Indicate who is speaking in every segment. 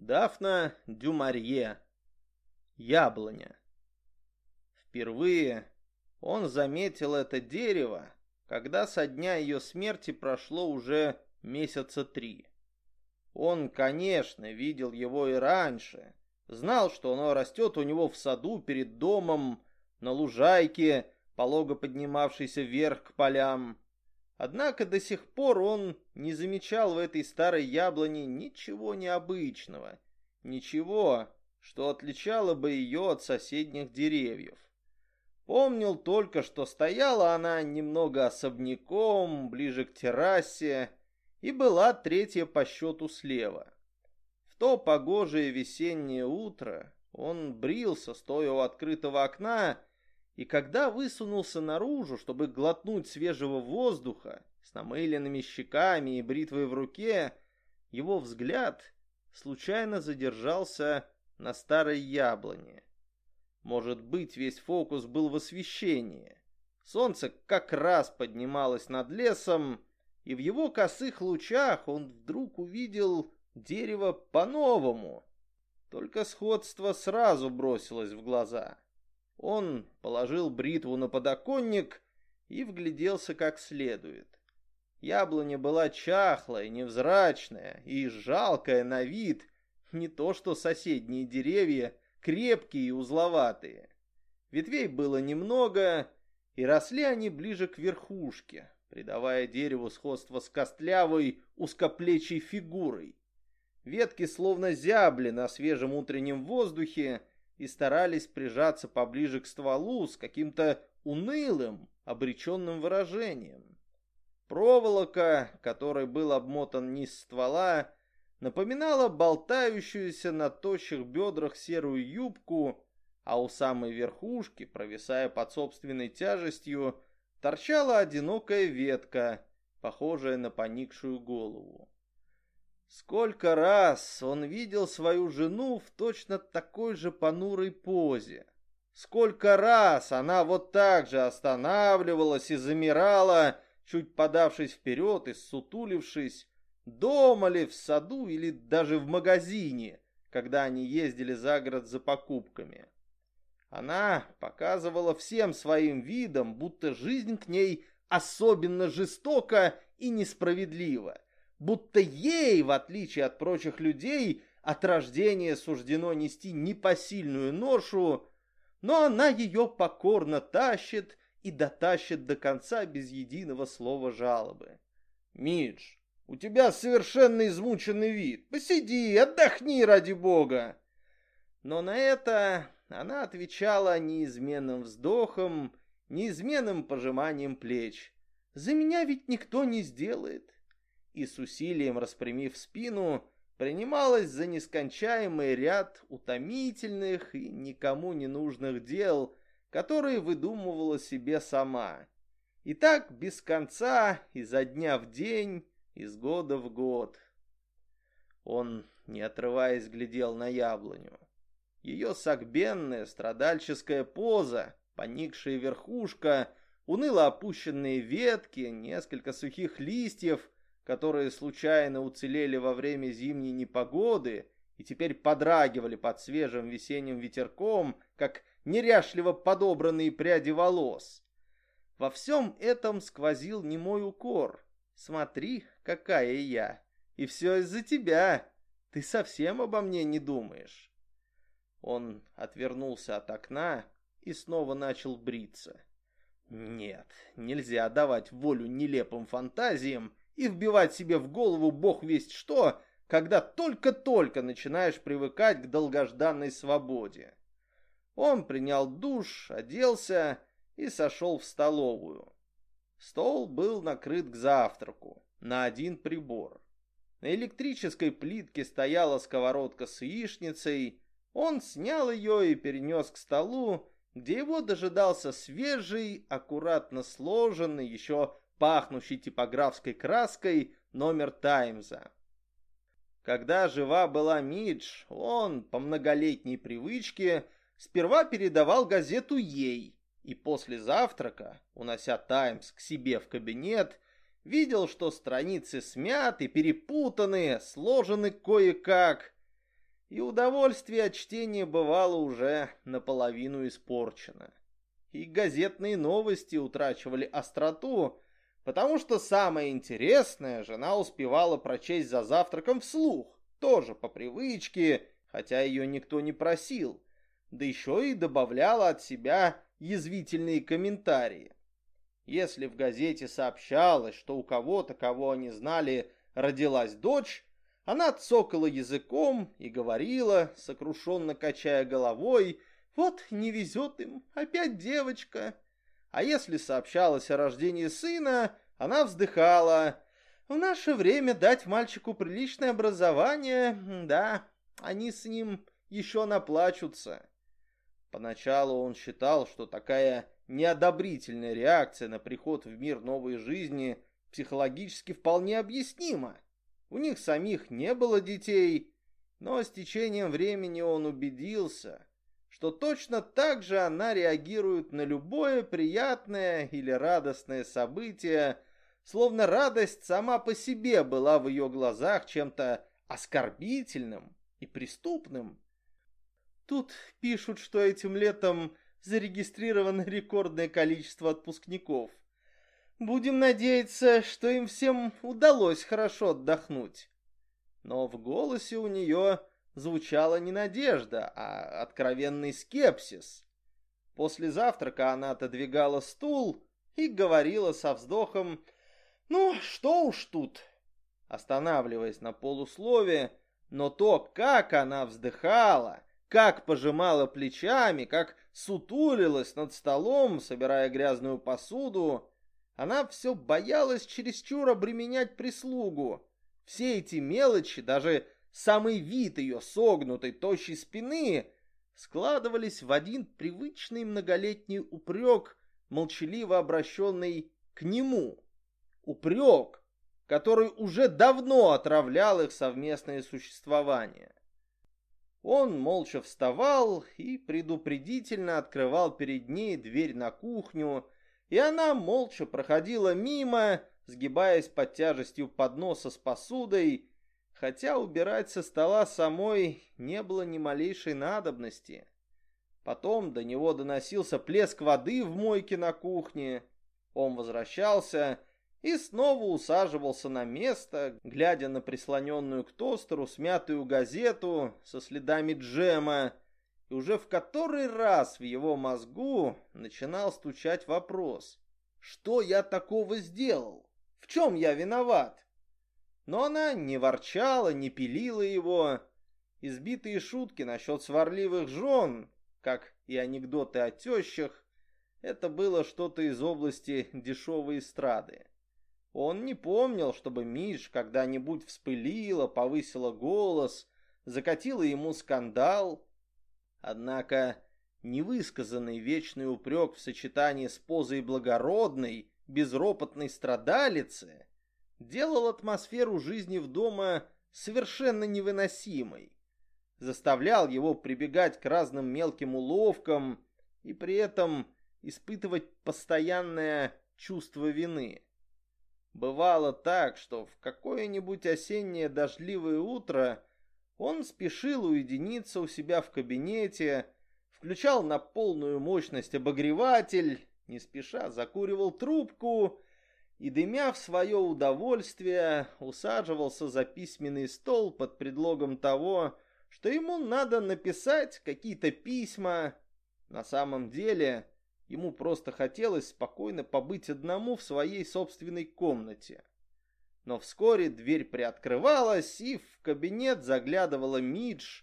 Speaker 1: Дафна Дюмарье. Яблоня. Впервые он заметил это дерево, когда со дня ее смерти прошло уже месяца три. Он, конечно, видел его и раньше, знал, что оно растет у него в саду перед домом, на лужайке, полого поднимавшейся вверх к полям. Однако до сих пор он не замечал в этой старой яблоне ничего необычного, ничего, что отличало бы ее от соседних деревьев. Помнил только, что стояла она немного особняком, ближе к террасе, и была третья по счету слева. В то погожее весеннее утро он брился, стоя у открытого окна, и когда высунулся наружу, чтобы глотнуть свежего воздуха, с намыленными щеками и бритвой в руке, его взгляд случайно задержался на старой яблоне. Может быть, весь фокус был в освещении. Солнце как раз поднималось над лесом, и в его косых лучах он вдруг увидел дерево по-новому. Только сходство сразу бросилось в глаза. Он положил бритву на подоконник и вгляделся как следует. Яблоня была чахлая, невзрачная и жалкая на вид, не то что соседние деревья, крепкие и узловатые. Ветвей было немного, и росли они ближе к верхушке, придавая дереву сходство с костлявой, узкоплечей фигурой. Ветки словно зябли на свежем утреннем воздухе и старались прижаться поближе к стволу с каким-то унылым, обреченным выражением. Проволока, которой был обмотан низ ствола, напоминала болтающуюся на тощих бедрах серую юбку, а у самой верхушки, провисая под собственной тяжестью, торчала одинокая ветка, похожая на поникшую голову. Сколько раз он видел свою жену в точно такой же понурой позе. Сколько раз она вот так же останавливалась и замирала, чуть подавшись вперед и сутулившись, дома ли, в саду или даже в магазине, когда они ездили за город за покупками. Она показывала всем своим видом, будто жизнь к ней особенно жестока и несправедлива, будто ей, в отличие от прочих людей, от рождения суждено нести непосильную ношу, но она ее покорно тащит и дотащит до конца без единого слова жалобы. «Мидж, у тебя совершенно измученный вид. Посиди, отдохни ради бога!» Но на это она отвечала неизменным вздохом, неизменным пожиманием плеч. «За меня ведь никто не сделает!» И с усилием распрямив спину, принималась за нескончаемый ряд утомительных и никому не нужных дел, которые выдумывала себе сама. И так без конца, изо дня в день, из года в год. Он, не отрываясь, глядел на яблоню. Ее согбенная страдальческая поза, поникшая верхушка, уныло опущенные ветки, несколько сухих листьев, которые случайно уцелели во время зимней непогоды и теперь подрагивали под свежим весенним ветерком, как неряшливо подобранные пряди волос. Во всем этом сквозил немой укор. Смотри, какая я. И все из-за тебя. Ты совсем обо мне не думаешь. Он отвернулся от окна и снова начал бриться. Нет, нельзя давать волю нелепым фантазиям и вбивать себе в голову бог весть что, когда только-только начинаешь привыкать к долгожданной свободе. Он принял душ, оделся и сошел в столовую. Стол был накрыт к завтраку на один прибор. На электрической плитке стояла сковородка с яичницей, он снял ее и перенес к столу, где его дожидался свежий, аккуратно сложенный, еще пахнущий типографской краской номер «Таймза». Когда жива была Мидж, он, по многолетней привычке, сперва передавал газету ей, и после завтрака, унося «Таймс» к себе в кабинет, видел, что страницы смяты, перепутаны, сложены кое-как, и удовольствие от чтения бывало уже наполовину испорчено. И газетные новости утрачивали остроту, потому что самое интересное жена успевала прочесть за завтраком вслух, тоже по привычке, хотя ее никто не просил, да еще и добавляла от себя язвительные комментарии. Если в газете сообщалось, что у кого-то, кого они знали, родилась дочь, она цокала языком и говорила, сокрушенно качая головой, «Вот не везет им, опять девочка». А если сообщалось о рождении сына, она вздыхала, «В наше время дать мальчику приличное образование, да, они с ним еще наплачутся». Поначалу он считал, что такая неодобрительная реакция на приход в мир новой жизни психологически вполне объяснима. У них самих не было детей, но с течением времени он убедился, что точно так же она реагирует на любое приятное или радостное событие, словно радость сама по себе была в ее глазах чем-то оскорбительным и преступным. Тут пишут, что этим летом зарегистрировано рекордное количество отпускников. Будем надеяться, что им всем удалось хорошо отдохнуть. Но в голосе у нее звучала не надежда, а откровенный скепсис. После завтрака она отодвигала стул и говорила со вздохом «Ну, что уж тут», останавливаясь на полуслове, но то, как она вздыхала, как пожимала плечами, как сутулилась над столом, собирая грязную посуду. Она все боялась чересчур обременять прислугу. Все эти мелочи, даже самый вид ее согнутой, тощей спины, складывались в один привычный многолетний упрек, молчаливо обращенный к нему. Упрек, который уже давно отравлял их совместное существование. Он молча вставал и предупредительно открывал перед ней дверь на кухню, и она молча проходила мимо, сгибаясь под тяжестью подноса с посудой, хотя убирать со стола самой не было ни малейшей надобности. Потом до него доносился плеск воды в мойке на кухне. Он возвращался и снова усаживался на место, глядя на прислоненную к тостеру смятую газету со следами джема, и уже в который раз в его мозгу начинал стучать вопрос, что я такого сделал, в чем я виноват? Но она не ворчала, не пилила его. Избитые шутки насчет сварливых жен, как и анекдоты о тещах, это было что-то из области дешевой эстрады. Он не помнил, чтобы Миш когда-нибудь вспылила, повысила голос, закатила ему скандал. Однако невысказанный вечный упрек в сочетании с позой благородной, безропотной страдалицы делал атмосферу жизни в дома совершенно невыносимой, заставлял его прибегать к разным мелким уловкам и при этом испытывать постоянное чувство вины. Бывало так, что в какое-нибудь осеннее дождливое утро он спешил уединиться у себя в кабинете, включал на полную мощность обогреватель, не спеша закуривал трубку и, дымя в свое удовольствие, усаживался за письменный стол под предлогом того, что ему надо написать какие-то письма. На самом деле Ему просто хотелось спокойно побыть одному в своей собственной комнате. Но вскоре дверь приоткрывалась, и в кабинет заглядывала Мидж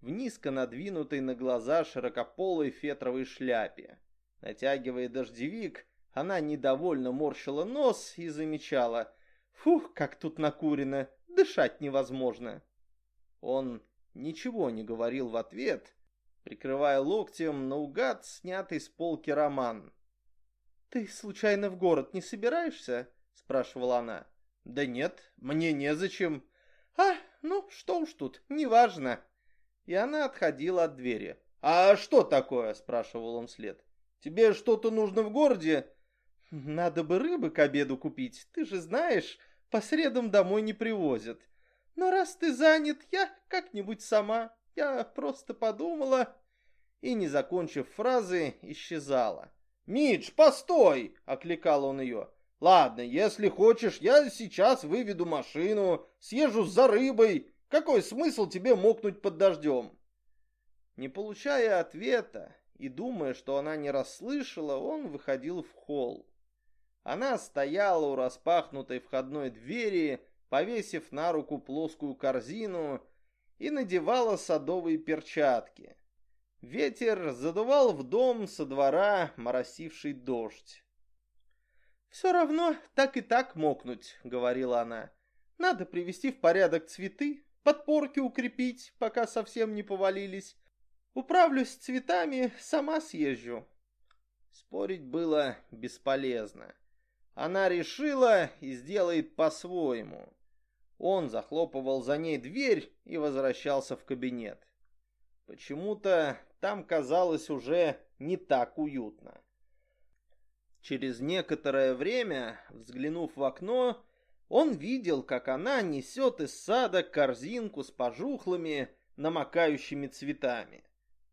Speaker 1: в низко надвинутой на глаза широкополой фетровой шляпе. Натягивая дождевик, она недовольно морщила нос и замечала. «Фух, как тут накурено! Дышать невозможно!» Он ничего не говорил в ответ, прикрывая локтем наугад снятый с полки роман. «Ты случайно в город не собираешься?» — спрашивала она. «Да нет, мне незачем». «А, ну что уж тут, неважно». И она отходила от двери. «А что такое?» — спрашивал он вслед. «Тебе что-то нужно в городе?» «Надо бы рыбы к обеду купить. Ты же знаешь, по средам домой не привозят. Но раз ты занят, я как-нибудь сама». Я просто подумала...» И, не закончив фразы, исчезала. «Мидж, постой!» — окликал он ее. «Ладно, если хочешь, я сейчас выведу машину, съезжу за рыбой. Какой смысл тебе мокнуть под дождем?» Не получая ответа и думая, что она не расслышала, он выходил в холл. Она стояла у распахнутой входной двери, повесив на руку плоскую корзину и надевала садовые перчатки. Ветер задувал в дом со двора моросивший дождь. «Все равно так и так мокнуть», — говорила она. «Надо привести в порядок цветы, подпорки укрепить, пока совсем не повалились. Управлюсь цветами, сама съезжу». Спорить было бесполезно. Она решила и сделает по-своему. Он захлопывал за ней дверь и возвращался в кабинет. Почему-то там казалось уже не так уютно. Через некоторое время, взглянув в окно, он видел, как она несет из сада корзинку с пожухлыми, намокающими цветами.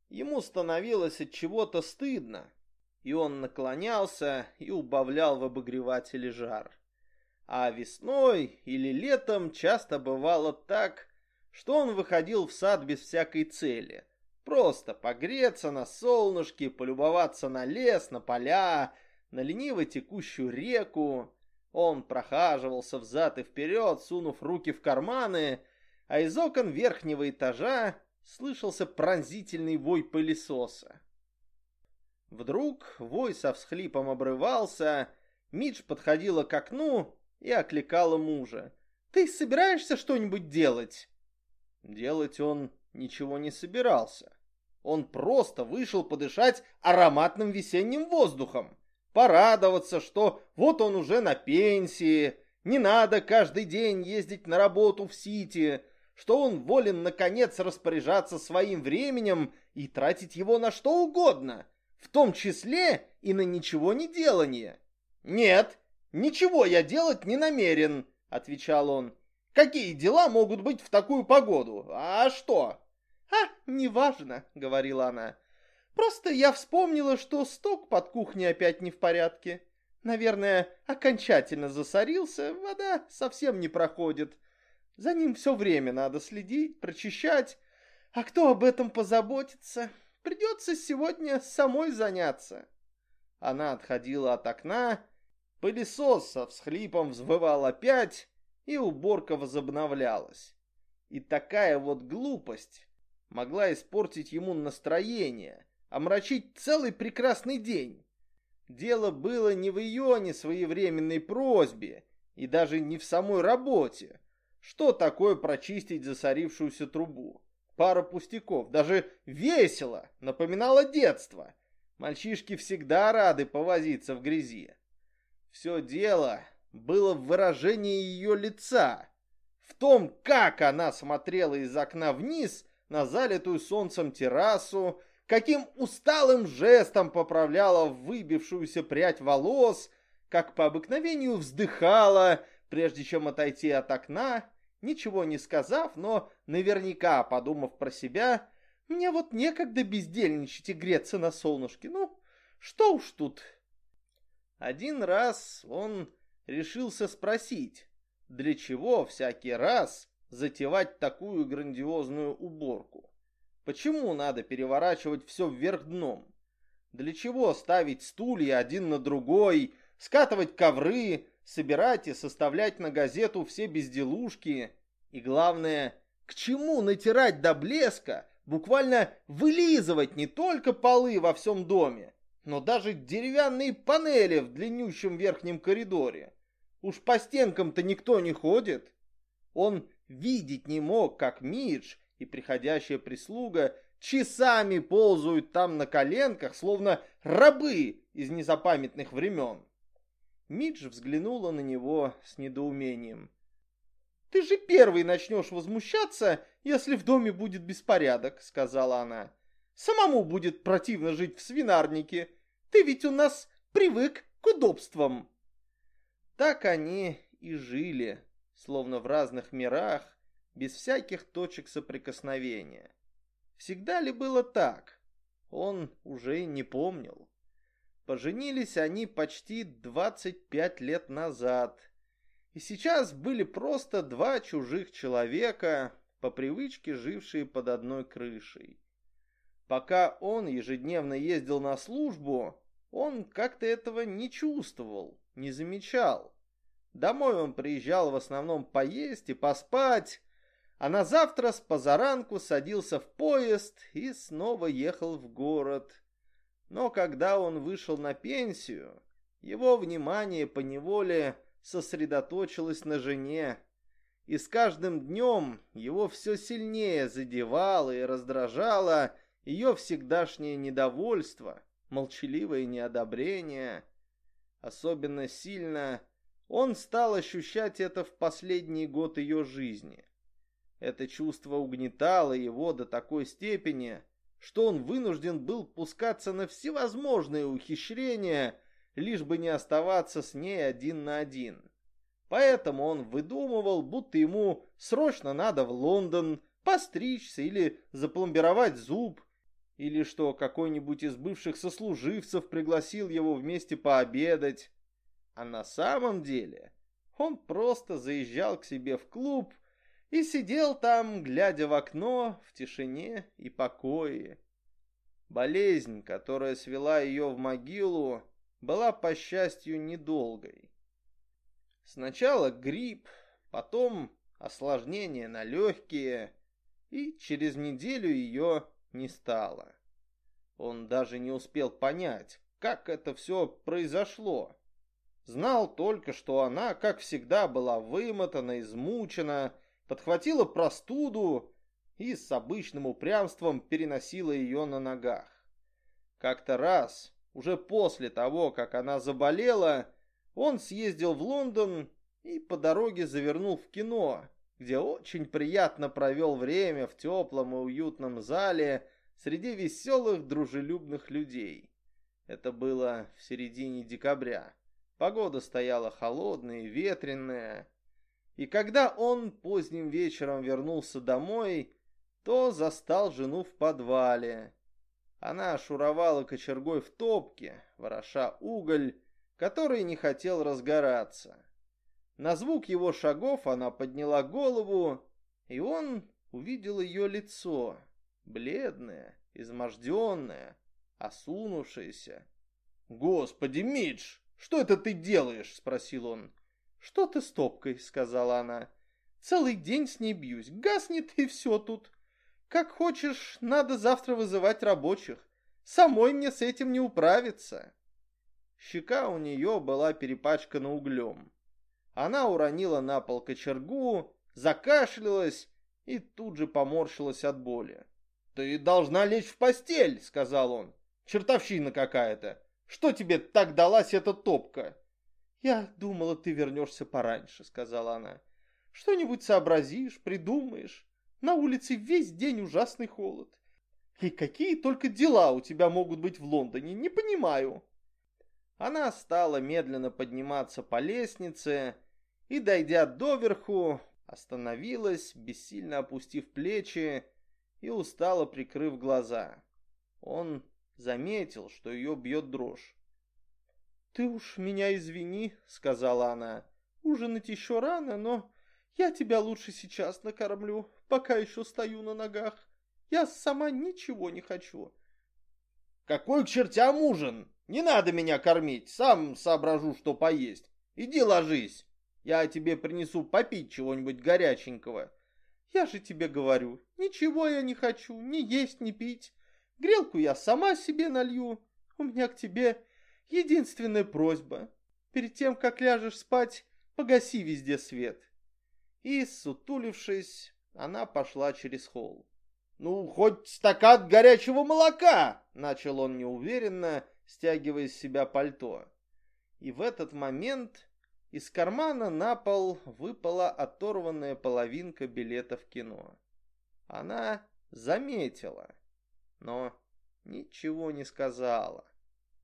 Speaker 1: Ему становилось от чего-то стыдно, и он наклонялся и убавлял в обогревателе жар. А весной или летом часто бывало так, что он выходил в сад без всякой цели. Просто погреться на солнышке, полюбоваться на лес, на поля, на лениво текущую реку. Он прохаживался взад и вперед, сунув руки в карманы, а из окон верхнего этажа слышался пронзительный вой пылесоса. Вдруг вой со всхлипом обрывался, Мидж подходила к окну и окликала мужа. «Ты собираешься что-нибудь делать?» Делать он ничего не собирался. Он просто вышел подышать ароматным весенним воздухом. Порадоваться, что вот он уже на пенсии, не надо каждый день ездить на работу в Сити, что он волен наконец распоряжаться своим временем и тратить его на что угодно, в том числе и на ничего не делание. «Нет, ничего я делать не намерен», — отвечал он. Какие дела могут быть в такую погоду? А что? А, неважно, говорила она. Просто я вспомнила, что сток под кухней опять не в порядке. Наверное, окончательно засорился, вода совсем не проходит. За ним все время надо следить, прочищать. А кто об этом позаботится? Придется сегодня самой заняться. Она отходила от окна, пылесос со всхлипом взвывал опять, и уборка возобновлялась. И такая вот глупость могла испортить ему настроение, омрачить целый прекрасный день. Дело было не в ее несвоевременной просьбе и даже не в самой работе. Что такое прочистить засорившуюся трубу? Пара пустяков, даже весело, напоминало детство. Мальчишки всегда рады повозиться в грязи. Все дело было в выражении ее лица, в том, как она смотрела из окна вниз на залитую солнцем террасу, каким усталым жестом поправляла выбившуюся прядь волос, как по обыкновению вздыхала, прежде чем отойти от окна, ничего не сказав, но наверняка подумав про себя, «Мне вот некогда бездельничать и греться на солнышке, ну, что уж тут». Один раз он решился спросить, для чего всякий раз затевать такую грандиозную уборку? Почему надо переворачивать все вверх дном? Для чего ставить стулья один на другой, скатывать ковры, собирать и составлять на газету все безделушки? И главное, к чему натирать до блеска, буквально вылизывать не только полы во всем доме, но даже деревянные панели в длиннющем верхнем коридоре? Уж по стенкам-то никто не ходит. Он видеть не мог, как Мидж и приходящая прислуга часами ползают там на коленках, словно рабы из незапамятных времен. Мидж взглянула на него с недоумением. «Ты же первый начнешь возмущаться, если в доме будет беспорядок», — сказала она. «Самому будет противно жить в свинарнике. Ты ведь у нас привык к удобствам». Так они и жили, словно в разных мирах, без всяких точек соприкосновения. Всегда ли было так? Он уже не помнил. Поженились они почти 25 лет назад. И сейчас были просто два чужих человека, по привычке жившие под одной крышей. Пока он ежедневно ездил на службу, он как-то этого не чувствовал, не замечал. Домой он приезжал в основном поесть и поспать, а на завтра с позаранку садился в поезд и снова ехал в город. Но когда он вышел на пенсию, его внимание поневоле сосредоточилось на жене, и с каждым днем его все сильнее задевало и раздражало ее всегдашнее недовольство, молчаливое неодобрение. Особенно сильно он стал ощущать это в последний год ее жизни. Это чувство угнетало его до такой степени, что он вынужден был пускаться на всевозможные ухищрения, лишь бы не оставаться с ней один на один. Поэтому он выдумывал, будто ему срочно надо в Лондон постричься или запломбировать зуб, или что какой-нибудь из бывших сослуживцев пригласил его вместе пообедать. А на самом деле он просто заезжал к себе в клуб и сидел там, глядя в окно, в тишине и покое. Болезнь, которая свела ее в могилу, была, по счастью, недолгой. Сначала грипп, потом осложнение на легкие, и через неделю ее не стало. Он даже не успел понять, как это все произошло. Знал только, что она, как всегда, была вымотана, измучена, подхватила простуду и с обычным упрямством переносила ее на ногах. Как-то раз, уже после того, как она заболела, он съездил в Лондон и по дороге завернул в кино, где очень приятно провел время в теплом и уютном зале среди веселых, дружелюбных людей. Это было в середине декабря. Погода стояла холодная и ветреная, и когда он поздним вечером вернулся домой, то застал жену в подвале. Она шуровала кочергой в топке, вороша уголь, который не хотел разгораться. На звук его шагов она подняла голову, и он увидел ее лицо, бледное, изможденное, осунувшееся. «Господи, Мидж, что это ты делаешь?» — спросил он. «Что ты с топкой?» — сказала она. «Целый день с ней бьюсь. Гаснет и все тут. Как хочешь, надо завтра вызывать рабочих. Самой мне с этим не управиться». Щека у нее была перепачкана углем. Она уронила на пол кочергу, закашлялась и тут же поморщилась от боли. «Ты должна лечь в постель», — сказал он. «Чертовщина какая-то. Что тебе так далась эта топка?» «Я думала, ты вернешься пораньше», — сказала она. «Что-нибудь сообразишь, придумаешь. На улице весь день ужасный холод. И какие только дела у тебя могут быть в Лондоне, не понимаю». Она стала медленно подниматься по лестнице и, дойдя доверху, остановилась, бессильно опустив плечи и устало прикрыв глаза. Он заметил, что ее бьет дрожь. «Ты уж меня извини», — сказала она. «Ужинать еще рано, но я тебя лучше сейчас накормлю, пока еще стою на ногах. Я сама ничего не хочу». «Какой к чертям ужин? Не надо меня кормить, сам соображу, что поесть. Иди ложись, я тебе принесу попить чего-нибудь горяченького».
Speaker 2: «Я же тебе говорю, ничего я не хочу, ни есть, ни пить. Грелку я сама себе налью. У меня к тебе Единственная просьба. Перед тем, как ляжешь спать, погаси везде свет.
Speaker 1: И, сутулившись, она пошла через холл. «Ну, хоть стакан горячего молока!» — начал он неуверенно, стягивая из себя пальто. И в этот момент из кармана на пол выпала оторванная половинка билета в кино. Она заметила, но ничего не сказала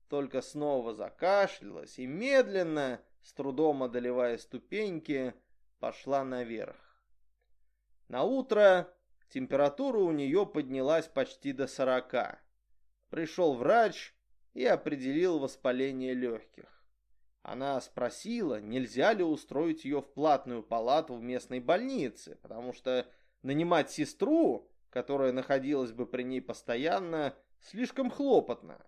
Speaker 1: только снова закашлялась и медленно, с трудом одолевая ступеньки, пошла наверх. На утро температура у нее поднялась почти до сорока. Пришел врач и определил воспаление легких. Она спросила, нельзя ли устроить ее в платную палату в местной больнице, потому что нанимать сестру, которая находилась бы при ней постоянно, слишком хлопотно.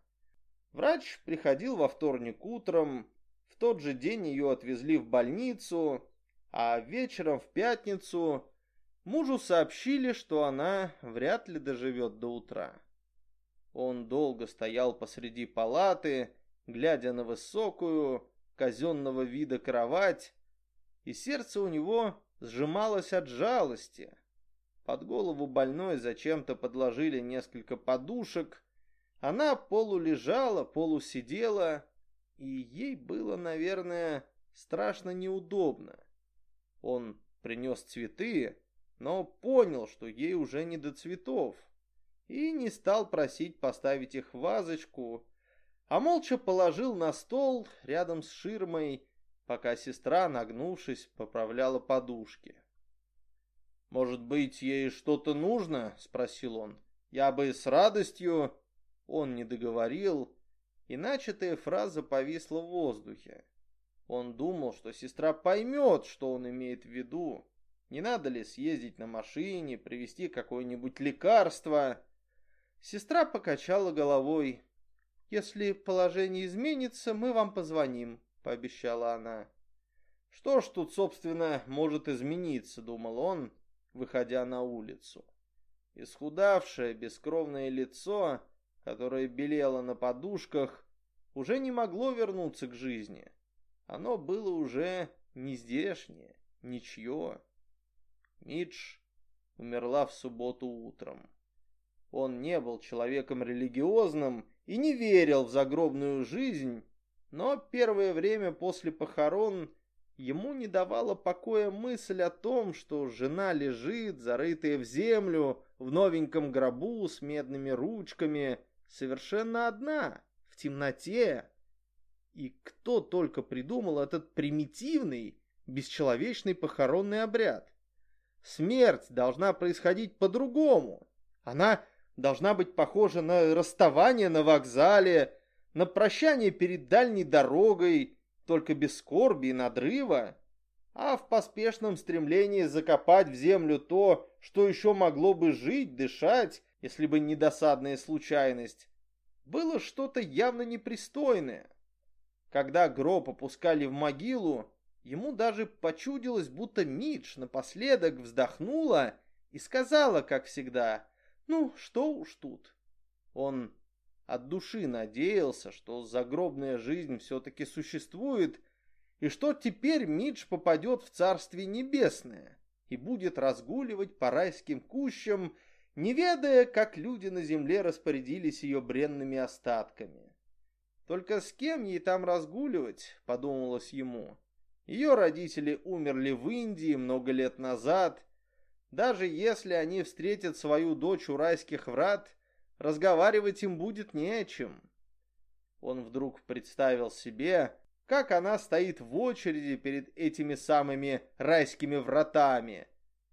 Speaker 1: Врач приходил во вторник утром, в тот же день ее отвезли в больницу, а вечером в пятницу мужу сообщили, что она вряд ли доживет до утра. Он долго стоял посреди палаты, глядя на высокую, казенного вида кровать, и сердце у него сжималось от жалости. Под голову больной зачем-то подложили несколько подушек. Она полулежала, полусидела, и ей было, наверное, страшно неудобно. Он принес цветы, но понял, что ей уже не до цветов, и не стал просить поставить их в вазочку, а молча положил на стол рядом с ширмой, пока сестра, нагнувшись, поправляла подушки. «Может быть, ей что-то нужно?» — спросил он. «Я бы с радостью...» Он не договорил, и начатая фраза повисла в воздухе. Он думал, что сестра поймет, что он имеет в виду. Не надо ли съездить на машине, привезти какое-нибудь лекарство? Сестра покачала головой. «Если положение изменится, мы вам позвоним», — пообещала она. «Что ж тут, собственно, может измениться?» — думал он, выходя на улицу. Исхудавшее, бескровное лицо, которое белело на подушках, уже не могло вернуться к жизни. Оно было уже не здешнее, ничье. Мидж умерла в субботу утром. Он не был человеком религиозным и не верил в загробную жизнь, но первое время после похорон ему не давала покоя мысль о том, что жена лежит, зарытая в землю, в новеньком гробу с медными ручками, совершенно одна, в темноте. И кто только придумал этот примитивный, бесчеловечный похоронный обряд. Смерть должна происходить по-другому. Она должна быть похожа на расставание на вокзале, на прощание перед дальней дорогой, только без скорби и надрыва, а в поспешном стремлении закопать в землю то, что еще могло бы жить, дышать, если бы не досадная случайность, было что-то явно непристойное. Когда гроб опускали в могилу, ему даже почудилось, будто Мидж напоследок вздохнула и сказала, как всегда, ну, что уж тут. Он от души надеялся, что загробная жизнь все-таки существует, и что теперь Мидж попадет в Царствие Небесное и будет разгуливать по райским кущам, не ведая, как люди на земле распорядились ее бренными остатками. Только с кем ей там разгуливать, подумалось ему. Ее родители умерли в Индии много лет назад, даже если они встретят свою дочь у райских врат, разговаривать им будет не о чем. Он вдруг представил себе, как она стоит в очереди перед этими самыми райскими вратами,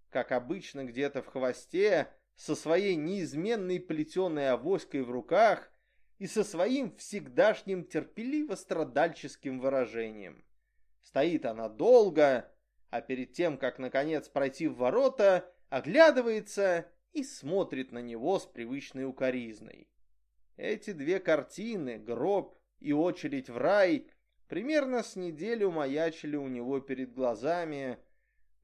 Speaker 1: как обычно где-то в хвосте, со своей неизменной плетеной авоськой в руках и со своим всегдашним терпеливо-страдальческим выражением. Стоит она долго, а перед тем, как наконец пройти в ворота, оглядывается и смотрит на него с привычной укоризной. Эти две картины, гроб и очередь в рай, примерно с неделю маячили у него перед глазами,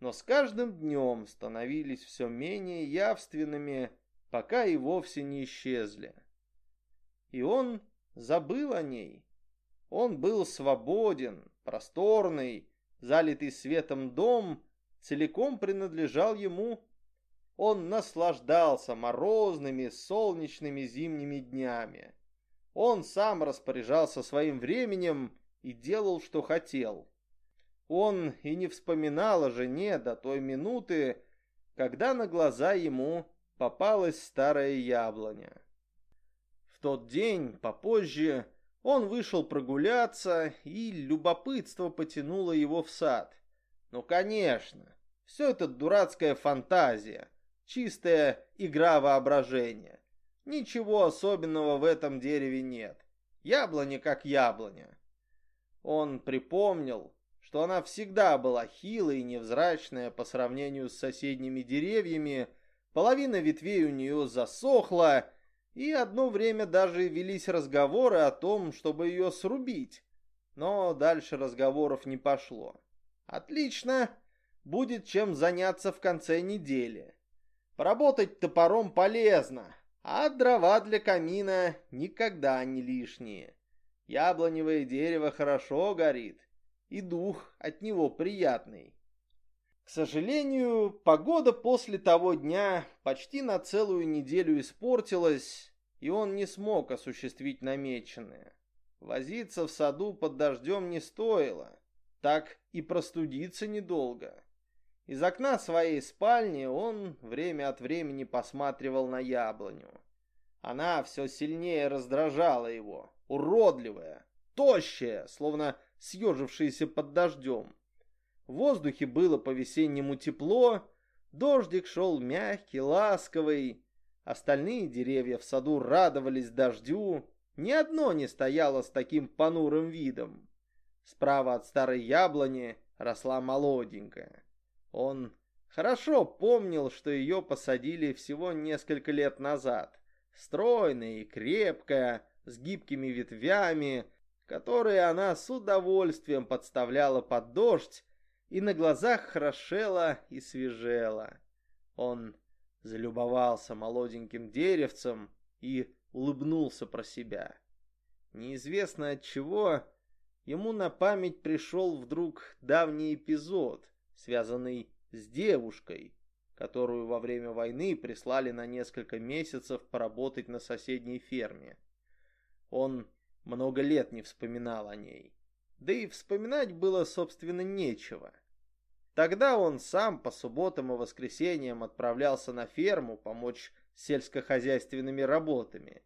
Speaker 1: но с каждым днем становились все менее явственными, пока и вовсе не исчезли. И он забыл о ней. Он был свободен, просторный, залитый светом дом целиком принадлежал ему. Он наслаждался морозными, солнечными зимними днями. Он сам распоряжался своим временем и делал, что хотел. Он и не вспоминал о жене до той минуты, когда на глаза ему попалась старая яблоня. В тот день, попозже, он вышел прогуляться, и любопытство потянуло его в сад. Ну, конечно, все это дурацкая фантазия. чистая игра воображения. Ничего особенного в этом дереве нет. Яблоня как яблоня. Он припомнил, что она всегда была хилой и невзрачная по сравнению с соседними деревьями, половина ветвей у нее засохла, и одно время даже велись разговоры о том, чтобы ее срубить. Но дальше разговоров не пошло. Отлично, будет чем заняться в конце недели. Поработать топором полезно, а дрова для камина никогда не лишние. Яблоневое дерево хорошо горит, и дух от него приятный. К сожалению, погода после того дня почти на целую неделю испортилась, и он не смог осуществить намеченное. Возиться в саду под дождем не стоило, так и простудиться недолго. Из окна своей спальни он время от времени посматривал на яблоню. Она все сильнее раздражала его, уродливая, тощая, словно съежившаяся под дождем. В воздухе было по-весеннему тепло, дождик шел мягкий, ласковый. Остальные деревья в саду радовались дождю, ни одно не стояло с таким понурым видом. Справа от старой яблони росла молоденькая. Он хорошо помнил, что ее посадили всего несколько лет назад. Стройная и крепкая, с гибкими ветвями, которые она с удовольствием подставляла под дождь, и на глазах хорошела и свежела. Он залюбовался молоденьким деревцем и улыбнулся про себя. Неизвестно от чего ему на память пришел вдруг давний эпизод, связанный с девушкой, которую во время войны прислали на несколько месяцев поработать на соседней ферме. Он много лет не вспоминал о ней. Да и вспоминать было, собственно, нечего. Тогда он сам по субботам и воскресеньям отправлялся на ферму помочь сельскохозяйственными работами.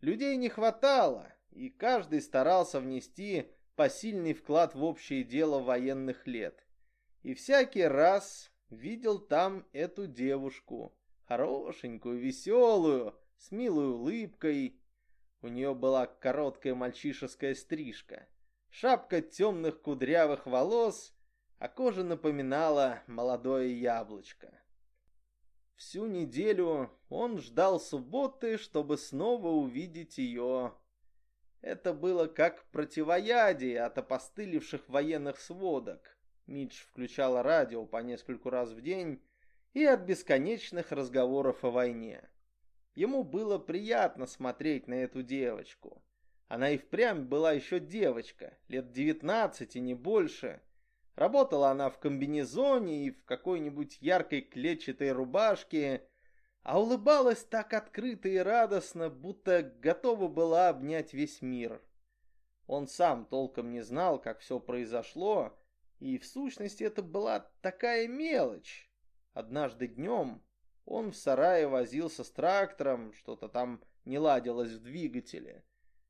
Speaker 1: Людей не хватало, и каждый старался внести посильный вклад в общее дело военных лет. И всякий раз видел там эту девушку, хорошенькую, веселую, с милой улыбкой, у нее была короткая мальчишеская стрижка, шапка темных кудрявых волос, а кожа напоминала молодое яблочко. Всю неделю он ждал субботы, чтобы снова увидеть ее. Это было как противоядие от опостылевших военных сводок. Мидж включала радио по нескольку раз в день и от бесконечных разговоров о войне. Ему было приятно смотреть на эту девочку. Она и впрямь была еще девочка, лет девятнадцати, не больше. Работала она в комбинезоне и в какой-нибудь яркой клетчатой рубашке, а улыбалась так открыто и радостно, будто готова была обнять весь мир. Он сам толком не знал, как все произошло, и в сущности это была такая мелочь. Однажды днем он в сарае возился с трактором, что-то там не ладилось в двигателе.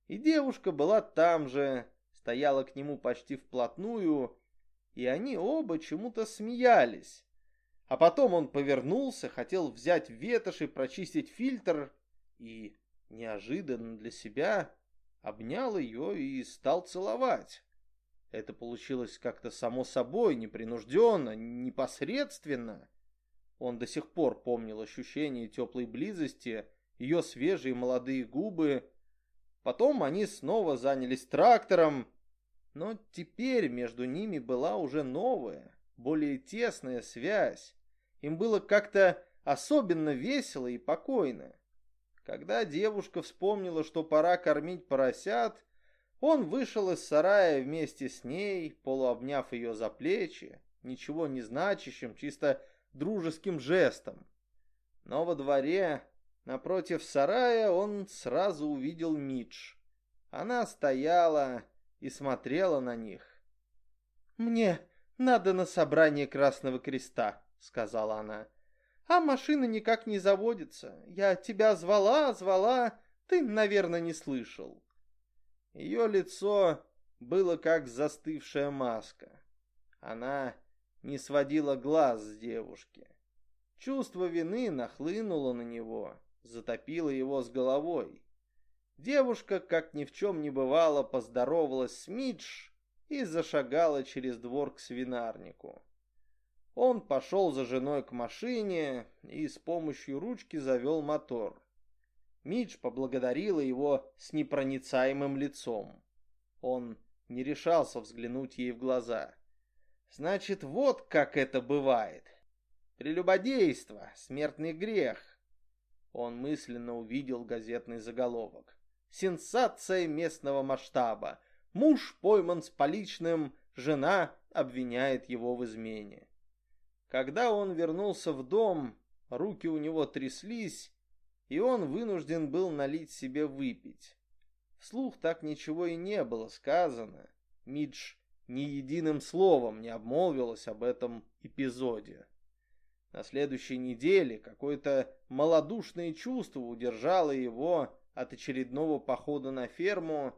Speaker 1: И девушка была там же, стояла к нему почти вплотную, и они оба чему-то смеялись. А потом он повернулся, хотел взять ветошь и прочистить фильтр, и неожиданно для себя обнял ее и стал целовать. Это получилось как-то само собой, непринужденно, непосредственно. Он до сих пор помнил ощущение теплой близости, ее свежие молодые губы. Потом они снова занялись трактором, но теперь между ними была уже новая, более тесная связь. Им было как-то особенно весело и покойно. Когда девушка вспомнила, что пора кормить поросят, он вышел из сарая вместе с ней, полуобняв ее за плечи, ничего не значащим, чисто дружеским жестом. Но во дворе, напротив сарая, он сразу увидел Мидж. Она стояла и смотрела на них. «Мне надо на собрание Красного Креста», — сказала она. «А машина никак не заводится. Я тебя звала, звала, ты, наверное, не слышал». Ее лицо было как застывшая маска. Она не сводила глаз с девушки. Чувство вины нахлынуло на него, затопило его с головой. Девушка, как ни в чем не бывало, поздоровалась с Мидж и зашагала через двор к свинарнику. Он пошел за женой к машине и с помощью ручки завел мотор. Мидж поблагодарила его с непроницаемым лицом. Он не решался взглянуть ей в глаза. Значит, вот как это бывает. Прелюбодейство, смертный грех. Он мысленно увидел газетный заголовок. Сенсация местного масштаба. Муж пойман с поличным, жена обвиняет его в измене. Когда он вернулся в дом, руки у него тряслись, и он вынужден был налить себе выпить. Вслух так ничего и не было сказано. Мидж ни единым словом не обмолвилась об этом эпизоде. На следующей неделе какое-то малодушное чувство удержало его от очередного похода на ферму,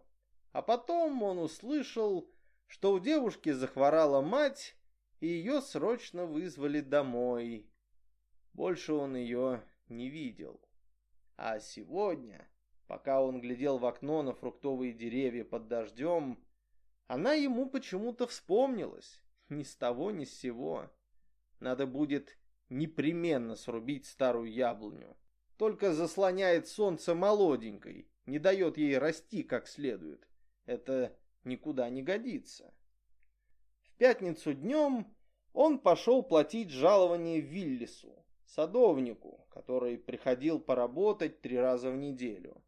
Speaker 1: а потом он услышал, что у девушки захворала мать, и ее срочно вызвали домой. Больше он ее не видел. А сегодня, пока он глядел в окно на фруктовые деревья под дождем, она ему почему-то вспомнилась, ни с того ни с сего. Надо будет непременно срубить старую яблоню. Только заслоняет солнце молоденькой, не дает ей расти как следует. Это никуда не годится. В пятницу днем он пошел платить жалование Виллису садовнику, который приходил поработать три раза в неделю.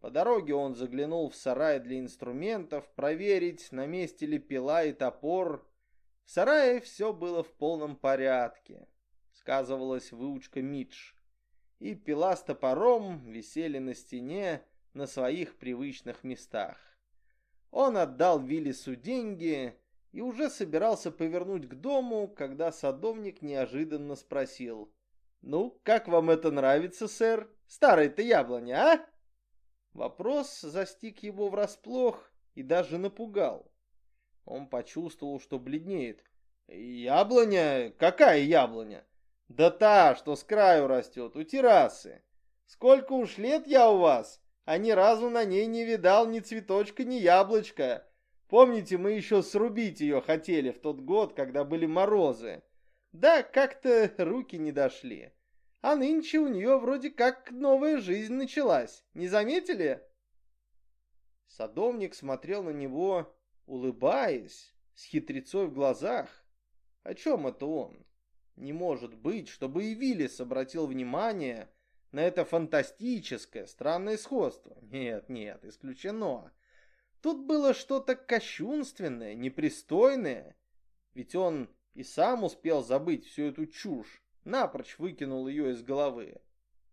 Speaker 1: По дороге он заглянул в сарай для инструментов, проверить, на месте ли пила и топор. В сарае все было в полном порядке, сказывалась выучка Мидж. И пила с топором висели на стене на своих привычных местах. Он отдал Виллису деньги и уже собирался повернуть к дому, когда садовник неожиданно спросил — «Ну, как вам это нравится, сэр? Старая-то яблоня, а?» Вопрос застиг его врасплох и даже напугал. Он почувствовал, что бледнеет. «Яблоня? Какая яблоня?» «Да та, что с краю растет, у террасы. Сколько уж лет я у вас, а ни разу на ней не видал ни цветочка, ни яблочка. Помните, мы еще срубить ее хотели в тот год, когда были морозы. Да, как-то руки не дошли. А нынче у нее вроде как новая жизнь началась. Не заметили? Садовник смотрел на него, улыбаясь, с хитрецой в глазах. О чем это он? Не может быть, чтобы и Виллис обратил внимание на это фантастическое, странное сходство. Нет, нет, исключено. Тут было что-то кощунственное, непристойное. Ведь он и сам успел забыть всю эту чушь, напрочь выкинул ее из головы.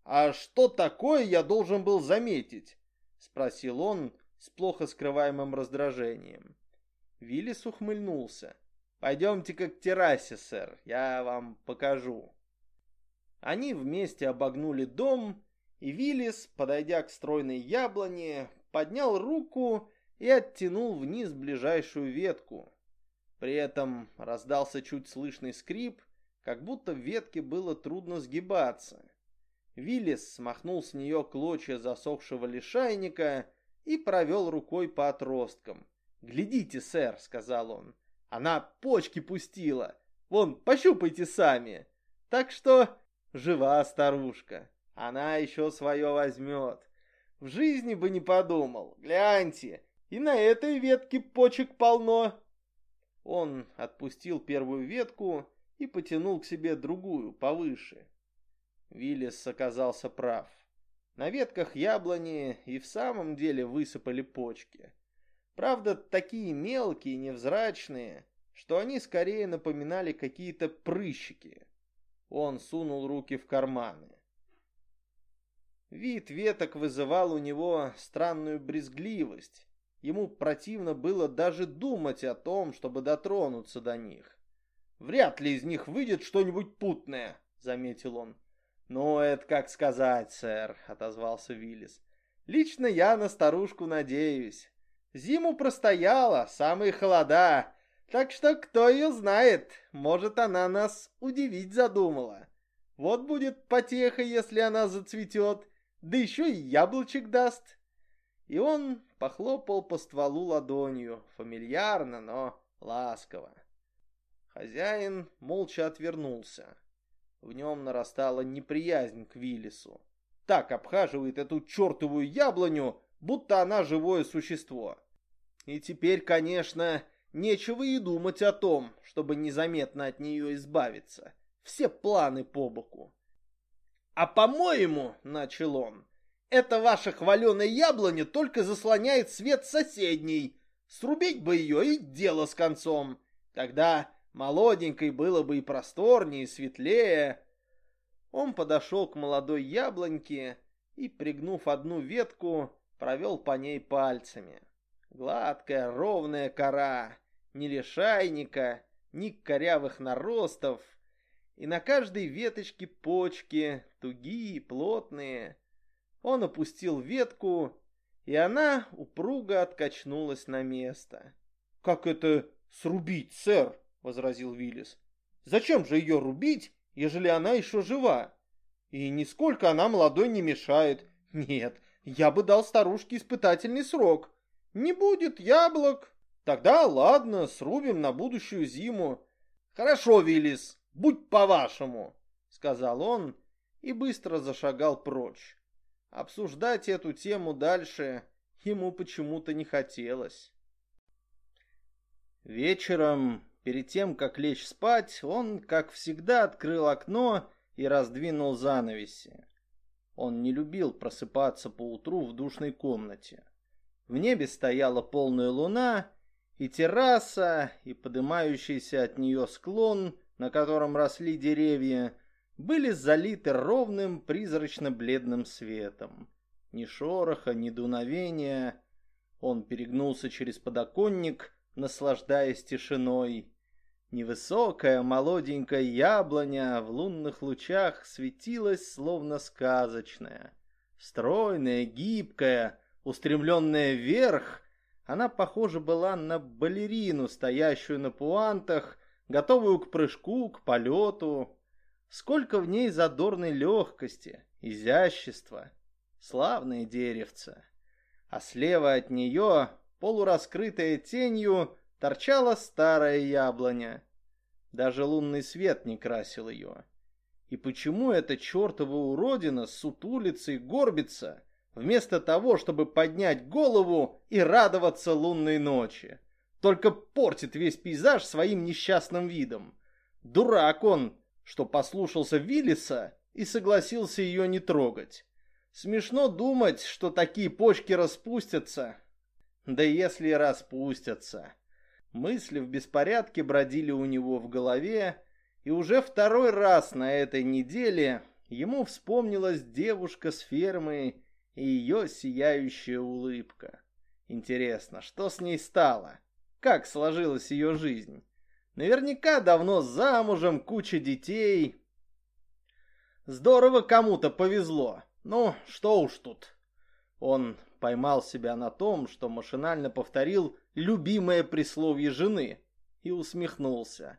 Speaker 1: «А что такое я должен был заметить?» — спросил он с плохо скрываемым раздражением. Виллис ухмыльнулся. «Пойдемте-ка к террасе, сэр, я вам покажу». Они вместе обогнули дом, и Виллис, подойдя к стройной яблоне, поднял руку и оттянул вниз ближайшую ветку. При этом раздался чуть слышный скрип, как будто в ветке было трудно сгибаться. Виллис смахнул с нее клочья засохшего лишайника и провел рукой по отросткам. «Глядите, сэр», — сказал он, — «она почки пустила. Вон, пощупайте сами. Так что жива старушка, она еще свое возьмет. В жизни бы не подумал. Гляньте, и на этой ветке почек полно. Он отпустил первую ветку и потянул к себе другую, повыше. Виллис оказался прав. На ветках яблони и в самом деле высыпали почки. Правда, такие мелкие, невзрачные, что они скорее напоминали какие-то прыщики. Он сунул руки в карманы. Вид веток вызывал у него странную брезгливость, Ему противно было даже думать о том, чтобы дотронуться до них. «Вряд ли из них выйдет что-нибудь путное», — заметил он. «Ну, это как сказать, сэр», — отозвался Виллис. «Лично я на старушку надеюсь. Зиму простояла, самые холода, так что кто ее знает, может, она нас удивить задумала.
Speaker 2: Вот будет потеха, если она зацветет, да еще и яблочек даст. И он похлопал по стволу ладонью, фамильярно, но ласково. Хозяин молча отвернулся. В нем нарастала неприязнь к Виллису. Так обхаживает эту чертовую яблоню, будто она живое существо. И теперь, конечно, нечего и думать о том, чтобы незаметно от нее избавиться. Все планы по боку. «А по-моему, — начал он, — эта ваша хваленая яблоня только заслоняет свет соседней. Срубить бы ее и дело с концом. Тогда молоденькой было бы и просторнее, и светлее». Он подошел к молодой яблоньке и, пригнув одну ветку, провел по ней пальцами. Гладкая, ровная кора, ни лишайника, ни корявых наростов, и на каждой веточке почки, тугие, плотные. Он опустил ветку, и она упруго откачнулась на место. «Как это срубить, сэр?» — возразил Виллис. «Зачем же ее рубить, ежели она еще жива? И нисколько она молодой не мешает. Нет, я бы дал старушке испытательный срок. Не будет яблок. Тогда ладно, срубим на будущую зиму. Хорошо, Виллис, будь по-вашему, сказал он и быстро зашагал прочь. Обсуждать эту тему дальше ему почему-то не хотелось. Вечером, перед тем, как лечь спать, он, как всегда, открыл окно и раздвинул занавеси. Он не любил просыпаться поутру в душной комнате. В небе стояла полная луна, и терраса, и поднимающийся от нее склон, на котором росли деревья, были залиты ровным призрачно-бледным светом. Ни шороха, ни дуновения. Он перегнулся через подоконник, наслаждаясь тишиной. Невысокая молоденькая яблоня в лунных лучах светилась, словно сказочная. Стройная, гибкая, устремленная вверх, она похожа была на балерину, стоящую на пуантах, готовую к прыжку, к полету. Сколько в ней задорной легкости, изящества. Славное деревце. А слева от нее, полураскрытая тенью, торчала старая яблоня. Даже лунный свет не красил ее. И почему эта чертова уродина сутулится и горбится, вместо того, чтобы поднять голову и радоваться лунной ночи. Только портит весь пейзаж своим несчастным видом. Дурак он, что послушался Виллиса и согласился ее не трогать. Смешно думать, что такие почки распустятся. Да если распустятся. Мысли в беспорядке бродили у него в голове, и уже второй раз на этой неделе ему вспомнилась девушка с фермы и ее сияющая улыбка. Интересно, что с ней стало? Как сложилась ее жизнь? Наверняка давно замужем, куча детей. Здорово кому-то повезло. Ну, что уж тут. Он поймал себя на том, что машинально повторил любимое присловие жены и усмехнулся.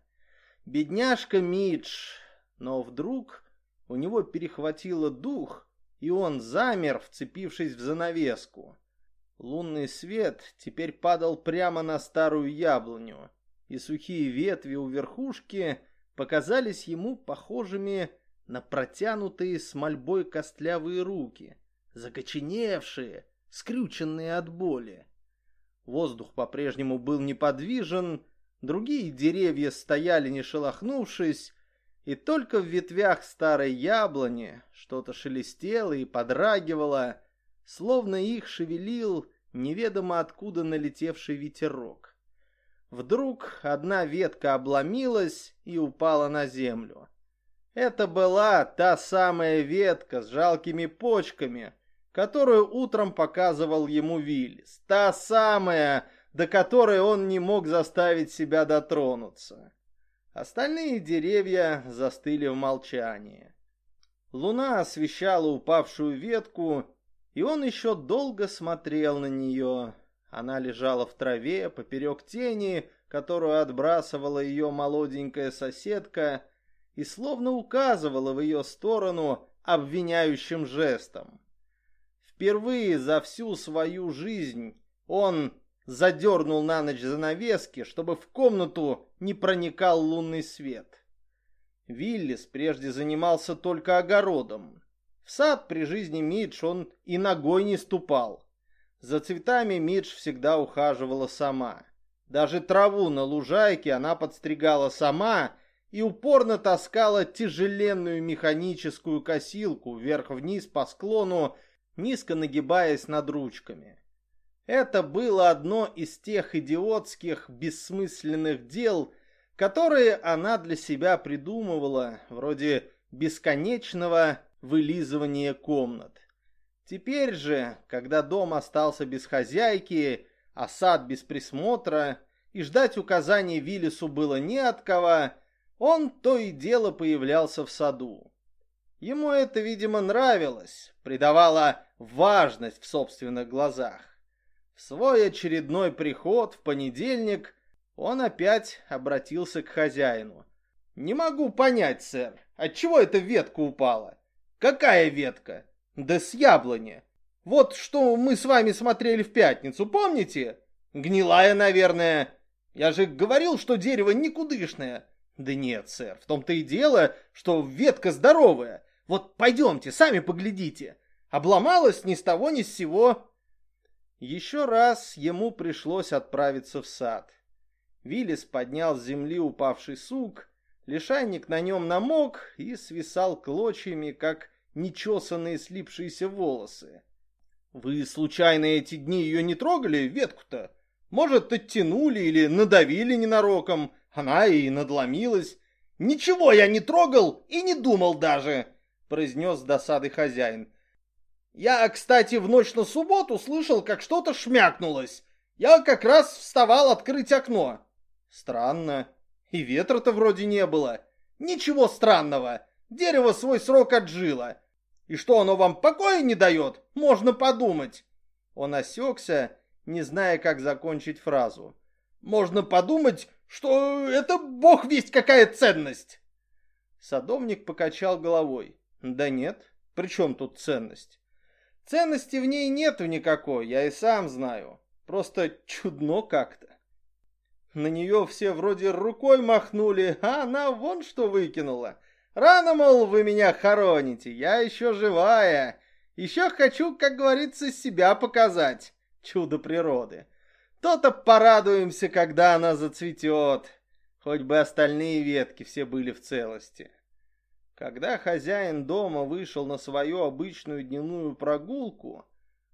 Speaker 2: Бедняжка Мидж. Но вдруг у него перехватило дух, и он замер, вцепившись в занавеску. Лунный свет теперь падал прямо на старую яблоню, и сухие ветви у верхушки показались ему похожими на протянутые с мольбой костлявые руки, закоченевшие, скрюченные от боли. Воздух по-прежнему был неподвижен, другие деревья стояли не шелохнувшись, и только в ветвях старой яблони что-то шелестело и подрагивало, словно их шевелил неведомо откуда налетевший ветерок. Вдруг одна ветка обломилась и упала на землю. Это была та самая ветка с жалкими почками, которую утром показывал ему Виллис. Та самая, до которой он не мог заставить себя дотронуться. Остальные деревья застыли в молчании. Луна освещала упавшую ветку, и он еще долго смотрел на нее. Она лежала в траве поперек тени, которую отбрасывала ее молоденькая соседка,
Speaker 1: и словно указывала в ее сторону обвиняющим жестом. Впервые за всю свою жизнь он задернул на ночь занавески, чтобы в комнату не проникал лунный свет. Виллис прежде занимался только огородом. В сад при жизни Мидж он и ногой не ступал. За цветами Мидж всегда ухаживала сама. Даже траву на лужайке она подстригала сама и упорно таскала тяжеленную механическую косилку вверх-вниз по склону, низко нагибаясь над ручками. Это было одно из тех идиотских, бессмысленных дел, которые она для себя придумывала, вроде бесконечного вылизывания комнат. Теперь же, когда дом остался без хозяйки, а сад без присмотра, и ждать указаний Виллису было не от кого, он то и дело появлялся в саду. Ему это, видимо, нравилось, придавало важность в собственных глазах. В свой очередной приход в понедельник он опять обратился к хозяину. «Не могу понять, сэр, отчего эта ветка упала?» «Какая ветка?» «Да с яблони. Вот что мы с вами смотрели в пятницу, помните? Гнилая, наверное. Я же говорил, что дерево никудышное». «Да нет, сэр, в том-то и дело, что ветка здоровая. Вот пойдемте, сами поглядите. Обломалась ни с того ни с сего». Еще раз ему пришлось отправиться в сад. Виллис поднял с земли упавший сук, лишайник на нем намок и свисал клочьями, как нечесанные слипшиеся волосы. «Вы случайно эти дни ее не трогали, ветку-то? Может, оттянули или надавили ненароком, она и надломилась?» «Ничего я не трогал и не думал даже!» произнес с досады хозяин. Я, кстати, в ночь на субботу слышал, как что-то шмякнулось. Я как раз вставал открыть окно. Странно. И ветра-то вроде не было. Ничего странного. Дерево свой срок отжило. И что оно вам покоя не дает? Можно подумать. Он осекся, не зная, как закончить фразу. Можно подумать, что это бог весть какая ценность. Садовник покачал головой. Да нет, при чем тут ценность? Ценности в ней нету никакой, я и сам знаю. Просто чудно как-то. На нее все вроде рукой махнули, а она вон что выкинула. Рано, мол, вы меня хороните, я еще живая. Еще хочу, как говорится, себя показать. Чудо природы. То-то порадуемся, когда она зацветет. Хоть бы остальные ветки все были в целости. Когда хозяин дома вышел на свою обычную дневную прогулку,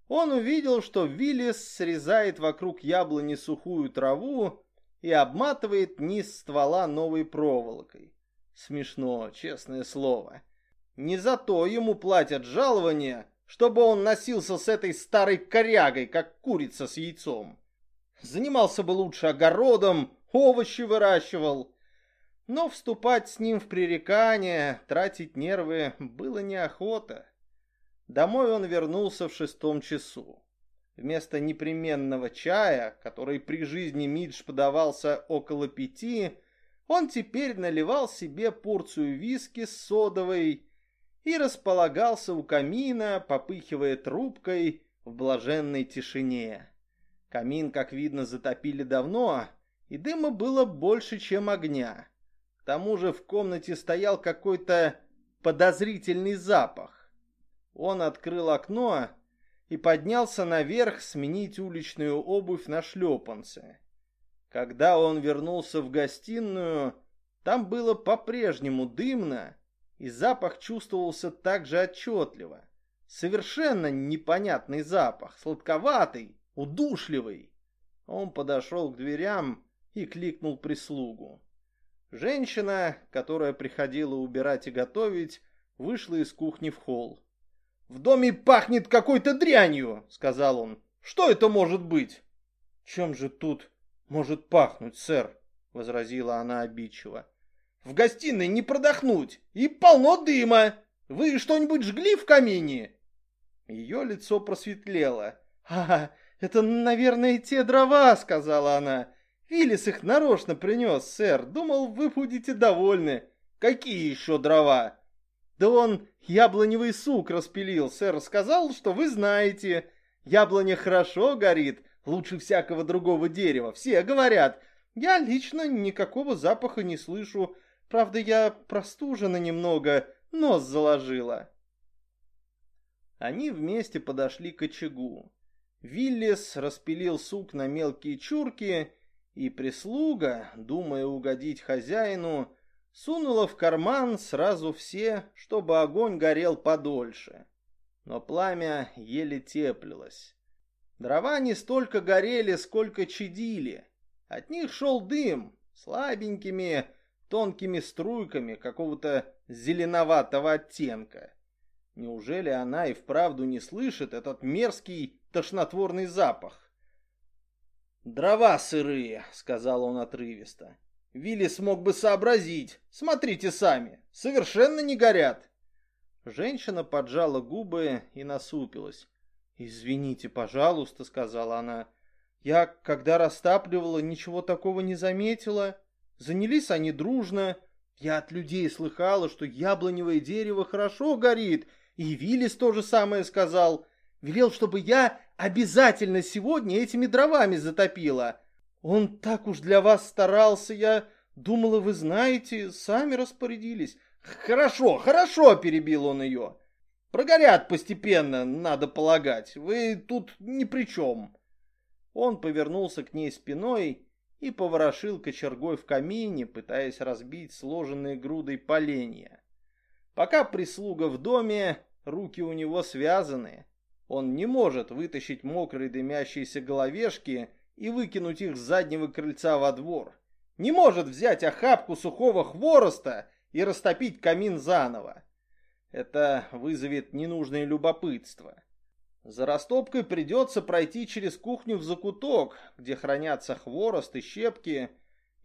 Speaker 1: он увидел, что Виллис срезает вокруг яблони сухую траву и обматывает низ ствола новой проволокой. Смешно, честное слово. Не за то ему платят жалование, чтобы он носился с этой старой корягой, как курица с яйцом. Занимался бы лучше огородом, овощи выращивал, но вступать с ним в пререкания, тратить нервы было неохота. Домой он вернулся в шестом часу. Вместо непременного чая, который при жизни Мидж подавался около пяти, он теперь наливал себе порцию виски с содовой и располагался у камина, попыхивая трубкой в блаженной тишине. Камин, как видно, затопили давно, и дыма было больше, чем огня. К тому же в комнате стоял какой-то подозрительный запах. Он открыл окно и поднялся наверх сменить уличную обувь на шлепанцы. Когда он вернулся в гостиную, там было по-прежнему дымно, и запах чувствовался так же отчетливо. Совершенно непонятный запах, сладковатый, удушливый. Он подошел к дверям и кликнул прислугу. Женщина, которая приходила убирать и готовить, вышла из кухни в холл. «В доме пахнет какой-то дрянью», — сказал он. «Что это может быть?» «Чем же тут может пахнуть, сэр?» — возразила она обидчиво. «В гостиной не продохнуть, и полно дыма. Вы что-нибудь жгли в камине?» Ее лицо просветлело. «А, это, наверное, те дрова», — сказала она. Виллис их нарочно принес, сэр. Думал, вы будете довольны. Какие еще дрова? Да он яблоневый сук распилил, сэр, сказал, что вы знаете. Яблоня хорошо горит, лучше всякого другого дерева. Все говорят. Я лично никакого запаха не слышу. Правда, я простужена немного, нос заложила. Они вместе подошли к очагу. Виллис распилил сук на мелкие чурки, и прислуга, думая угодить хозяину, сунула в карман сразу все, чтобы огонь горел подольше. Но пламя еле теплилось. Дрова не столько горели, сколько чадили. От них шел дым, слабенькими, тонкими струйками какого-то зеленоватого оттенка. Неужели она и вправду не слышит этот мерзкий тошнотворный запах? «Дрова сырые», — сказал он отрывисто. Вилли смог бы сообразить. Смотрите сами, совершенно не горят. Женщина поджала губы и насупилась. «Извините, пожалуйста», — сказала она. «Я, когда растапливала, ничего такого не заметила. Занялись они дружно. Я от людей слыхала, что яблоневое дерево хорошо горит, и Виллис то же самое сказал. Велел, чтобы я обязательно сегодня этими дровами затопила. Он так уж для вас старался, я думала, вы знаете, сами распорядились. Хорошо, хорошо, перебил он ее. Прогорят постепенно, надо полагать. Вы тут ни при чем. Он повернулся к ней спиной и поворошил кочергой в камине, пытаясь разбить сложенные грудой поленья. Пока прислуга в доме, руки у него связаны. Он не может вытащить мокрые дымящиеся головешки и выкинуть их с заднего крыльца во двор. Не может взять охапку сухого хвороста и растопить камин заново. Это вызовет ненужное любопытство. За растопкой придется пройти через кухню в закуток, где хранятся хворост и щепки,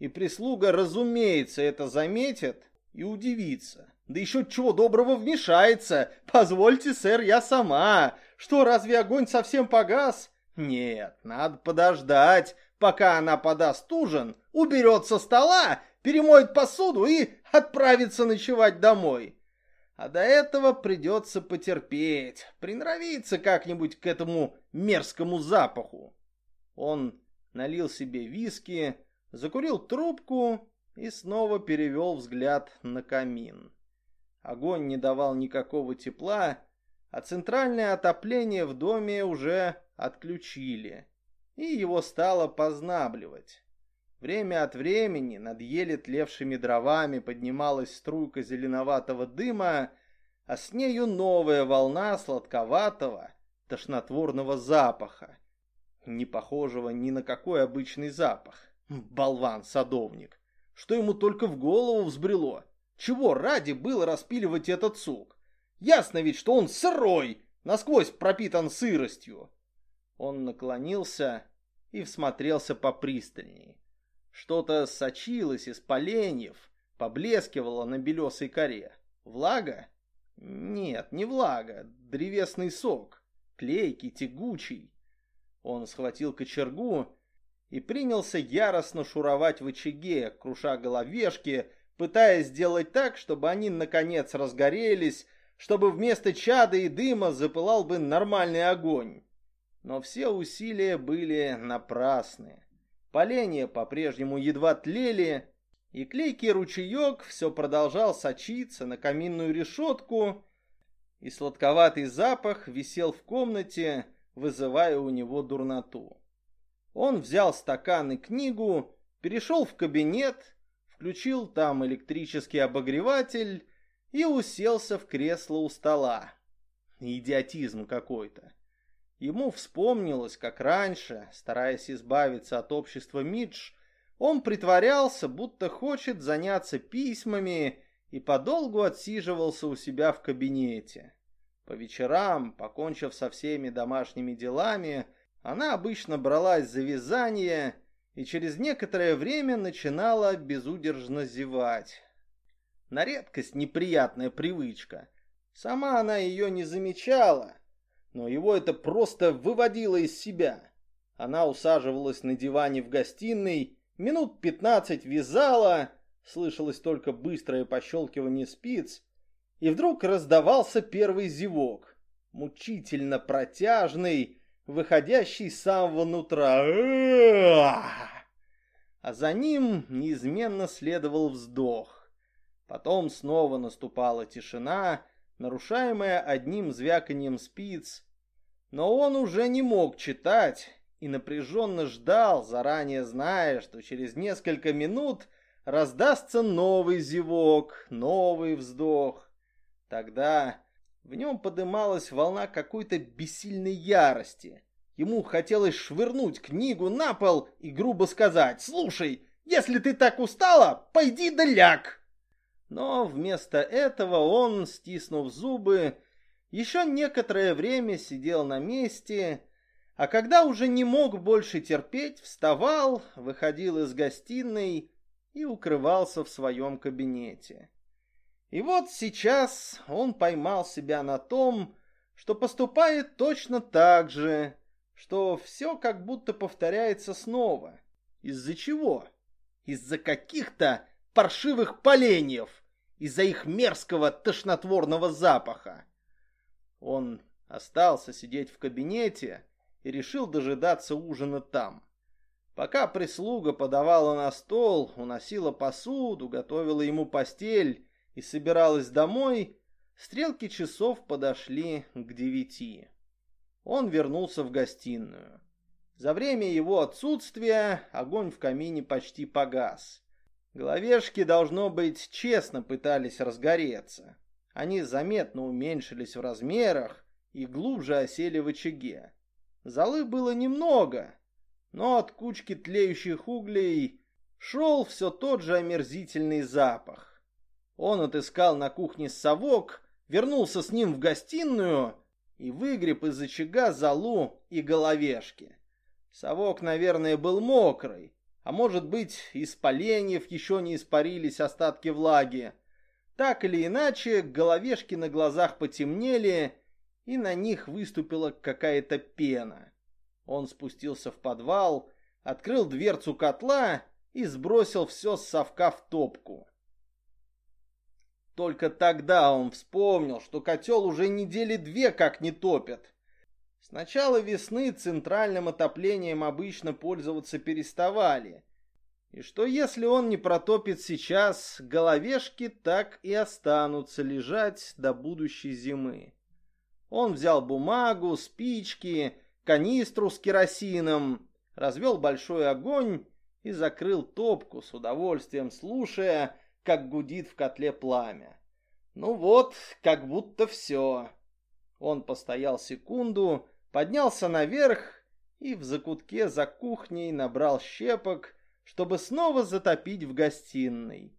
Speaker 1: и прислуга, разумеется, это заметит и удивится. Да еще чего доброго вмешается. Позвольте, сэр, я сама. Что, разве огонь совсем погас? Нет, надо подождать, пока она подаст ужин, уберет со стола, перемоет посуду и отправится ночевать домой. А до этого придется потерпеть, приноровиться как-нибудь к этому мерзкому запаху. Он налил себе виски, закурил трубку и снова перевел взгляд на камин. Огонь не давал никакого тепла, а центральное отопление в доме уже отключили, и его стало познабливать. Время от времени над еле тлевшими дровами поднималась струйка зеленоватого дыма, а с нею новая волна сладковатого, тошнотворного запаха, не похожего ни на какой обычный запах. Болван-садовник! Что ему только в голову взбрело? Чего ради было распиливать этот сук? Ясно ведь, что он сырой, насквозь пропитан сыростью. Он наклонился и всмотрелся попристальней. Что-то сочилось из поленьев, поблескивало на белесой коре. Влага? Нет, не влага, древесный сок, клейкий, тягучий. Он схватил кочергу и принялся яростно шуровать в очаге, круша головешки, пытаясь сделать так, чтобы они наконец разгорелись, чтобы вместо чада и дыма запылал бы нормальный огонь. Но все усилия были напрасны. Поленья по-прежнему едва тлели, и клейкий ручеек все продолжал сочиться на каминную решетку, и сладковатый запах висел в комнате, вызывая у него дурноту. Он взял стакан и книгу, перешел в кабинет, включил там электрический обогреватель и уселся в кресло у стола. Идиотизм какой-то. Ему вспомнилось, как раньше, стараясь избавиться от общества Мидж, он притворялся, будто хочет заняться письмами и подолгу отсиживался у себя в кабинете. По вечерам, покончив со всеми домашними делами, она обычно бралась за вязание и через некоторое время начинала безудержно зевать. На редкость неприятная привычка. Сама она ее не замечала, но его это просто выводило из себя. Она усаживалась на диване в гостиной, минут пятнадцать вязала, слышалось только быстрое пощелкивание спиц, и вдруг раздавался первый зевок, мучительно протяжный, выходящий с самого нутра. А за ним неизменно следовал вздох. Потом снова наступала тишина, нарушаемая одним звяканием спиц, но он уже не мог читать и напряженно ждал, заранее зная, что через несколько минут раздастся новый зевок, новый вздох. Тогда в нем подымалась волна какой-то бессильной ярости. Ему хотелось швырнуть книгу на пол и грубо сказать «Слушай, если ты так устала, пойди да ляг!» Но вместо этого он, стиснув зубы, еще некоторое время сидел на месте, а когда уже не мог больше терпеть, вставал, выходил из гостиной и укрывался в своем кабинете. И вот сейчас он поймал себя на том, что поступает точно так же, что все как будто повторяется снова. Из-за чего? Из-за каких-то паршивых поленьев, из-за их мерзкого тошнотворного запаха. Он остался сидеть в кабинете и решил дожидаться ужина там. Пока прислуга подавала на стол, уносила посуду, готовила ему постель и собиралась домой, стрелки часов подошли к девяти. Он вернулся в гостиную. За время его отсутствия огонь в камине почти погас. Головешки, должно быть, честно пытались разгореться. Они заметно уменьшились в размерах и глубже осели в очаге. Золы было немного, но от кучки тлеющих углей шел все тот же омерзительный запах. Он отыскал на кухне совок, вернулся с ним в гостиную и выгреб из очага золу и головешки. Совок, наверное, был мокрый, а может быть, из поленьев еще не испарились остатки влаги. Так или иначе, головешки на глазах потемнели, и на них выступила какая-то пена. Он спустился в подвал, открыл дверцу котла и сбросил все с совка в топку. Только тогда он вспомнил, что котел уже недели две как не топят. С начала весны центральным отоплением обычно пользоваться переставали. И что если он не протопит сейчас, головешки так и останутся лежать до будущей зимы. Он взял бумагу, спички, канистру с керосином, развел большой огонь и закрыл топку, с удовольствием слушая, как гудит в котле пламя. Ну вот, как будто все. Он постоял секунду, поднялся наверх и в закутке за кухней набрал щепок, чтобы снова затопить в гостиной.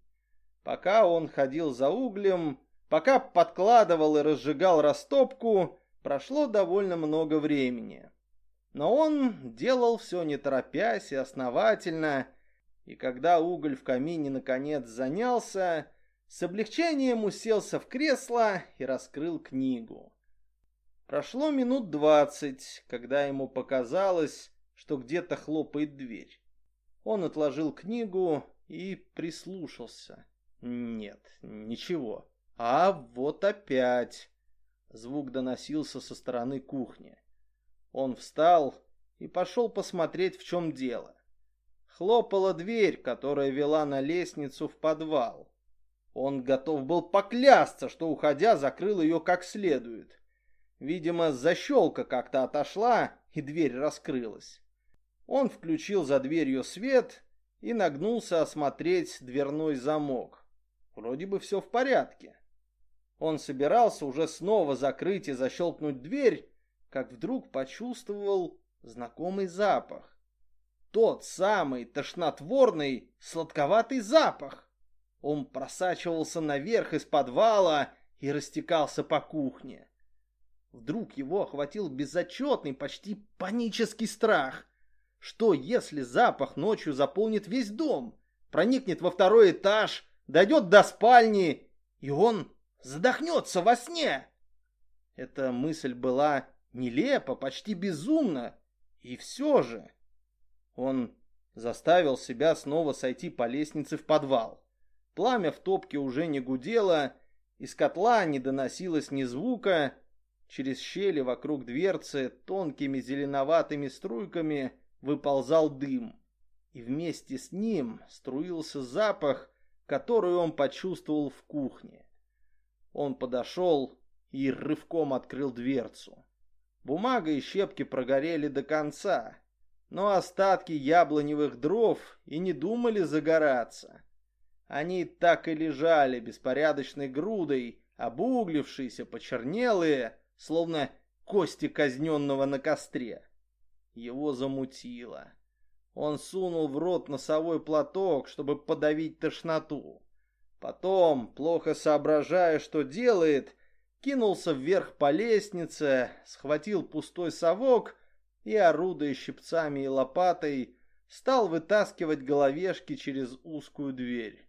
Speaker 1: Пока он ходил за углем, пока подкладывал и разжигал растопку, прошло довольно много времени. Но он делал все не торопясь и основательно, и когда уголь в камине наконец занялся, с облегчением уселся в кресло и раскрыл книгу. Прошло минут двадцать, когда ему показалось, что где-то хлопает дверь. Он отложил книгу и прислушался. Нет, ничего. А вот опять. Звук доносился со стороны кухни. Он встал и пошел посмотреть, в чем дело. Хлопала дверь, которая вела на лестницу в подвал. Он готов был поклясться, что, уходя, закрыл ее как следует. Видимо, защелка как-то отошла, и дверь раскрылась. Он включил за дверью свет и нагнулся осмотреть дверной замок. Вроде бы все в порядке. Он собирался уже снова закрыть и защелкнуть дверь, как вдруг почувствовал знакомый запах. Тот самый тошнотворный сладковатый запах. Он просачивался наверх из подвала и растекался по кухне. Вдруг его охватил безотчетный, почти панический страх. Что, если запах ночью заполнит весь дом, проникнет во второй этаж, дойдет до спальни, и он задохнется во сне? Эта мысль была Нелепо, почти безумно. И все же... Он заставил себя снова сойти по лестнице в подвал. Пламя в топке уже не гудело, из котла не доносилось ни звука. Через щели вокруг дверцы тонкими зеленоватыми струйками выползал дым. И вместе с ним струился запах, который он почувствовал в кухне. Он подошел и рывком открыл дверцу. Бумага и щепки прогорели до конца, но остатки яблоневых дров и не думали загораться. Они так и лежали беспорядочной грудой, обуглившиеся, почернелые, словно кости казненного на костре. Его замутило. Он сунул в рот носовой платок, чтобы подавить тошноту. Потом, плохо соображая, что делает, кинулся вверх по лестнице, схватил пустой совок и, орудуя щипцами и лопатой, стал вытаскивать головешки через узкую дверь.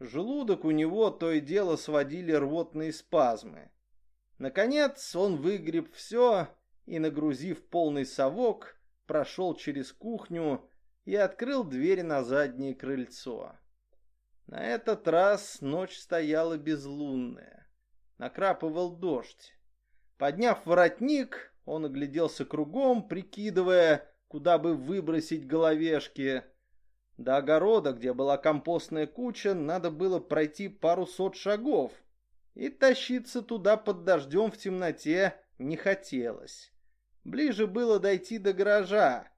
Speaker 1: Желудок у него то и дело сводили рвотные спазмы. Наконец он выгреб все и, нагрузив полный совок, прошел через кухню и открыл дверь на заднее крыльцо. На этот раз ночь стояла безлунная. Накрапывал дождь. Подняв воротник, он огляделся кругом, прикидывая, куда бы выбросить головешки — до огорода, где была компостная куча, надо было пройти пару сот шагов, и тащиться туда под дождем в темноте не хотелось. Ближе было дойти до гаража.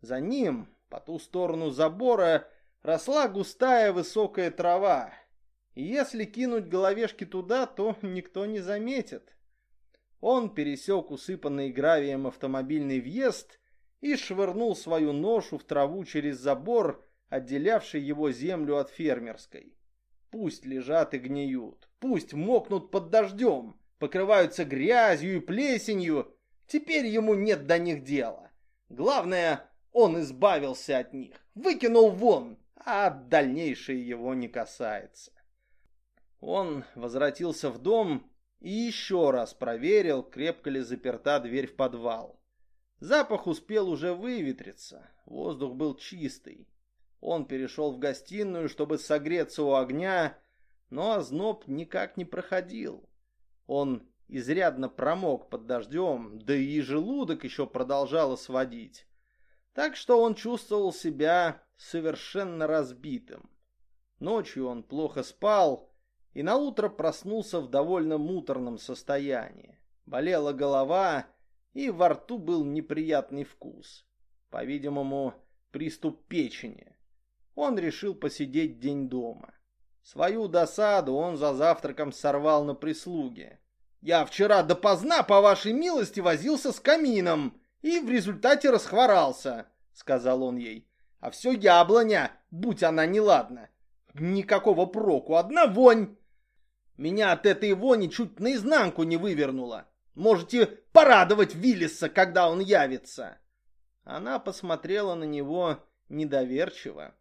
Speaker 1: За ним, по ту сторону забора, росла густая высокая трава. И если кинуть головешки туда, то никто не заметит. Он пересек усыпанный гравием автомобильный въезд и швырнул свою ношу в траву через забор, отделявший его землю от фермерской. Пусть лежат и гниют, пусть мокнут под дождем, покрываются грязью и плесенью, теперь ему нет до них дела. Главное, он избавился от них, выкинул вон, а дальнейшее его не касается. Он возвратился в дом и еще раз проверил, крепко ли заперта дверь в подвал. Запах успел уже выветриться, воздух был чистый. Он перешел в гостиную, чтобы согреться у огня, но озноб никак не проходил. Он изрядно промок под дождем, да и желудок еще продолжало сводить. Так что он чувствовал себя совершенно разбитым. Ночью он плохо спал и наутро проснулся в довольно муторном состоянии. Болела голова, и во рту был неприятный вкус. По-видимому, приступ печени он решил посидеть день дома. Свою досаду он за завтраком сорвал на прислуге. «Я вчера допоздна, по вашей милости, возился с камином и в результате расхворался», — сказал он ей. «А все яблоня, будь она неладна. Никакого проку, одна вонь. Меня от этой вони чуть наизнанку не вывернуло. Можете порадовать Виллиса, когда он явится». Она посмотрела на него недоверчиво.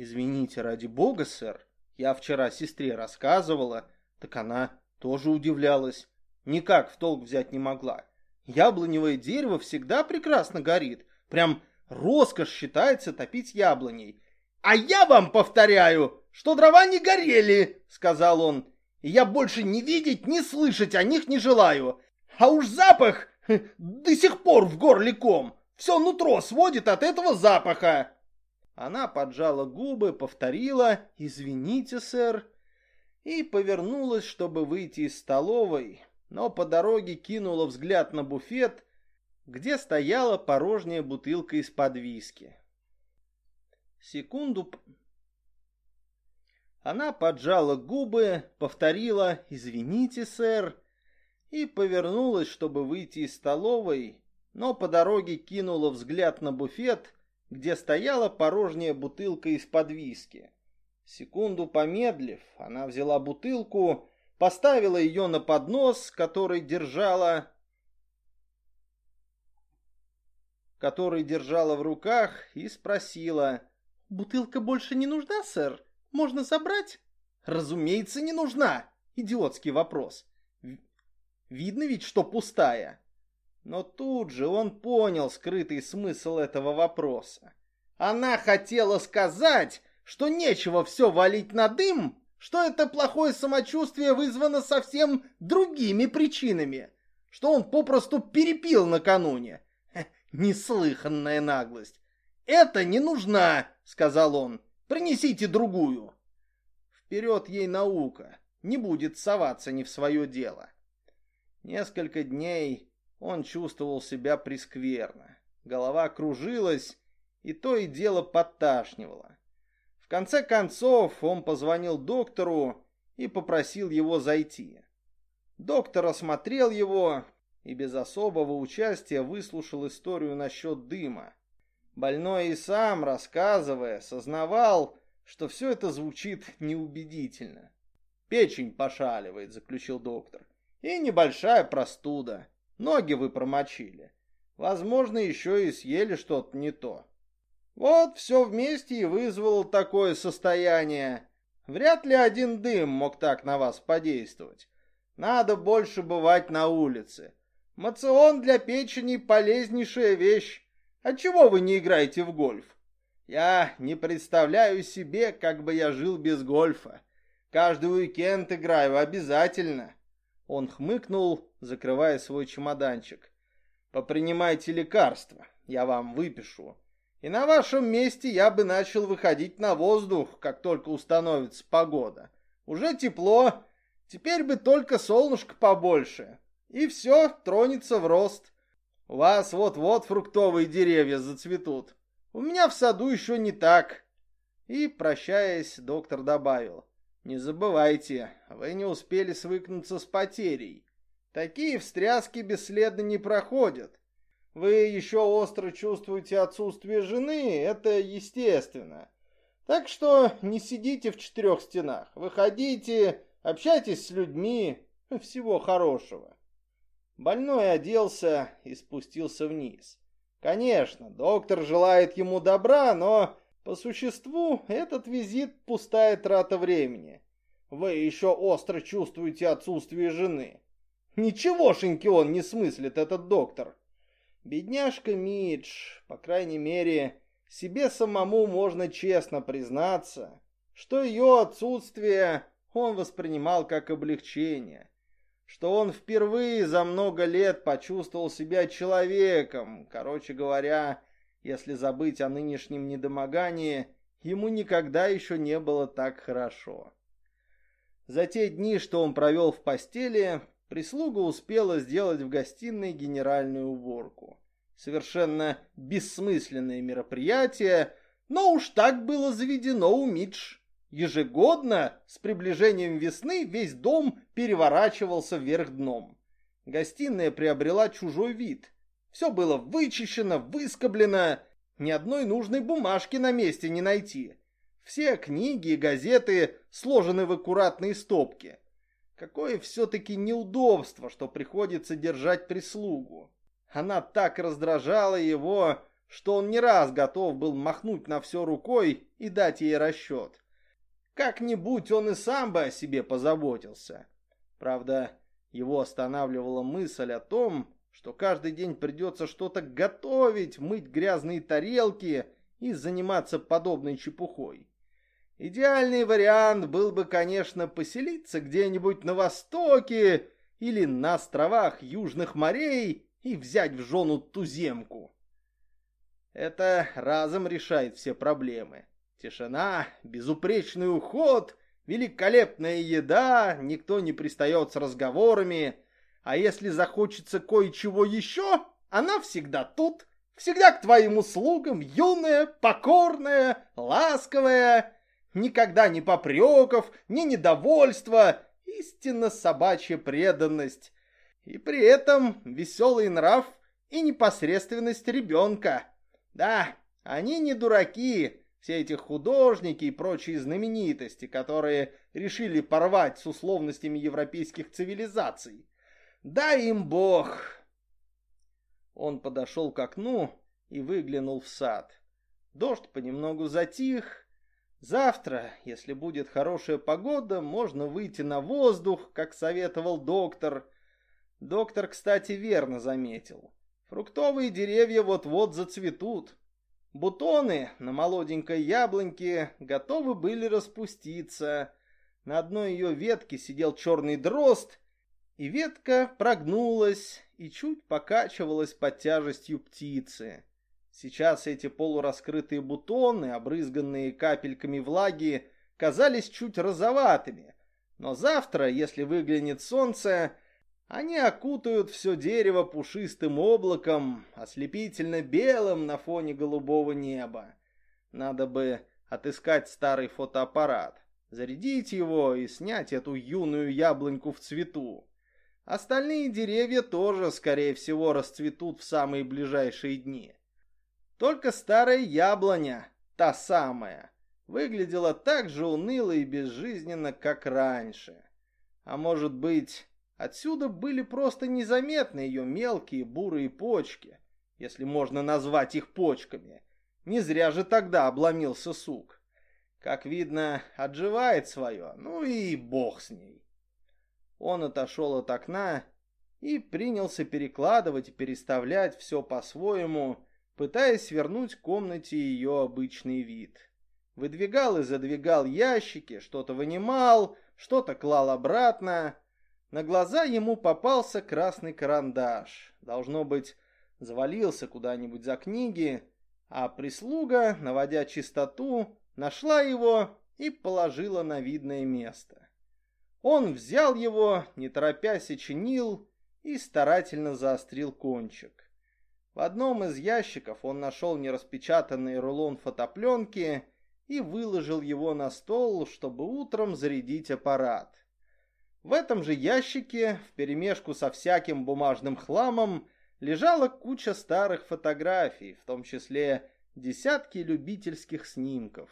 Speaker 1: «Извините, ради бога, сэр, я вчера сестре рассказывала, так она тоже удивлялась. Никак в толк взять не могла. Яблоневое дерево всегда прекрасно горит. Прям роскошь считается топить яблоней. «А я вам повторяю, что дрова не горели», — сказал он. «И я больше ни видеть, ни слышать о них не желаю. А уж запах до сих пор в горле ком. Все нутро сводит от этого запаха». Она поджала губы, повторила «Извините, сэр», и повернулась, чтобы выйти из столовой, но по дороге кинула взгляд на буфет, где стояла порожняя бутылка из-под виски. Секунду... Она поджала губы, повторила «Извините, сэр», и повернулась, чтобы выйти из столовой, но по дороге кинула взгляд на буфет где стояла порожняя бутылка из-под виски. Секунду помедлив, она взяла бутылку, поставила ее на поднос, который держала который держала в руках, и спросила, «Бутылка больше не нужна, сэр? Можно забрать?» «Разумеется, не нужна!» Идиотский вопрос. Видно ведь, что пустая. Но тут же он понял скрытый смысл этого вопроса. Она хотела сказать, что нечего все валить на дым, что это плохое самочувствие вызвано совсем другими причинами, что он попросту перепил накануне. Неслыханная наглость. «Это не нужна», — сказал он. «Принесите другую». Вперед ей наука, не будет соваться не в свое дело. Несколько дней он чувствовал себя прескверно. Голова кружилась, и то и дело подташнивало. В конце концов он позвонил доктору и попросил его зайти. Доктор осмотрел его и без особого участия выслушал историю насчет дыма. Больной и сам, рассказывая, сознавал, что все это звучит неубедительно. «Печень пошаливает», — заключил доктор. «И небольшая простуда. Ноги вы промочили. Возможно, еще и съели что-то не то. Вот все вместе и вызвало такое состояние. Вряд ли один дым мог так на вас подействовать. Надо больше бывать на улице. Мацион для печени полезнейшая вещь. Отчего вы не играете в гольф? Я не представляю себе, как бы я жил без гольфа. Каждый уикенд играю обязательно. Он хмыкнул, закрывая свой чемоданчик. Попринимайте лекарства, я вам выпишу. И на вашем месте я бы начал выходить на воздух, как только установится погода. Уже тепло, теперь бы только солнышко побольше. И все тронется в рост. У вас вот-вот фруктовые деревья зацветут. У меня в саду еще не так. И, прощаясь, доктор добавил. Не забывайте, вы не успели свыкнуться с потерей. Такие встряски бесследно не проходят. Вы еще остро чувствуете отсутствие жены, это естественно. Так что не сидите в четырех стенах. Выходите, общайтесь с людьми. Всего хорошего. Больной оделся и спустился вниз. Конечно, доктор желает ему добра, но по существу этот визит пустая трата времени. Вы еще остро чувствуете отсутствие жены. Ничегошеньки он не смыслит, этот доктор. Бедняжка Мидж, по крайней мере, себе самому можно честно признаться, что ее отсутствие он воспринимал как облегчение, что он впервые за много лет почувствовал себя человеком, короче говоря, если забыть о нынешнем недомогании, ему никогда еще не было так хорошо. За те дни, что он провел в постели, Прислуга успела сделать в гостиной генеральную уборку. Совершенно бессмысленное мероприятие, но уж так было заведено у Мидж. Ежегодно с приближением весны весь дом переворачивался вверх дном. Гостиная приобрела чужой вид. Все было вычищено, выскоблено, ни одной нужной бумажки на месте не найти. Все книги и газеты сложены в аккуратные стопки. Какое все-таки неудобство, что приходится держать прислугу. Она так раздражала его, что он не раз готов был махнуть на все рукой и дать ей расчет. Как-нибудь он и сам бы о себе позаботился. Правда, его останавливала мысль о том, что каждый день придется что-то готовить, мыть грязные тарелки и заниматься подобной чепухой. Идеальный вариант был бы, конечно, поселиться где-нибудь на востоке или на островах южных морей и взять в жену туземку. Это разом решает все проблемы. Тишина, безупречный уход, великолепная еда, никто не пристает с разговорами. А если захочется кое-чего еще, она всегда тут, всегда к твоим услугам, юная, покорная, ласковая Никогда ни попреков, ни недовольства, истинно собачья преданность. И при этом веселый нрав и непосредственность ребенка. Да, они не дураки, все эти художники и прочие знаменитости, которые решили порвать с условностями европейских цивилизаций. Дай им бог! Он подошел к окну и выглянул в сад. Дождь понемногу затих, Завтра, если будет хорошая погода, можно выйти на воздух, как советовал доктор. Доктор, кстати, верно заметил. Фруктовые деревья вот-вот зацветут. Бутоны на молоденькой яблоньке готовы были распуститься. На одной ее ветке сидел черный дрозд, и ветка прогнулась и чуть покачивалась под тяжестью птицы. Сейчас эти полураскрытые бутоны, обрызганные капельками влаги, казались чуть розоватыми, но завтра, если выглянет солнце, они окутают все дерево пушистым облаком, ослепительно белым на фоне голубого неба. Надо бы отыскать старый фотоаппарат, зарядить его и снять эту юную яблоньку в цвету. Остальные деревья тоже, скорее всего, расцветут в самые ближайшие дни. Только старая яблоня, та самая, выглядела так же уныло и безжизненно, как раньше. А может быть, отсюда были просто незаметны ее мелкие бурые почки, если можно назвать их почками. Не зря же тогда обломился сук. Как видно, отживает свое, ну и бог с ней. Он отошел от окна и принялся перекладывать и переставлять все по-своему, пытаясь вернуть комнате ее обычный вид. Выдвигал и задвигал ящики, что-то вынимал, что-то клал обратно. На глаза ему попался красный карандаш. Должно быть, завалился куда-нибудь за книги, а прислуга, наводя чистоту, нашла его и положила на видное место. Он взял его, не торопясь, чинил и старательно заострил кончик. В одном из ящиков он нашел нераспечатанный рулон фотопленки и выложил его на стол, чтобы утром зарядить аппарат. В этом же ящике, вперемешку со всяким бумажным хламом, лежала куча старых фотографий, в том числе десятки любительских снимков.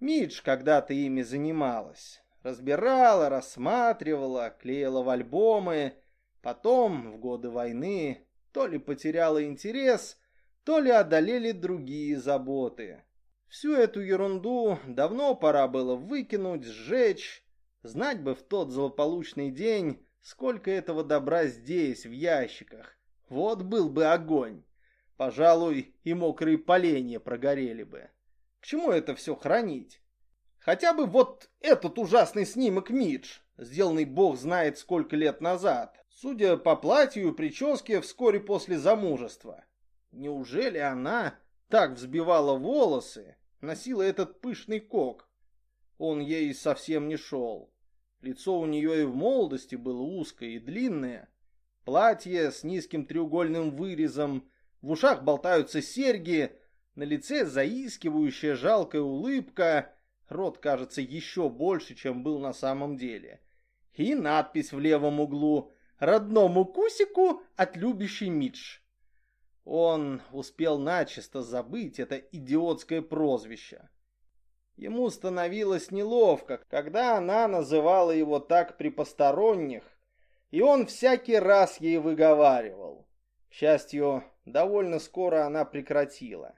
Speaker 1: Мидж когда-то ими занималась разбирала, рассматривала, клеила в альбомы. Потом, в годы войны, то ли потеряла интерес, то ли одолели другие заботы. Всю эту ерунду давно пора было выкинуть, сжечь. Знать бы в тот злополучный день, сколько этого добра здесь, в ящиках. Вот был бы огонь. Пожалуй, и мокрые поленья прогорели бы. К чему это все хранить? Хотя бы вот этот ужасный снимок Мидж, сделанный бог знает сколько лет назад, судя по платью и прическе вскоре после замужества. Неужели она так взбивала волосы, носила этот пышный кок? Он ей совсем не шел. Лицо у нее и в молодости было узкое и длинное. Платье с низким треугольным вырезом, в ушах болтаются серьги, на лице заискивающая жалкая улыбка — Рот кажется еще больше, чем был на самом деле. И надпись в левом углу «Родному Кусику от любящей Мидж». Он успел начисто забыть это идиотское прозвище. Ему становилось неловко, когда она называла его так при посторонних, и он всякий раз ей выговаривал. К счастью, довольно скоро она прекратила.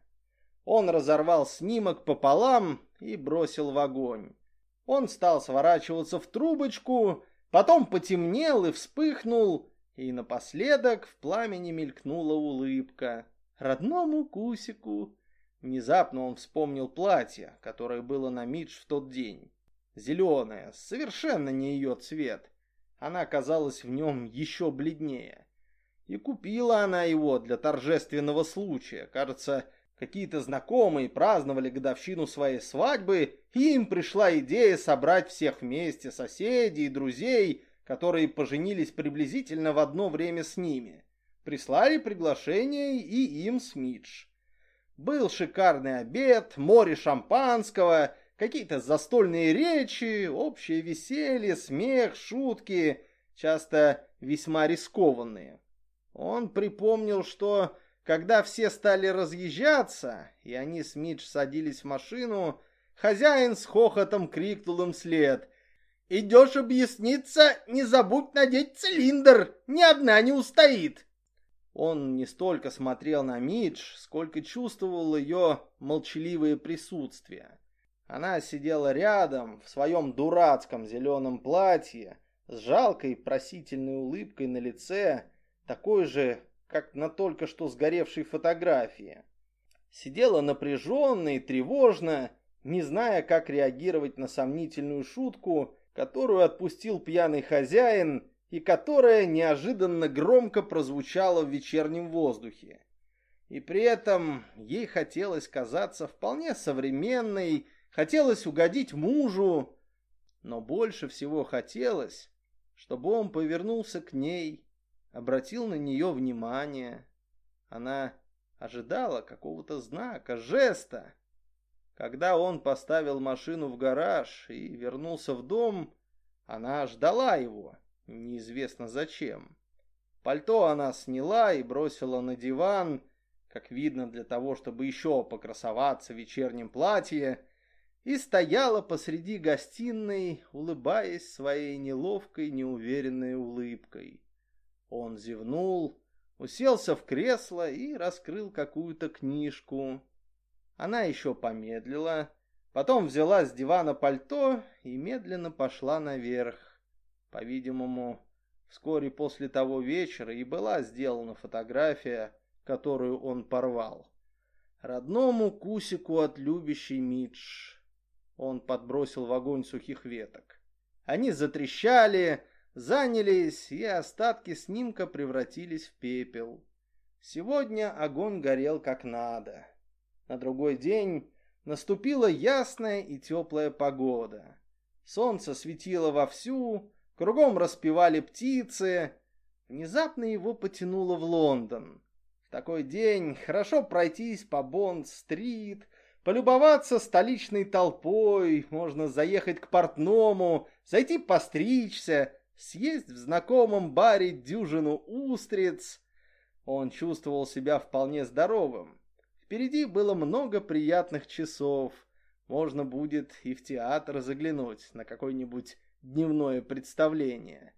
Speaker 1: Он разорвал снимок пополам и бросил в огонь. Он стал сворачиваться в трубочку, потом потемнел и вспыхнул, и напоследок в пламени мелькнула улыбка. Родному Кусику. Внезапно он вспомнил платье, которое было на Мидж в тот день. Зеленое, совершенно не ее цвет. Она казалась в нем еще бледнее. И купила она его для торжественного случая, кажется, Какие-то знакомые праздновали годовщину своей свадьбы, и им пришла идея собрать всех вместе, соседей и друзей, которые поженились приблизительно в одно время с ними. Прислали приглашение и им с Мидж. Был шикарный обед, море шампанского, какие-то застольные речи, общее веселье, смех, шутки, часто весьма рискованные. Он припомнил, что когда все стали разъезжаться, и они с Мидж садились в машину, хозяин с хохотом крикнул им след. «Идешь объясниться, не забудь надеть цилиндр, ни одна не устоит!» Он не столько смотрел на Мидж, сколько чувствовал ее молчаливое присутствие. Она сидела рядом в своем дурацком зеленом платье, с жалкой просительной улыбкой на лице, такой же, как на только что сгоревшей фотографии. сидела напряженно и тревожно, не зная, как реагировать на сомнительную шутку, которую отпустил пьяный хозяин и которая неожиданно громко прозвучала в вечернем воздухе. И при этом ей хотелось казаться вполне современной, хотелось угодить мужу, но больше всего хотелось, чтобы он повернулся к ней, обратил на нее внимание. Она ожидала какого-то знака, жеста. Когда он поставил машину в гараж и вернулся в дом, она ждала его, неизвестно зачем. Пальто она сняла и бросила на диван, как видно, для того, чтобы еще покрасоваться в вечернем платье, и стояла посреди гостиной, улыбаясь своей неловкой, неуверенной улыбкой. Он зевнул, уселся в кресло и раскрыл какую-то книжку. Она еще помедлила, потом взяла с дивана пальто и медленно пошла наверх. По-видимому, вскоре после того вечера и была сделана фотография, которую он порвал. Родному Кусику от любящей Мидж. Он подбросил в огонь сухих веток. Они затрещали, занялись, и остатки снимка превратились в пепел. Сегодня огонь горел как надо. На другой день наступила ясная и теплая погода. Солнце светило вовсю, кругом распевали птицы. Внезапно его потянуло в Лондон. В такой день хорошо пройтись по Бонд-стрит, полюбоваться столичной толпой, можно заехать к портному, зайти постричься, съесть в знакомом баре дюжину устриц. Он чувствовал себя вполне здоровым. Впереди было много приятных часов. Можно будет и в театр заглянуть на какое-нибудь дневное представление.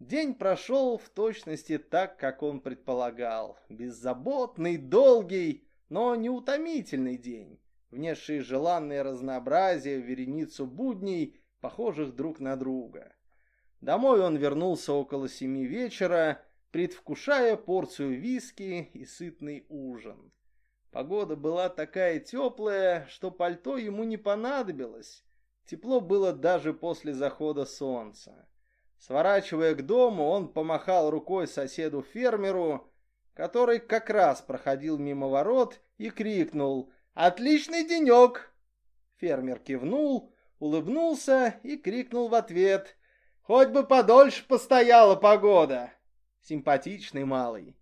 Speaker 1: День прошел в точности так, как он предполагал. Беззаботный, долгий, но неутомительный день, внесший желанное разнообразие в вереницу будней, похожих друг на друга. Домой он вернулся около семи вечера, предвкушая порцию виски и сытный ужин. Погода была такая теплая, что пальто ему не понадобилось. Тепло было даже после захода солнца. Сворачивая к дому, он помахал рукой соседу-фермеру, который как раз проходил мимо ворот и крикнул «Отличный денек!». Фермер кивнул, улыбнулся и крикнул в ответ Хоть бы подольше постояла погода. Симпатичный малый.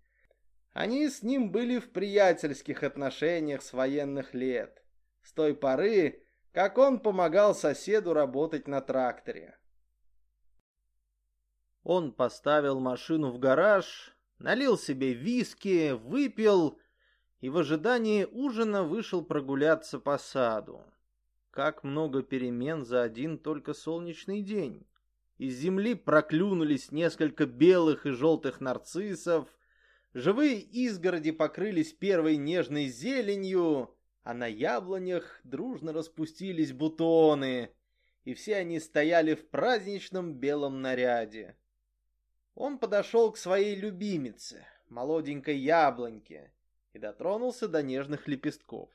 Speaker 1: Они с ним были в приятельских отношениях с военных лет. С той поры, как он помогал соседу работать на тракторе. Он поставил машину в гараж, налил себе виски, выпил и в ожидании ужина вышел прогуляться по саду. Как много перемен за один только солнечный день. Из земли проклюнулись несколько белых и желтых нарциссов, живые изгороди покрылись первой нежной зеленью, а на яблонях дружно распустились бутоны, и все они стояли в праздничном белом наряде. Он подошел к своей любимице, молоденькой яблоньке, и дотронулся до нежных лепестков.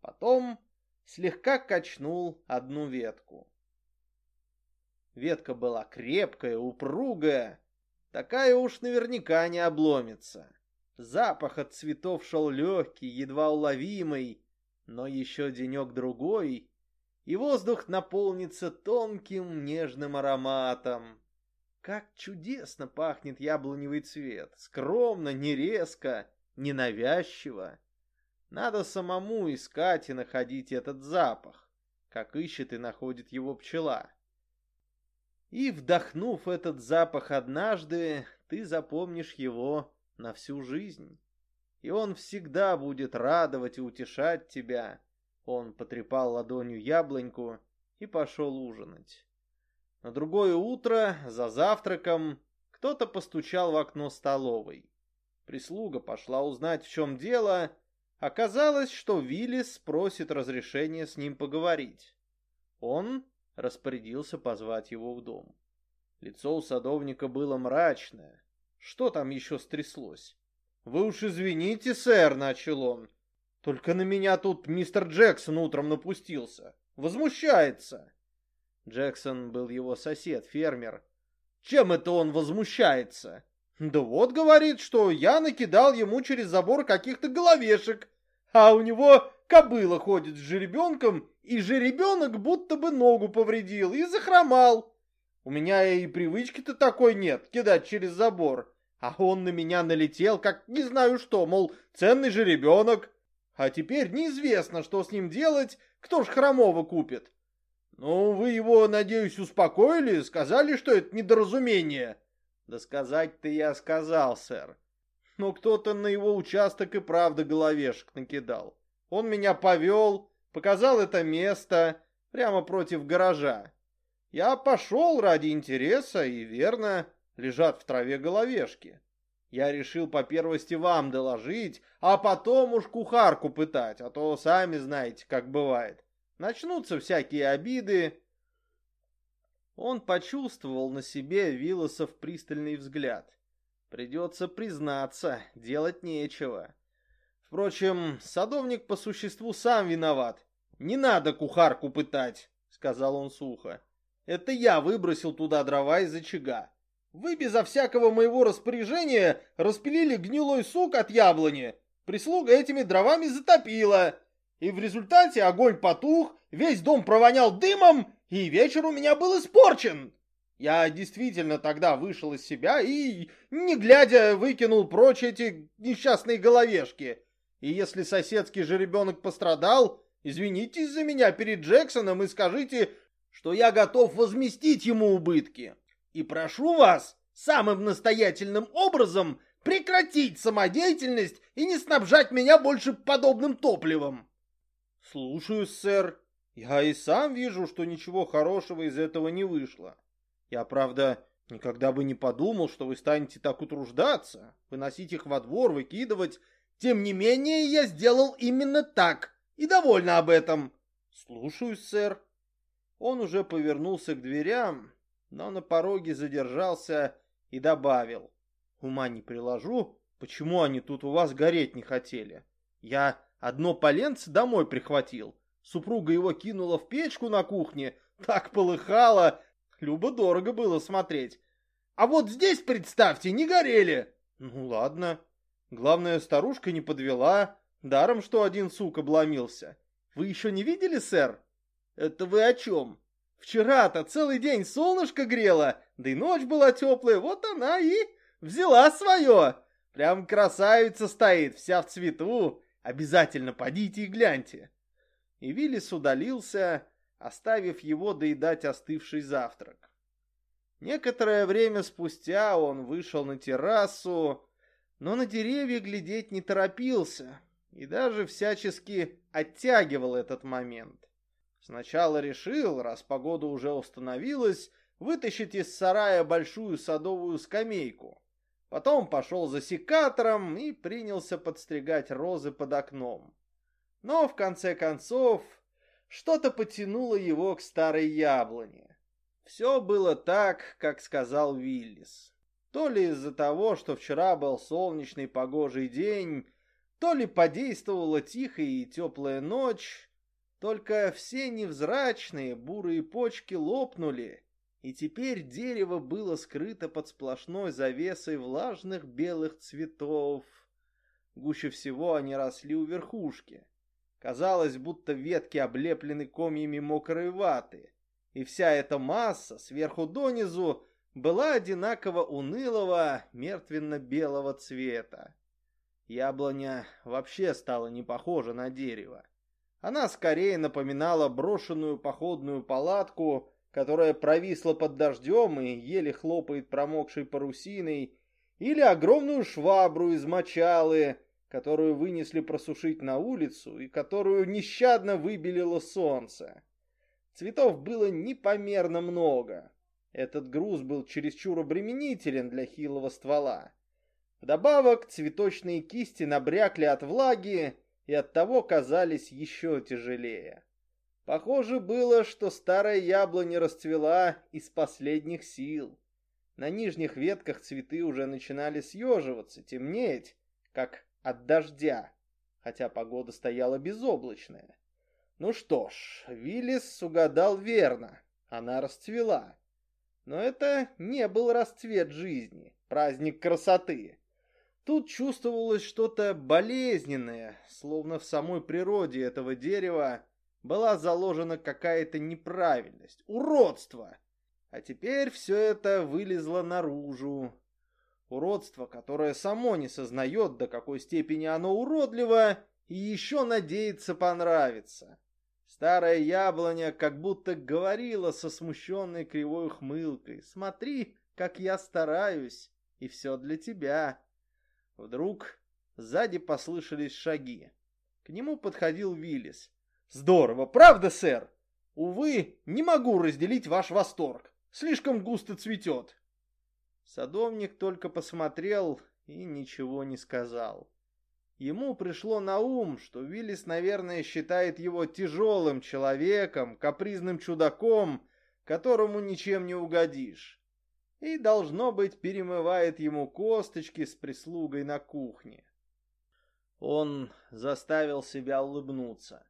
Speaker 1: Потом слегка качнул одну ветку. Ветка была крепкая, упругая, такая уж наверняка не обломится. Запах от цветов шел легкий, едва уловимый, но еще денек-другой, и воздух наполнится тонким нежным ароматом. Как чудесно пахнет яблоневый цвет, скромно, не резко, ненавязчиво. Надо самому искать и находить этот запах, как ищет и находит его пчела. И, вдохнув этот запах однажды, ты запомнишь его на всю жизнь. И он всегда будет радовать и утешать тебя. Он потрепал ладонью яблоньку и пошел ужинать. На другое утро, за завтраком, кто-то постучал в окно столовой. Прислуга пошла узнать, в чем дело. Оказалось, что Виллис просит разрешения с ним поговорить. Он распорядился позвать его в дом. Лицо у садовника было мрачное. Что там еще стряслось? «Вы уж извините, сэр», — начал он. Только на меня тут мистер Джексон утром напустился. Возмущается. Джексон был его сосед, фермер. Чем это он возмущается? Да вот, говорит, что я накидал ему через забор каких-то головешек, а у него кобыла ходит с жеребенком, и жеребенок будто бы ногу повредил и захромал. У меня и привычки-то такой нет, кидать через забор. А он на меня налетел, как не знаю что, мол, ценный жеребенок. А теперь неизвестно, что с ним делать, кто ж хромого купит. Ну, вы его, надеюсь, успокоили, сказали, что это недоразумение. Да сказать-то я сказал, сэр. Но кто-то на его участок и правда головешек накидал. Он меня повел, показал это место прямо против гаража. Я пошел ради интереса, и верно, лежат в траве головешки. Я решил по первости вам доложить, а потом уж кухарку пытать, а то сами знаете, как бывает. Начнутся всякие обиды. Он почувствовал на себе Вилосов пристальный взгляд. Придется признаться, делать нечего. Впрочем, садовник по существу сам виноват. Не надо кухарку пытать, сказал он сухо. Это я выбросил туда дрова из очага. Вы безо всякого моего распоряжения распилили гнилой сук от яблони. Прислуга этими дровами затопила. И в результате огонь потух, весь дом провонял дымом, и вечер у меня был испорчен. Я действительно тогда вышел из себя и, не глядя, выкинул прочь эти несчастные головешки. И если соседский жеребенок пострадал, извинитесь за меня перед Джексоном и скажите, что я готов возместить ему убытки. И прошу вас самым настоятельным образом прекратить самодеятельность и не снабжать меня больше подобным топливом. Слушаю, сэр. Я и сам вижу, что ничего хорошего из этого не вышло. Я, правда, никогда бы не подумал, что вы станете так утруждаться, выносить их во двор, выкидывать. Тем не менее, я сделал именно так и довольна об этом. Слушаюсь, сэр. Он уже повернулся к дверям, но на пороге задержался и добавил. Ума не приложу, почему они тут у вас гореть не хотели. Я одно поленце домой прихватил. Супруга его кинула в печку на кухне, так полыхало, любо-дорого было смотреть. А вот здесь, представьте, не горели. Ну ладно. Главное, старушка не подвела, даром, что один сук обломился. Вы еще не видели, сэр? Это вы о чем? Вчера-то целый день солнышко грело, да и ночь была теплая, вот она и взяла свое. Прям красавица стоит, вся в цвету. Обязательно подите и гляньте. И Виллис удалился, оставив его доедать остывший завтрак. Некоторое время спустя он вышел на террасу, но на деревья глядеть не торопился и даже всячески оттягивал этот момент. Сначала решил, раз погода уже установилась, вытащить из сарая большую садовую скамейку. Потом пошел за секатором и принялся подстригать розы под окном. Но в конце концов что-то потянуло его к старой яблоне. Все было так, как сказал Виллис. То ли из-за того, что вчера был солнечный погожий день, то ли подействовала тихая и теплая ночь, только все невзрачные бурые почки лопнули, и теперь дерево было скрыто под сплошной завесой влажных белых цветов. Гуще всего они росли у верхушки. Казалось, будто ветки облеплены комьями мокрой ваты, и вся эта масса сверху донизу была одинаково унылого, мертвенно-белого цвета. Яблоня вообще стала не похожа на дерево. Она скорее напоминала брошенную походную палатку, которая провисла под дождем и еле хлопает промокшей парусиной, или огромную швабру из мочалы, которую вынесли просушить на улицу и которую нещадно выбелило солнце. Цветов было непомерно много. Этот груз был чересчур обременителен для хилого ствола. Вдобавок цветочные кисти набрякли от влаги, и оттого казались еще тяжелее. Похоже было, что старая яблоня расцвела из последних сил. На нижних ветках цветы уже начинали съеживаться, темнеть, как от дождя. хотя погода стояла безоблачная. Ну что ж, Виллис угадал верно, она расцвела. Но это не был расцвет жизни, праздник красоты. Тут чувствовалось что-то болезненное, словно в самой природе этого дерева была заложена какая-то неправильность, уродство. А теперь все это вылезло наружу. Уродство, которое само не сознает, до какой степени оно уродливо, и еще надеется понравиться. Старая яблоня как будто говорила со смущенной кривой ухмылкой. «Смотри, как я стараюсь, и все для тебя». Вдруг сзади послышались шаги. К нему подходил Виллис. «Здорово, правда, сэр? Увы, не могу разделить ваш восторг. Слишком густо цветет». Садовник только посмотрел и ничего не сказал. Ему пришло на ум, что Виллис, наверное, считает его тяжелым человеком, капризным чудаком, которому ничем не угодишь. И, должно быть, перемывает ему косточки с прислугой на кухне. Он заставил себя улыбнуться.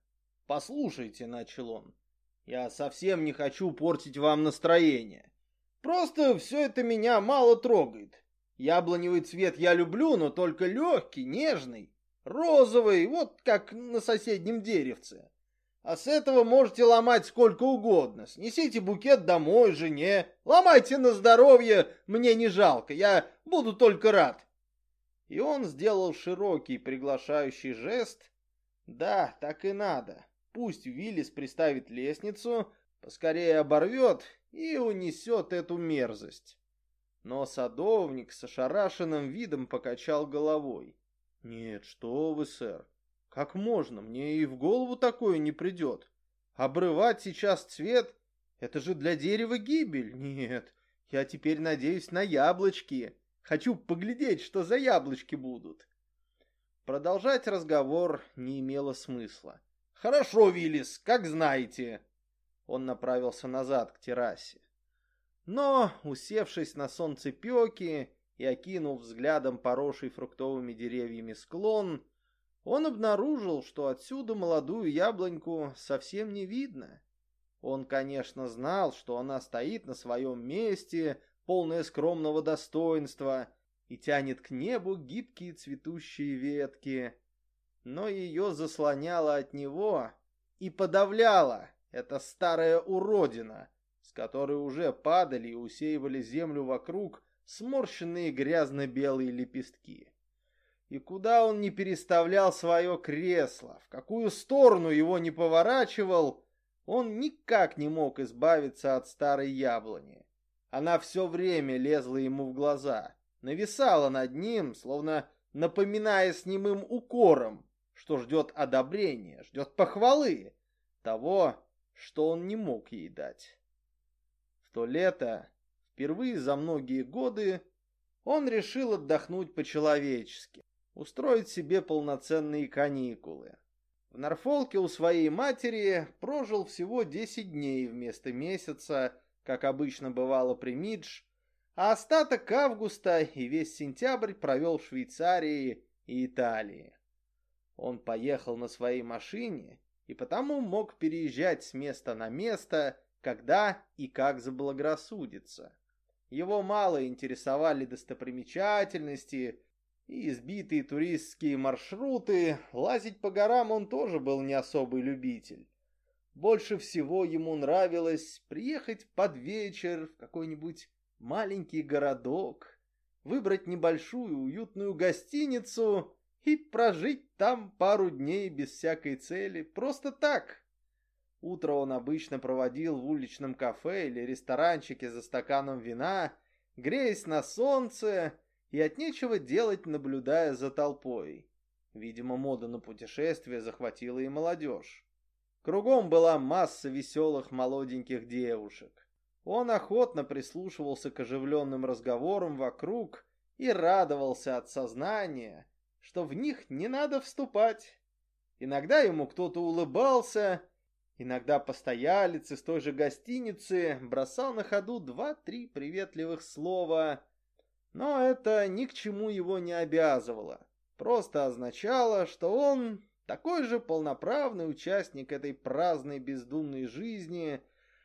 Speaker 1: «Послушайте», — начал он, — «я совсем не хочу портить вам настроение. Просто все это меня мало трогает. Яблоневый цвет я люблю, но только легкий, нежный. Розовый, вот как на соседнем деревце. А с этого можете ломать сколько угодно. Снесите букет домой жене. Ломайте на здоровье, мне не жалко, я буду только рад. И он сделал широкий приглашающий жест. Да, так и надо. Пусть Виллис приставит лестницу, поскорее оборвет и унесет эту мерзость. Но садовник с ошарашенным видом покачал головой. «Нет, что вы, сэр. Как можно? Мне и в голову такое не придет. Обрывать сейчас цвет — это же для дерева гибель. Нет, я теперь надеюсь на яблочки. Хочу поглядеть, что за яблочки будут». Продолжать разговор не имело смысла. «Хорошо, Виллис, как знаете». Он направился назад к террасе. Но, усевшись на солнцепеке и окинув взглядом поросший фруктовыми деревьями склон, он обнаружил, что отсюда молодую яблоньку совсем не видно. Он, конечно, знал, что она стоит на своем месте, полная скромного достоинства, и тянет к небу гибкие цветущие ветки. Но ее заслоняло от него и подавляла эта старая уродина, с которой уже падали и усеивали землю вокруг сморщенные грязно-белые лепестки. И куда он не переставлял свое кресло, в какую сторону его не поворачивал, он никак не мог избавиться от старой яблони. Она все время лезла ему в глаза, нависала над ним, словно напоминая с немым укором, что ждет одобрения, ждет похвалы, того, что он не мог ей дать. В то лето Впервые за многие годы он решил отдохнуть по-человечески, устроить себе полноценные каникулы. В Норфолке у своей матери прожил всего 10 дней вместо месяца, как обычно бывало при Мидж, а остаток августа и весь сентябрь провел в Швейцарии и Италии. Он поехал на своей машине и потому мог переезжать с места на место, когда и как заблагорассудится. Его мало интересовали достопримечательности и избитые туристские маршруты. Лазить по горам он тоже был не особый любитель. Больше всего ему нравилось приехать под вечер в какой-нибудь маленький городок, выбрать небольшую уютную гостиницу и прожить там пару дней без всякой цели, просто так, Утро он обычно проводил в уличном кафе или ресторанчике за стаканом вина, греясь на солнце и от нечего делать, наблюдая за толпой. Видимо, мода на путешествия захватила и молодежь. Кругом была масса веселых молоденьких девушек. Он охотно прислушивался к оживленным разговорам вокруг и радовался от сознания, что в них не надо вступать. Иногда ему кто-то улыбался, Иногда постоялец из той же гостиницы бросал на ходу два-три приветливых слова, но это ни к чему его не обязывало. просто означало, что он такой же полноправный участник этой праздной бездумной жизни,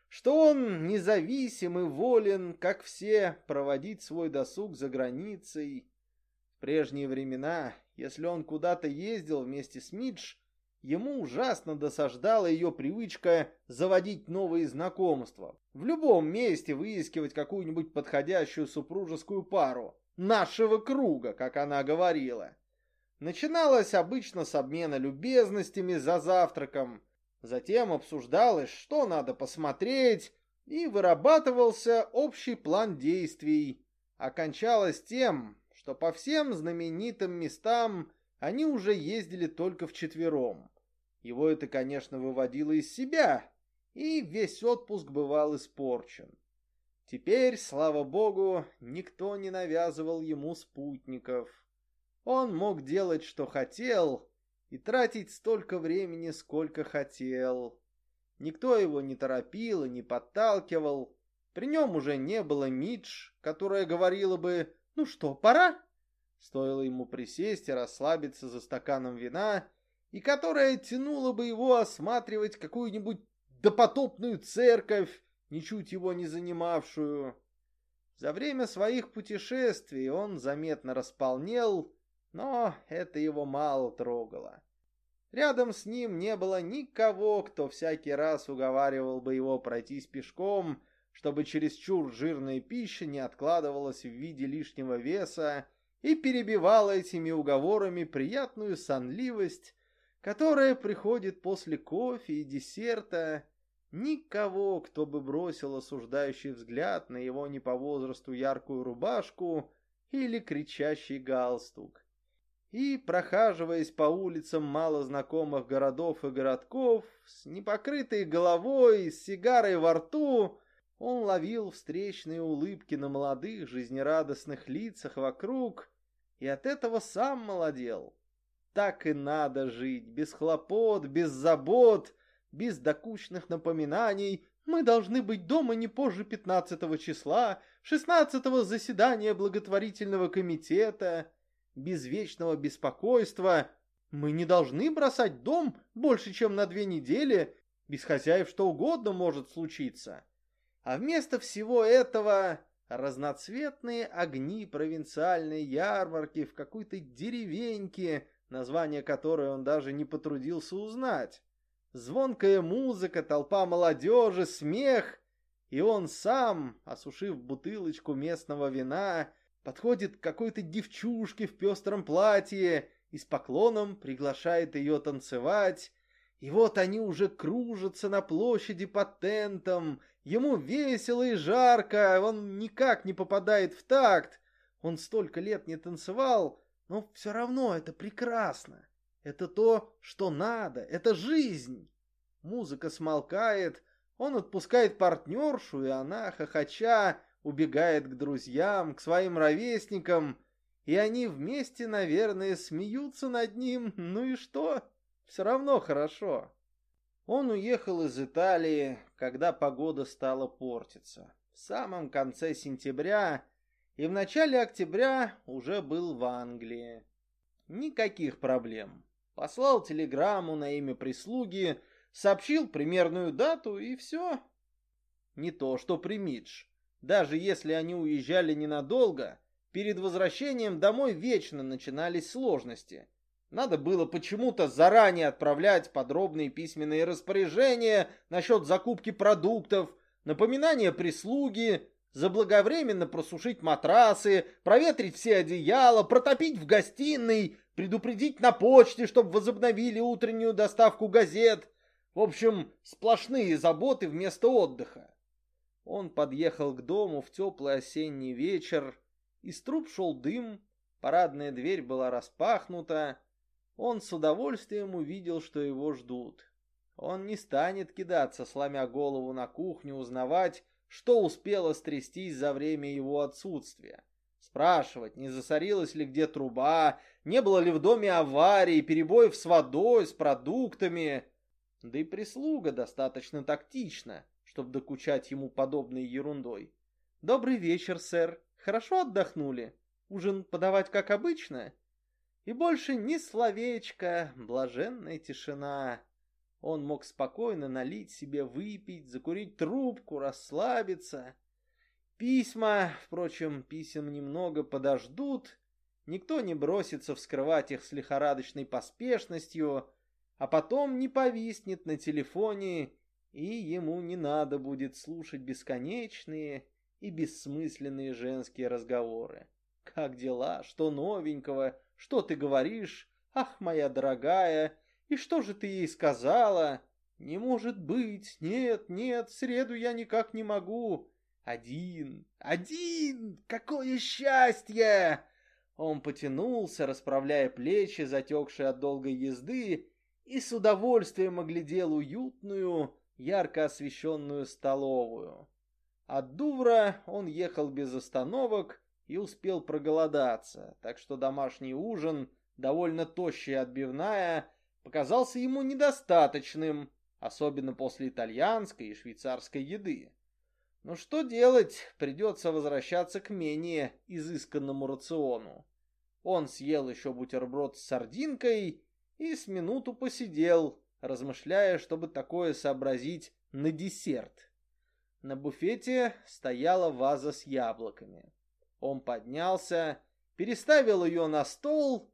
Speaker 1: что он независим и волен, как все, проводить свой досуг за границей. В прежние времена, если он куда-то ездил вместе с Мидж, ему ужасно досаждала ее привычка заводить новые знакомства. В любом месте выискивать какую-нибудь подходящую супружескую пару. Нашего круга, как она говорила. Начиналось обычно с обмена любезностями за завтраком, затем обсуждалось, что надо посмотреть, и вырабатывался общий план действий. Окончалось тем, что по всем знаменитым местам они уже ездили только вчетвером. Его это, конечно, выводило из себя, и весь отпуск бывал испорчен. Теперь, слава богу, никто не навязывал ему спутников. Он мог делать, что хотел, и тратить столько времени, сколько хотел. Никто его не торопил и не подталкивал. При нем уже не было Мидж, которая говорила бы «Ну что, пора?» Стоило ему присесть и расслабиться за стаканом вина, и которая тянула бы его осматривать какую-нибудь допотопную церковь, ничуть его не занимавшую. За время своих путешествий он заметно располнел но это его мало трогало. Рядом с ним не было никого, кто всякий раз уговаривал бы его пройтись пешком, чтобы чересчур жирная пища не откладывалась в виде лишнего веса и перебивала этими уговорами приятную сонливость, которая приходит после кофе и десерта. Никого, кто бы бросил осуждающий взгляд на его не по возрасту яркую рубашку или кричащий галстук и, прохаживаясь по улицам малознакомых городов и городков, с непокрытой головой, с сигарой во рту, он ловил встречные улыбки на молодых, жизнерадостных лицах вокруг, и от этого сам молодел. Так и надо жить, без хлопот, без забот, без докучных напоминаний. Мы должны быть дома не позже 15 числа, 16 заседания благотворительного комитета, без вечного беспокойства. Мы не должны бросать дом больше, чем на две недели. Без хозяев что угодно может случиться. А вместо всего этого разноцветные огни провинциальной ярмарки в какой-то деревеньке, название которой он даже не потрудился узнать. Звонкая музыка, толпа молодежи, смех, и он сам, осушив бутылочку местного вина, подходит к какой-то девчушке в пестром платье и с поклоном приглашает ее танцевать. И вот они уже кружатся на площади под тентом. Ему весело и жарко, он никак не попадает в такт. Он столько лет не танцевал, но все равно это прекрасно. Это то, что надо, это жизнь. Музыка смолкает, он отпускает партнершу, и она, хохоча, убегает к друзьям, к своим ровесникам, и они вместе, наверное, смеются над ним. Ну и что? Все равно хорошо. Он уехал из Италии, когда погода стала портиться. В самом конце сентября и в начале октября уже был в Англии. Никаких проблем. Послал телеграмму на имя прислуги, сообщил примерную дату и все. Не то, что при Мидж. Даже если они уезжали ненадолго, перед возвращением домой вечно начинались сложности. Надо было почему-то заранее отправлять подробные письменные распоряжения насчет закупки продуктов, напоминания прислуги, заблаговременно просушить матрасы, проветрить все одеяла, протопить в гостиной, предупредить на почте, чтобы возобновили утреннюю доставку газет. В общем, сплошные заботы вместо отдыха. Он подъехал к дому в теплый осенний вечер. Из труб шел дым, парадная дверь была распахнута. Он с удовольствием увидел, что его ждут. Он не станет кидаться, сломя голову на кухню, узнавать, что успело стрястись за время его отсутствия. Спрашивать, не засорилась ли где труба, не было ли в доме аварии, перебоев с водой, с продуктами. Да и прислуга достаточно тактична чтобы докучать ему подобной ерундой. «Добрый вечер, сэр. Хорошо отдохнули? Ужин подавать как обычно?» И больше ни словечка, блаженная тишина. Он мог спокойно налить себе выпить, закурить трубку, расслабиться. Письма, впрочем, писем немного подождут. Никто не бросится вскрывать их с лихорадочной поспешностью, а потом не повиснет на телефоне, и ему не надо будет слушать бесконечные и бессмысленные женские разговоры. Как дела? Что новенького? Что ты говоришь? Ах, моя дорогая, и что же ты ей сказала? Не может быть, нет, нет, в среду я никак не могу. Один, один, какое счастье! Он потянулся, расправляя плечи, затекшие от долгой езды, и с удовольствием оглядел уютную, ярко освещенную столовую. От Дувра он ехал без остановок и успел проголодаться, так что домашний ужин, довольно тощая отбивная, показался ему недостаточным, особенно после итальянской и швейцарской еды. Но что делать, придется возвращаться к менее изысканному рациону. Он съел еще бутерброд с сардинкой и с минуту посидел, размышляя, чтобы такое сообразить на десерт. На буфете стояла ваза с яблоками. Он поднялся, переставил ее на стол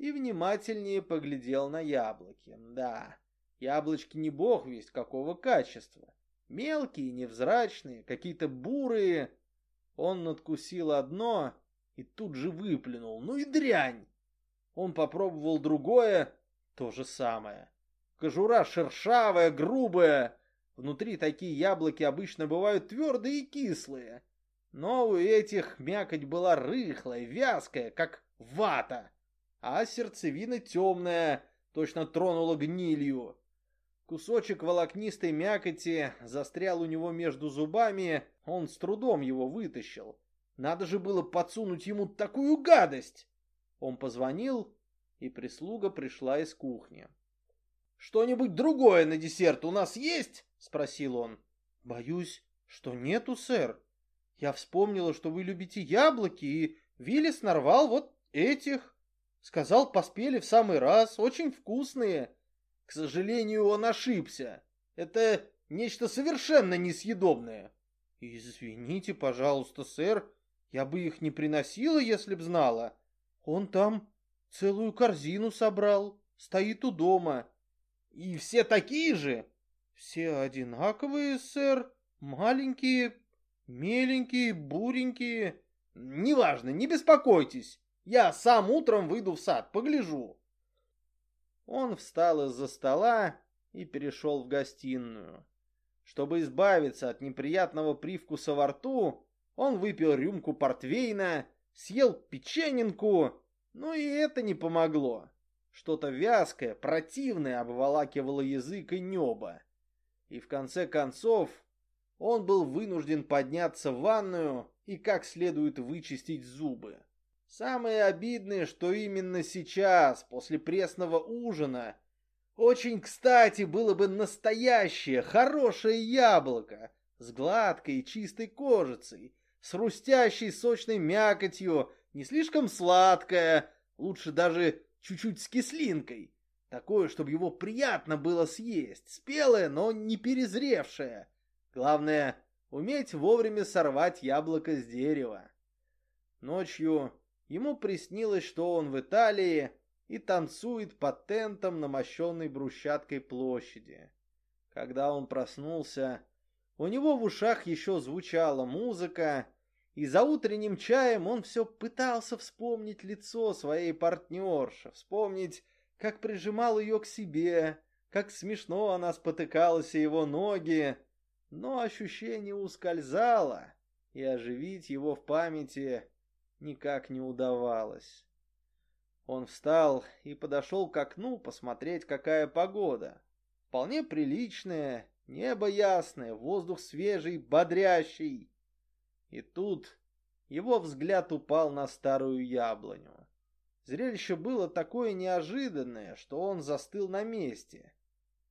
Speaker 1: и внимательнее поглядел на яблоки. Да, яблочки не бог весть какого качества. Мелкие, невзрачные, какие-то бурые. Он надкусил одно и тут же выплюнул. Ну и дрянь! Он попробовал другое, то же самое. Кожура шершавая, грубая. Внутри такие яблоки обычно бывают твердые и кислые. Но у этих мякоть была рыхлая, вязкая, как вата. А сердцевина темная, точно тронула гнилью. Кусочек волокнистой мякоти застрял у него между зубами, он с трудом его вытащил. Надо же было подсунуть ему такую гадость. Он позвонил, и прислуга пришла из кухни. «Что-нибудь другое на десерт у нас есть?» — спросил он. «Боюсь, что нету, сэр. Я вспомнила, что вы любите яблоки, и Виллис нарвал вот этих. Сказал, поспели в самый раз, очень вкусные. К сожалению, он ошибся. Это нечто совершенно несъедобное». «Извините, пожалуйста, сэр, я бы их не приносила, если б знала. Он там целую корзину собрал, стоит у дома». И все такие же? Все одинаковые, сэр. Маленькие, меленькие, буренькие. Неважно, не беспокойтесь. Я сам утром выйду в сад, погляжу. Он встал из-за стола и перешел в гостиную. Чтобы избавиться от неприятного привкуса во рту, он выпил рюмку портвейна, съел печененку, но и это не помогло. Что-то вязкое, противное обволакивало язык и небо. И в конце концов он был вынужден подняться в ванную и как следует вычистить зубы. Самое обидное, что именно сейчас, после пресного ужина, очень кстати было бы настоящее, хорошее яблоко с гладкой и чистой кожицей, с хрустящей сочной мякотью, не слишком сладкое, лучше даже чуть-чуть с кислинкой. Такое, чтобы его приятно было съесть. Спелое, но не перезревшее. Главное, уметь вовремя сорвать яблоко с дерева. Ночью ему приснилось, что он в Италии и танцует под тентом на мощенной брусчаткой площади. Когда он проснулся, у него в ушах еще звучала музыка, и за утренним чаем он все пытался вспомнить лицо своей партнерши, вспомнить, как прижимал ее к себе, как смешно она спотыкалась о его ноги, но ощущение ускользало, и оживить его в памяти никак не удавалось. Он встал и подошел к окну посмотреть, какая погода. Вполне приличная, небо ясное, воздух свежий, бодрящий. И тут его взгляд упал на старую яблоню. Зрелище было такое неожиданное, что он застыл на месте.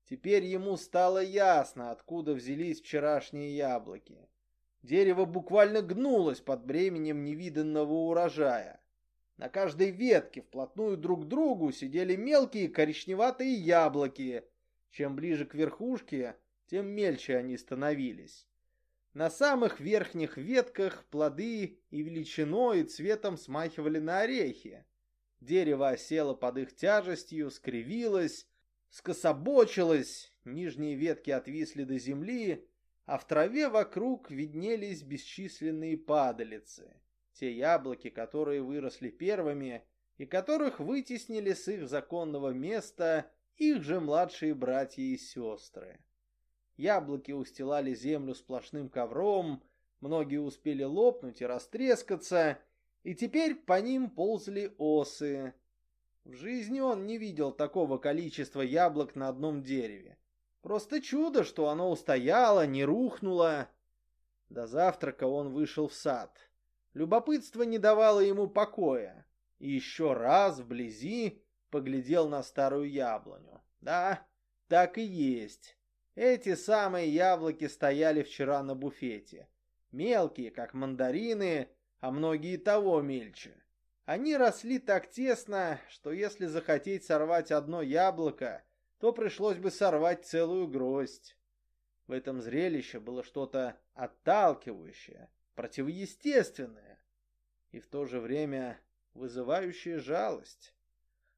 Speaker 1: Теперь ему стало ясно, откуда взялись вчерашние яблоки. Дерево буквально гнулось под бременем невиданного урожая. На каждой ветке вплотную друг к другу сидели мелкие коричневатые яблоки. Чем ближе к верхушке, тем мельче они становились. На самых верхних ветках плоды и величиной, и цветом смахивали на орехи. Дерево осело под их тяжестью, скривилось, скособочилось, нижние ветки отвисли до земли, а в траве вокруг виднелись бесчисленные падалицы. Те яблоки, которые выросли первыми и которых вытеснили с их законного места их же младшие братья и сестры. Яблоки устилали землю сплошным ковром, многие успели лопнуть и растрескаться, и теперь по ним ползли осы. В жизни он не видел такого количества яблок на одном дереве. Просто чудо, что оно устояло, не рухнуло. До завтрака он вышел в сад. Любопытство не давало ему покоя. И еще раз вблизи поглядел на старую яблоню. Да, так и есть. Эти самые яблоки стояли вчера на буфете. Мелкие, как мандарины, а многие того мельче. Они росли так тесно, что если захотеть сорвать одно яблоко, то пришлось бы сорвать целую гроздь. В этом зрелище было что-то отталкивающее, противоестественное и в то же время вызывающее жалость.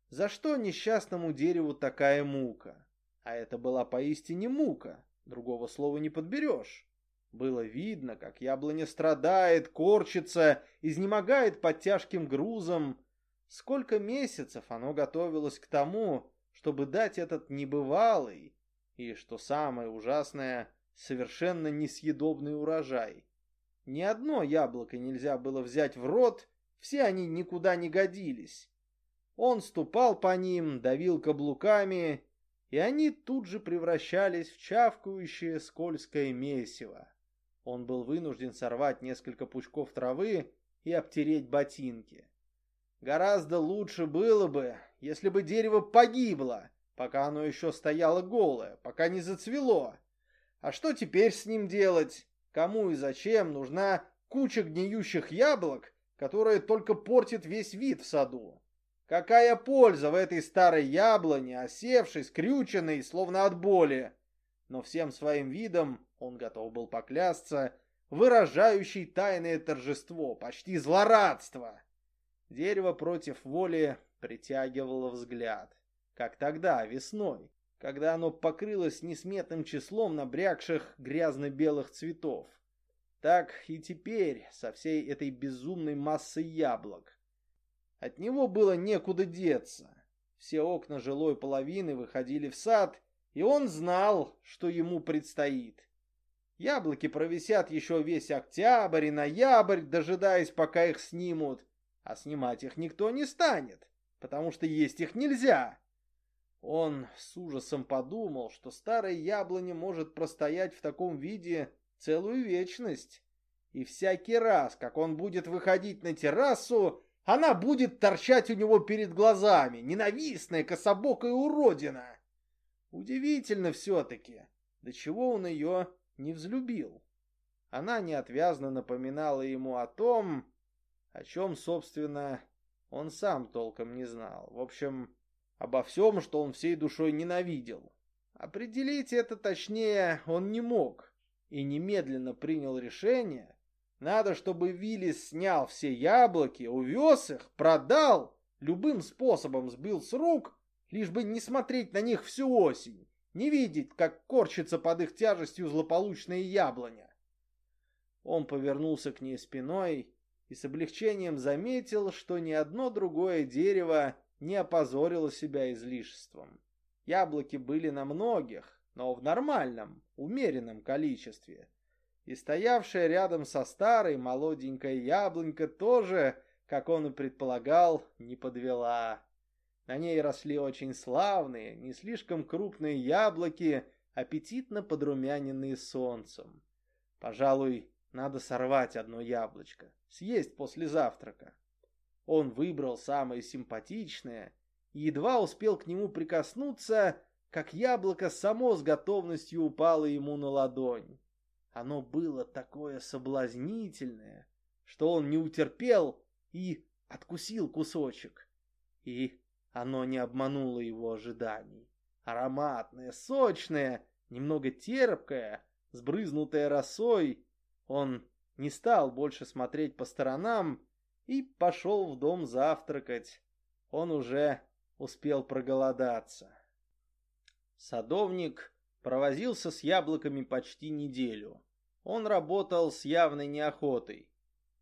Speaker 1: За что несчастному дереву такая мука? А это была поистине мука, другого слова не подберешь. Было видно, как яблоня страдает, корчится, изнемогает под тяжким грузом. Сколько месяцев оно готовилось к тому, чтобы дать этот небывалый и, что самое ужасное, совершенно несъедобный урожай. Ни одно яблоко нельзя было взять в рот, все они никуда не годились. Он ступал по ним, давил каблуками, и они тут же превращались в чавкающее скользкое месиво. Он был вынужден сорвать несколько пучков травы и обтереть ботинки. Гораздо лучше было бы, если бы дерево погибло, пока оно еще стояло голое, пока не зацвело. А что теперь с ним делать? Кому и зачем нужна куча гниющих яблок, которая только портит весь вид в саду? Какая польза в этой старой яблоне, осевшей, скрюченной, словно от боли? Но всем своим видом он готов был поклясться, выражающий тайное торжество, почти злорадство. Дерево против воли притягивало взгляд, как тогда, весной, когда оно покрылось несметным числом набрякших грязно-белых цветов. Так и теперь со всей этой безумной массой яблок. От него было некуда деться. Все окна жилой половины выходили в сад, и он знал, что ему предстоит. Яблоки провисят еще весь октябрь и ноябрь, дожидаясь, пока их снимут, а снимать их никто не станет, потому что есть их нельзя. Он с ужасом подумал, что старая яблоня может простоять в таком виде целую вечность. И всякий раз, как он будет выходить на террасу, она будет торчать у него перед глазами, ненавистная кособокая уродина. Удивительно все-таки, до чего он ее не взлюбил. Она неотвязно напоминала ему о том, о чем, собственно, он сам толком не знал. В общем, обо всем, что он всей душой ненавидел. Определить это точнее он не мог и немедленно принял решение, надо, чтобы Виллис снял все яблоки, увез их, продал, любым способом сбил с рук, лишь бы не смотреть на них всю осень, не видеть, как корчится под их тяжестью злополучная яблоня. Он повернулся к ней спиной и с облегчением заметил, что ни одно другое дерево не опозорило себя излишеством. Яблоки были на многих, но в нормальном, умеренном количестве – и стоявшая рядом со старой молоденькая яблонька тоже, как он и предполагал, не подвела. На ней росли очень славные, не слишком крупные яблоки, аппетитно подрумяненные солнцем. Пожалуй, надо сорвать одно яблочко, съесть после завтрака. Он выбрал самое симпатичное и едва успел к нему прикоснуться, как яблоко само с готовностью упало ему на ладонь. Оно было такое соблазнительное, что он не утерпел и откусил кусочек. И оно не обмануло его ожиданий. Ароматное, сочное, немного терпкое, сбрызнутое росой. Он не стал больше смотреть по сторонам и пошел в дом завтракать. Он уже успел проголодаться. Садовник провозился с яблоками почти неделю. Он работал с явной неохотой.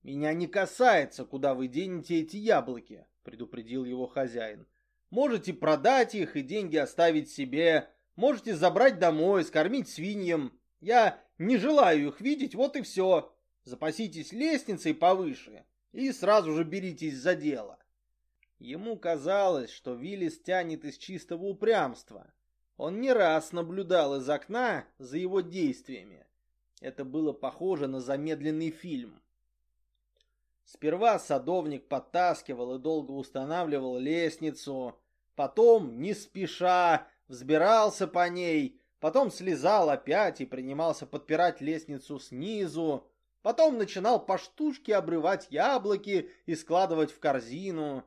Speaker 1: «Меня не касается, куда вы денете эти яблоки», — предупредил его хозяин. «Можете продать их и деньги оставить себе, можете забрать домой, скормить свиньям. Я не желаю их видеть, вот и все. Запаситесь лестницей повыше и сразу же беритесь за дело». Ему казалось, что Виллис тянет из чистого упрямства. Он не раз наблюдал из окна за его действиями. Это было похоже на замедленный фильм. Сперва садовник подтаскивал и долго устанавливал лестницу, потом, не спеша, взбирался по ней, потом слезал опять и принимался подпирать лестницу снизу, потом начинал по штучке обрывать яблоки и складывать в корзину.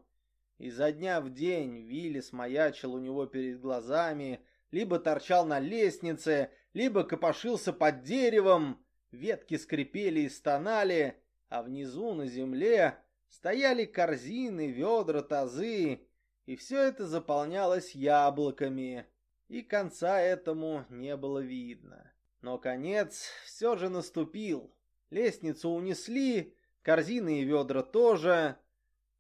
Speaker 1: Изо дня в день Виллис маячил у него перед глазами, либо торчал на лестнице, либо копошился под деревом, ветки скрипели и стонали, а внизу на земле стояли корзины, ведра, тазы, и все это заполнялось яблоками, и конца этому не было видно. Но конец все же наступил. Лестницу унесли, корзины и ведра тоже.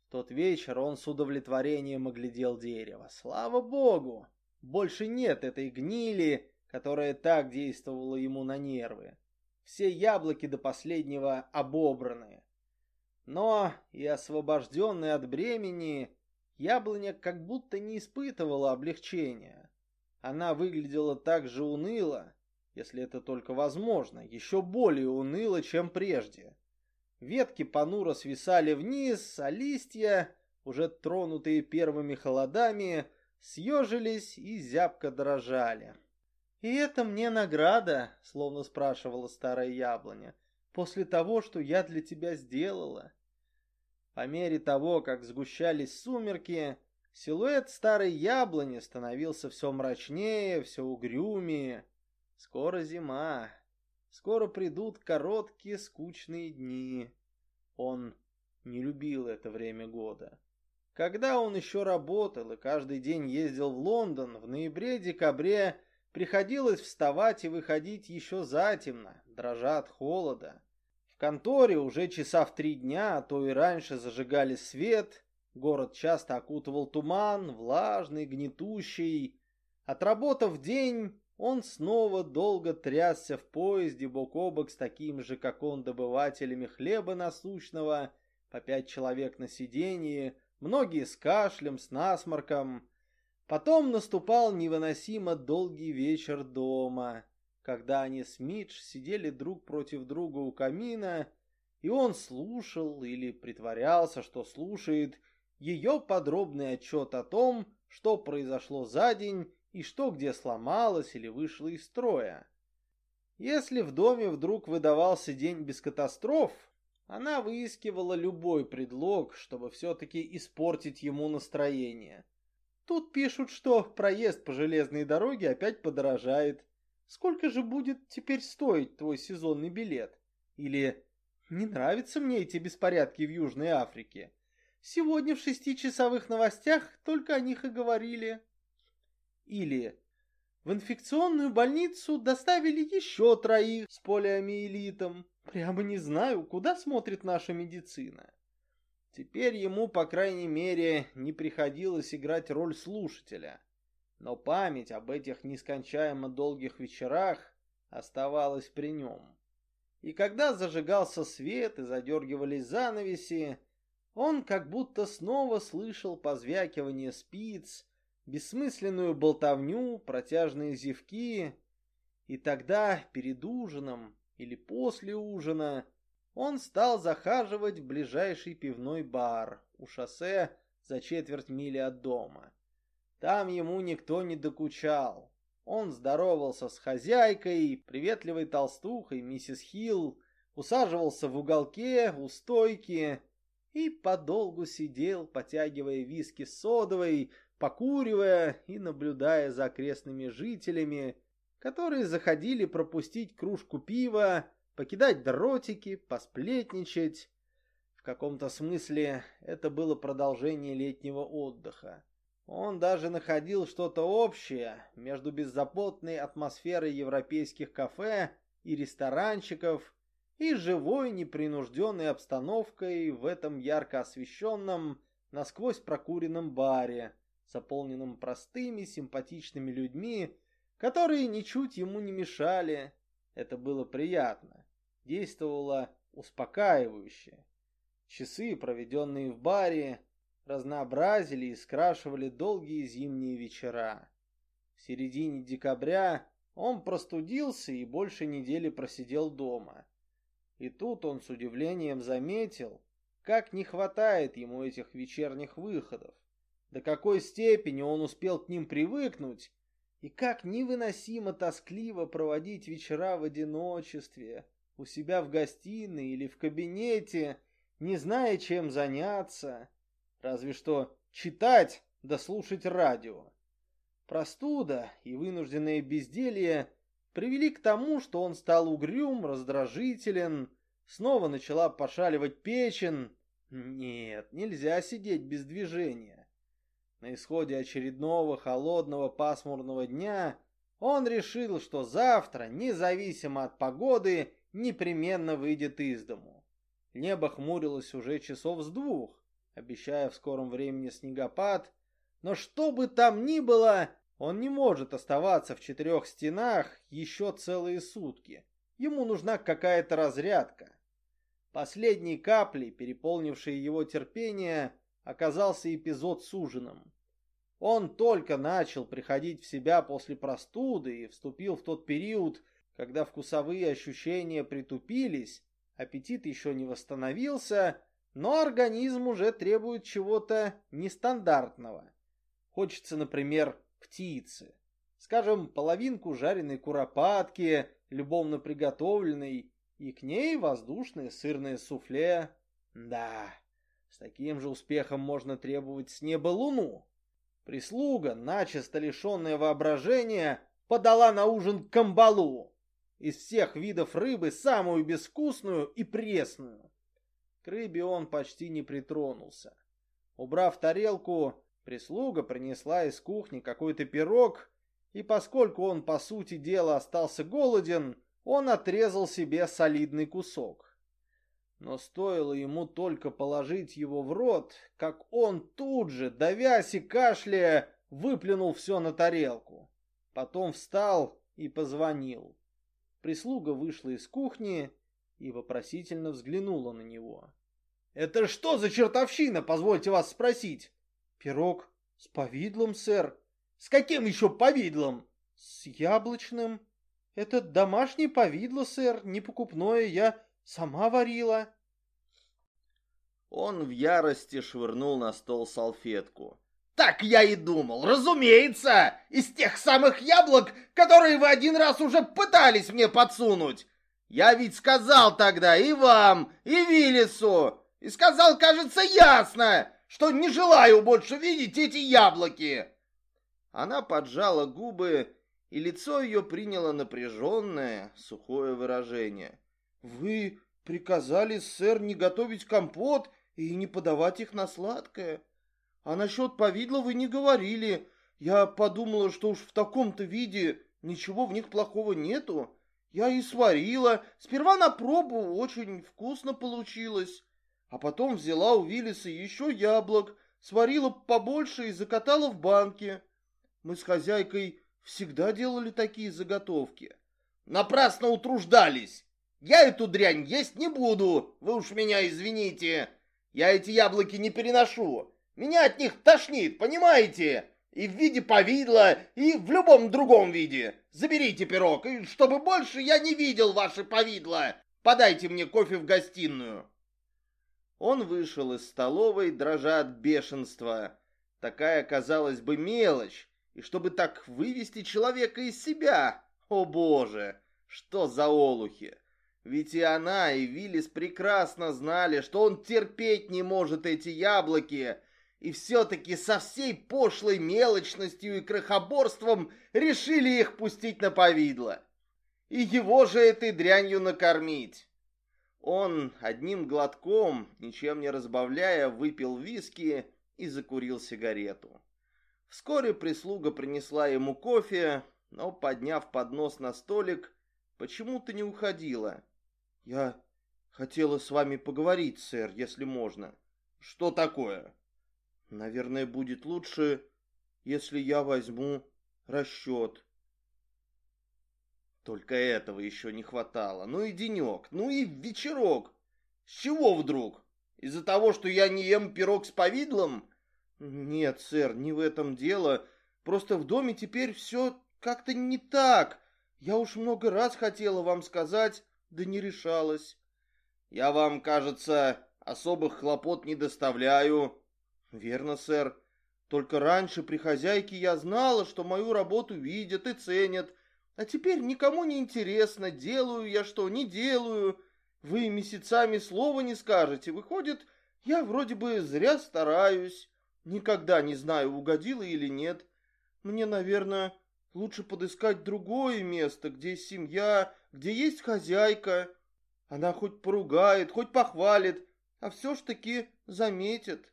Speaker 1: В тот вечер он с удовлетворением оглядел дерево. Слава богу! Больше нет этой гнили, которая так действовала ему на нервы. Все яблоки до последнего обобраны. Но и освобожденный от бремени, яблоня как будто не испытывала облегчения. Она выглядела так же уныло, если это только возможно, еще более уныло, чем прежде. Ветки понуро свисали вниз, а листья, уже тронутые первыми холодами, съежились и зябко дрожали. «И это мне награда?» — словно спрашивала старая яблоня. «После того, что я для тебя сделала». По мере того, как сгущались сумерки, силуэт старой яблони становился все мрачнее, все угрюмее. Скоро зима. Скоро придут короткие скучные дни. Он не любил это время года. Когда он еще работал и каждый день ездил в Лондон, в ноябре-декабре Приходилось вставать и выходить еще затемно, дрожа от холода. В конторе уже часа в три дня, а то и раньше зажигали свет. Город часто окутывал туман, влажный, гнетущий. Отработав день, он снова долго трясся в поезде бок о бок с такими же, как он, добывателями хлеба насущного, по пять человек на сиденье, многие с кашлем, с насморком. Потом наступал невыносимо долгий вечер дома, когда они с Мидж сидели друг против друга у камина, и он слушал или притворялся, что слушает ее подробный отчет о том, что произошло за день и что где сломалось или вышло из строя. Если в доме вдруг выдавался день без катастроф, она выискивала любой предлог, чтобы все-таки испортить ему настроение. Тут пишут, что проезд по железной дороге опять подорожает. Сколько же будет теперь стоить твой сезонный билет? Или не нравятся мне эти беспорядки в Южной Африке? Сегодня в шестичасовых новостях только о них и говорили. Или в инфекционную больницу доставили еще троих с полиомиелитом. Прямо не знаю, куда смотрит наша медицина. Теперь ему, по крайней мере, не приходилось играть роль слушателя. Но память об этих нескончаемо долгих вечерах оставалась при нем. И когда зажигался свет и задергивались занавеси, он как будто снова слышал позвякивание спиц, бессмысленную болтовню, протяжные зевки. И тогда, перед ужином или после ужина, он стал захаживать в ближайший пивной бар у шоссе за четверть мили от дома. Там ему никто не докучал. Он здоровался с хозяйкой, приветливой толстухой, миссис Хилл, усаживался в уголке, у стойки и подолгу сидел, потягивая виски содовой, покуривая и наблюдая за окрестными жителями, которые заходили пропустить кружку пива, покидать дротики, посплетничать. В каком-то смысле это было продолжение летнего отдыха. Он даже находил что-то общее между беззаботной атмосферой европейских кафе и ресторанчиков и живой непринужденной обстановкой в этом ярко освещенном, насквозь прокуренном баре, заполненном простыми симпатичными людьми, которые ничуть ему не мешали. Это было приятно, действовало успокаивающе. Часы, проведенные в баре, разнообразили и скрашивали долгие зимние вечера. В середине декабря он простудился и больше недели просидел дома. И тут он с удивлением заметил, как не хватает ему этих вечерних выходов, до какой степени он успел к ним привыкнуть, и как невыносимо тоскливо проводить вечера в одиночестве, у себя в гостиной или в кабинете, не зная, чем заняться, разве что читать да слушать радио. Простуда и вынужденное безделье привели к тому, что он стал угрюм, раздражителен, снова начала пошаливать печень. Нет, нельзя сидеть без движения. На исходе очередного холодного пасмурного дня он решил, что завтра, независимо от погоды, непременно выйдет из дому. Небо хмурилось уже часов с двух, обещая в скором времени снегопад, но что бы там ни было, он не может оставаться в четырех стенах еще целые сутки. Ему нужна какая-то разрядка. Последней каплей, переполнившей его терпение, оказался эпизод с ужином. Он только начал приходить в себя после простуды и вступил в тот период, когда вкусовые ощущения притупились, аппетит еще не восстановился, но организм уже требует чего-то нестандартного. Хочется, например, птицы. Скажем, половинку жареной куропатки, любовно приготовленной, и к ней воздушное сырное суфле. Да, с таким же успехом можно требовать с неба луну. Прислуга, начисто лишенная воображения, подала на ужин камбалу. Из всех видов рыбы самую безвкусную и пресную. К рыбе он почти не притронулся. Убрав тарелку, Прислуга принесла из кухни какой-то пирог, и поскольку он, по сути дела, остался голоден, он отрезал себе солидный кусок. Но стоило ему только положить его в рот, как он тут же, давясь и кашляя, выплюнул все на тарелку. Потом встал и позвонил. Прислуга вышла из кухни и вопросительно взглянула на него. «Это что за чертовщина, позвольте вас спросить?» Пирог с повидлом, сэр. С каким еще повидлом? С яблочным. Это домашнее повидло, сэр, не покупное, я сама варила.
Speaker 2: Он в ярости швырнул на стол салфетку. Так я и думал, разумеется, из тех самых яблок, которые вы один раз уже пытались мне подсунуть. Я ведь сказал тогда и вам, и Виллису, и сказал, кажется, ясно, что не желаю больше видеть эти яблоки!» Она поджала губы, и лицо ее приняло напряженное, сухое выражение. «Вы приказали, сэр, не готовить компот и не подавать их на сладкое. А насчет повидла вы не говорили. Я подумала, что уж в таком-то виде ничего в них плохого нету. Я и сварила. Сперва на пробу очень вкусно получилось а потом взяла у Виллиса еще яблок, сварила побольше и закатала в банке. Мы с хозяйкой всегда делали такие заготовки. Напрасно утруждались. Я эту дрянь есть не буду, вы уж меня извините. Я эти яблоки не переношу. Меня от них тошнит, понимаете? И в виде повидла, и в любом другом виде. Заберите пирог, и чтобы больше я не видел ваше повидло. Подайте мне кофе в гостиную. Он вышел из столовой, дрожа от бешенства. Такая, казалось бы, мелочь. И чтобы так вывести человека из себя, о боже, что за олухи!
Speaker 1: Ведь и она, и Виллис прекрасно знали, что он терпеть не может эти яблоки, и все-таки со всей пошлой мелочностью и крохоборством решили их пустить на повидло. И его же этой дрянью накормить. Он одним глотком, ничем не разбавляя, выпил виски и закурил сигарету. Вскоре прислуга принесла ему кофе, но, подняв поднос на столик, почему-то не уходила. «Я хотела с вами поговорить, сэр, если можно». «Что такое?» Наверное, будет лучше, если я возьму расчет. Только этого еще не хватало. Ну и денек, ну и вечерок. С чего вдруг? Из-за того, что я не ем пирог с повидлом? Нет, сэр, не в этом дело. Просто в доме теперь все как-то не так. Я уж много раз хотела вам сказать, да не решалась. Я вам, кажется, особых хлопот не доставляю. «Верно, сэр. Только раньше при хозяйке я знала, что мою работу видят и ценят, а теперь никому не интересно, делаю я что, не делаю. Вы месяцами слова не скажете. Выходит, я вроде бы зря стараюсь. Никогда не знаю, угодила или нет. Мне, наверное, лучше подыскать другое место, где семья, где есть хозяйка. Она хоть поругает, хоть похвалит, а все ж таки заметит.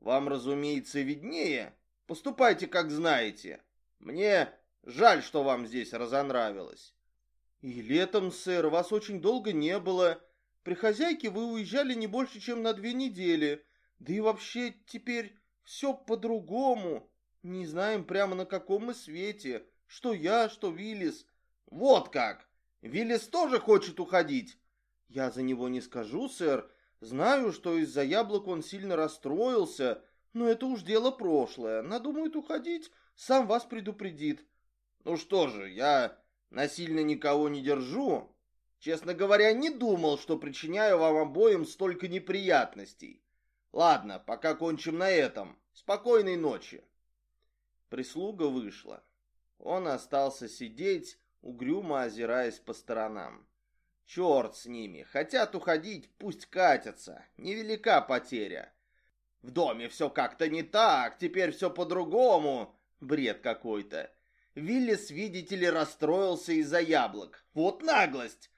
Speaker 1: Вам, разумеется, виднее. Поступайте, как знаете. Мне жаль, что вам здесь разонравилось. И летом, сэр, вас очень долго не было. При хозяйке вы уезжали не больше, чем на две недели. Да и вообще теперь все по-другому. Не знаем прямо на каком мы свете. Что я, что Виллис. Вот как! Виллис тоже хочет уходить. Я за него не скажу, сэр. Знаю, что из-за яблок он сильно расстроился, но это уж дело прошлое. Надумает уходить, сам вас предупредит. Ну что же, я насильно никого не держу. Честно говоря, не думал, что причиняю вам обоим столько неприятностей. Ладно, пока кончим на этом. Спокойной ночи. Прислуга вышла. Он остался сидеть, угрюмо озираясь по сторонам. Черт с ними, хотят уходить, пусть катятся, невелика потеря. В доме все как-то не так, теперь все по-другому. Бред какой-то. Виллис, видите ли, расстроился из-за яблок. Вот наглость.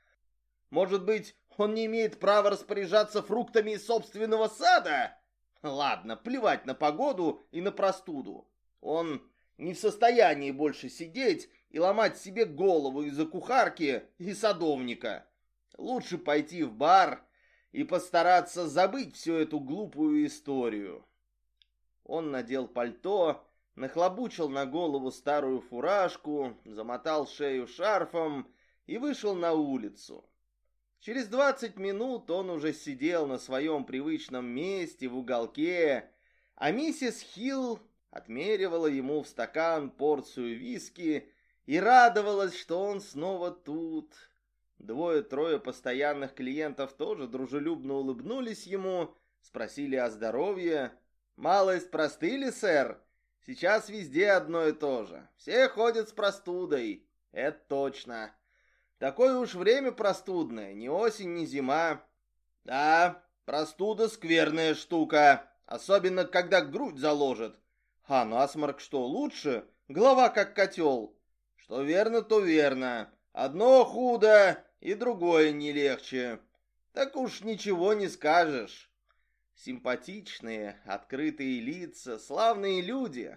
Speaker 1: Может быть, он не имеет права распоряжаться фруктами из собственного сада? Ладно, плевать на погоду и на простуду. Он не в состоянии больше сидеть и ломать себе голову из-за кухарки и садовника. Лучше пойти в бар и постараться забыть всю эту глупую историю. Он надел пальто, нахлобучил на голову старую фуражку, замотал шею шарфом и вышел на улицу. Через двадцать минут он уже сидел на своем привычном месте в уголке, а миссис Хилл отмеривала ему в стакан порцию виски и радовалась, что он снова тут, Двое-трое постоянных клиентов тоже дружелюбно улыбнулись ему, спросили о здоровье. «Малость простыли, сэр? Сейчас везде одно и то же. Все ходят с простудой. Это точно. Такое уж время простудное, ни осень, ни зима. Да, простуда скверная штука, особенно когда грудь заложит. А насморк что, лучше? Голова как котел. Что верно, то верно. Одно худо, и другое не легче. Так уж ничего не скажешь. Симпатичные, открытые лица, славные люди.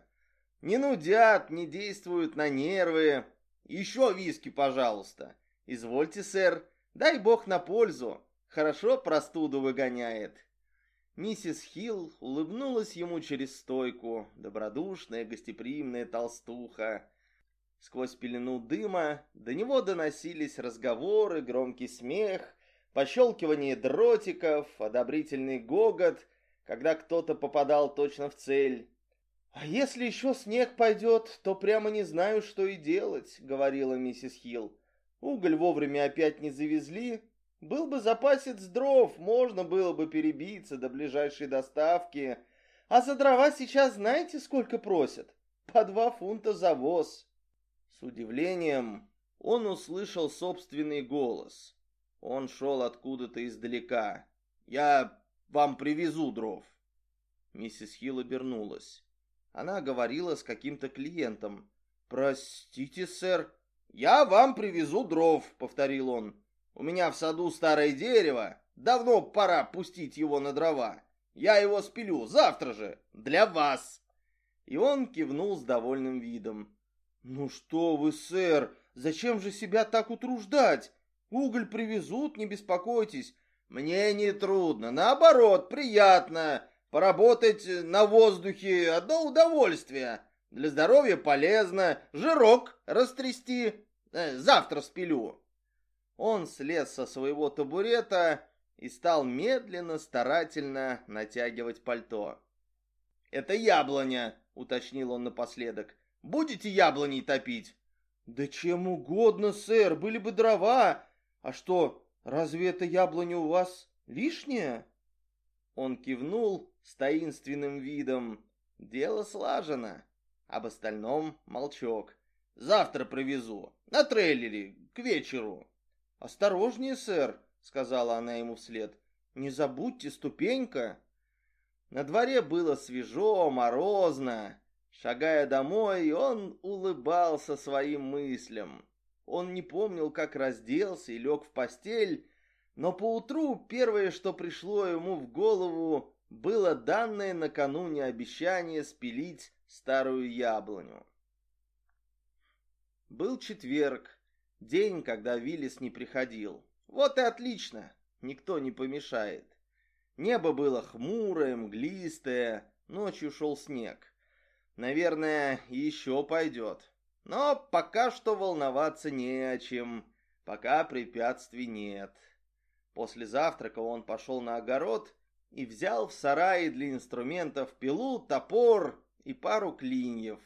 Speaker 1: Не нудят, не действуют на нервы. Еще виски, пожалуйста. Извольте, сэр. Дай бог на пользу. Хорошо простуду выгоняет. Миссис Хилл улыбнулась ему через стойку, добродушная, гостеприимная толстуха. Сквозь пелену дыма до него доносились разговоры, громкий смех, пощелкивание дротиков, одобрительный гогот, когда кто-то попадал точно в цель. «А если еще снег пойдет, то прямо не знаю, что и делать», — говорила миссис Хилл. «Уголь вовремя опять не завезли. Был бы запасец дров, можно было бы перебиться до ближайшей доставки. А за дрова сейчас знаете, сколько просят? По два фунта за воз». С удивлением он услышал собственный голос. Он шел откуда-то издалека. «Я вам привезу дров». Миссис Хилл обернулась. Она говорила с каким-то клиентом. «Простите, сэр». «Я вам привезу дров», — повторил он. «У меня в саду старое дерево. Давно пора пустить его на дрова. Я его спилю завтра же, для вас». И он кивнул с довольным видом. «Ну что вы, сэр, зачем же себя так утруждать? Уголь привезут, не беспокойтесь. Мне не трудно, наоборот, приятно. Поработать на воздухе – одно удовольствие. Для здоровья полезно. Жирок растрясти. Э, завтра спилю. Он слез со своего табурета и стал медленно, старательно натягивать пальто. «Это яблоня», — уточнил он напоследок. «Будете яблоней топить?» «Да чем угодно, сэр, были бы дрова. А что, разве это яблоня у вас лишняя?» Он кивнул с таинственным видом. Дело слажено. Об остальном молчок. Завтра привезу. На трейлере, к вечеру. Осторожнее, сэр, сказала она ему вслед. Не забудьте, ступенька. На дворе было свежо, морозно. Шагая домой, он улыбался своим мыслям. Он не помнил, как разделся и лег в постель, но поутру первое, что пришло ему в голову, было данное накануне обещание спилить старую яблоню. Был четверг, день, когда Виллис не приходил. Вот и отлично, никто не помешает. Небо было хмурое, мглистое, ночью шел снег. Наверное, еще пойдет. Но пока что волноваться не о чем, пока препятствий нет. После завтрака он пошел на огород и взял в сарае для инструментов пилу, топор и пару клиньев.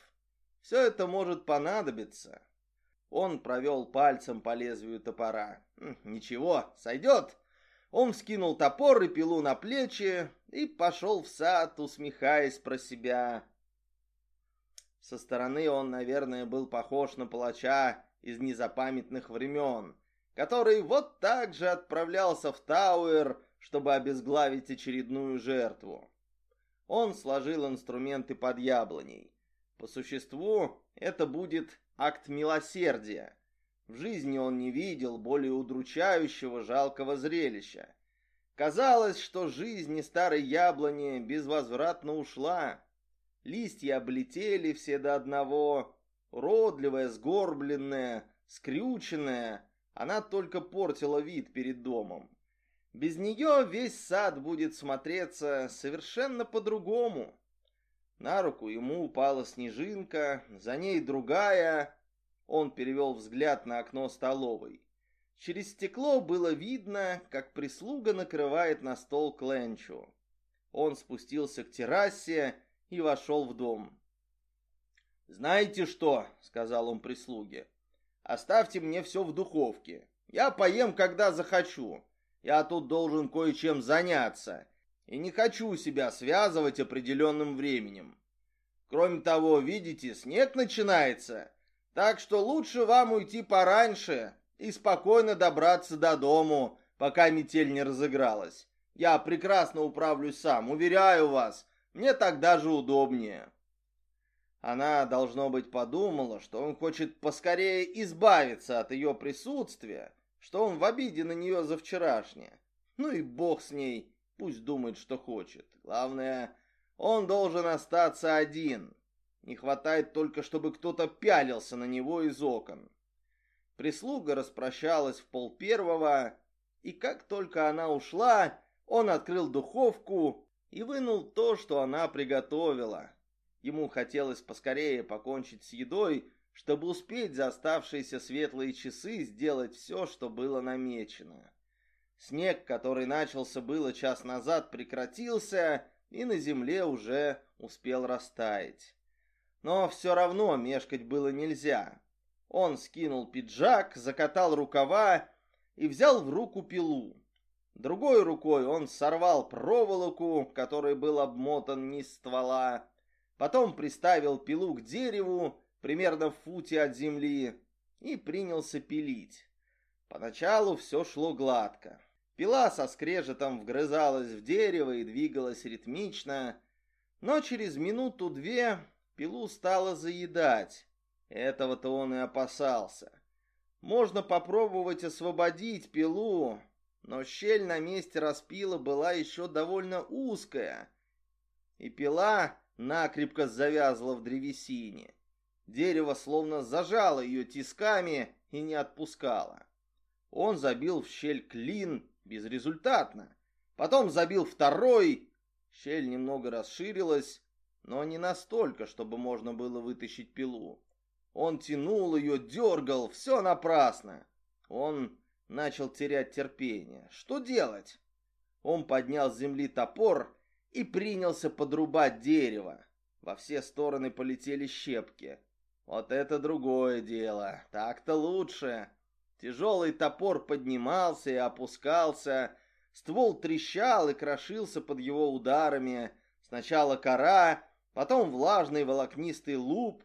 Speaker 1: Все это может понадобиться. Он провел пальцем по лезвию топора. Ничего, сойдет. Он скинул топор и пилу на плечи и пошел в сад, усмехаясь про себя. Со стороны он, наверное, был похож на палача из незапамятных времен, который вот так же отправлялся в Тауэр, чтобы обезглавить очередную жертву. Он сложил инструменты под яблоней. По существу, это будет акт милосердия. В жизни он не видел более удручающего жалкого зрелища. Казалось, что жизнь старой яблони безвозвратно ушла. Листья облетели все до одного, родливая, сгорбленная, скрюченная, она только портила вид перед домом. Без нее весь сад будет смотреться совершенно по-другому. На руку ему упала снежинка, за ней другая. Он перевел взгляд на окно столовой. Через стекло было видно, как прислуга накрывает на стол кленчу. Он спустился к террасе и вошел в дом. «Знаете что?» — сказал он прислуге. Оставьте мне все в духовке. Я поем, когда захочу. Я тут должен кое-чем заняться. И не хочу себя связывать определенным временем. Кроме того, видите, снег начинается. Так что лучше вам уйти пораньше и спокойно добраться до дому, пока метель не разыгралась. Я прекрасно управлюсь сам, уверяю вас. Мне так даже удобнее. Она, должно быть, подумала, что он хочет поскорее избавиться от ее присутствия, что он в обиде на нее за вчерашнее. Ну и бог с ней, пусть думает, что хочет. Главное, он должен остаться один. Не хватает только, чтобы кто-то пялился на него из окон. Прислуга распрощалась в пол первого, и как только она ушла, он открыл духовку и вынул то, что она приготовила. Ему хотелось поскорее покончить с едой, чтобы успеть за оставшиеся светлые часы сделать все, что было намечено. Снег, который начался было час назад, прекратился, и на земле уже успел растаять. Но все равно мешкать было нельзя. Он скинул пиджак, закатал рукава и взял в руку пилу. Другой рукой он сорвал проволоку, которой был обмотан низ ствола, потом приставил пилу к дереву, примерно в футе от земли, и принялся пилить. Поначалу все шло гладко. Пила со скрежетом вгрызалась в дерево и двигалась ритмично, но через минуту-две пилу стало заедать. Этого-то он и опасался. Можно попробовать освободить пилу, но щель на месте распила была еще довольно узкая, и пила накрепко завязла в древесине. Дерево словно зажало ее тисками и не отпускало. Он забил в щель клин безрезультатно. Потом забил второй. Щель немного расширилась, но не настолько, чтобы можно было вытащить пилу. Он тянул ее, дергал, все напрасно. Он начал терять терпение. Что делать? Он поднял с земли топор и принялся подрубать дерево. Во все стороны полетели щепки. Вот это другое дело. Так-то лучше. Тяжелый топор поднимался и опускался. Ствол трещал и крошился под его ударами. Сначала кора, потом влажный волокнистый луп,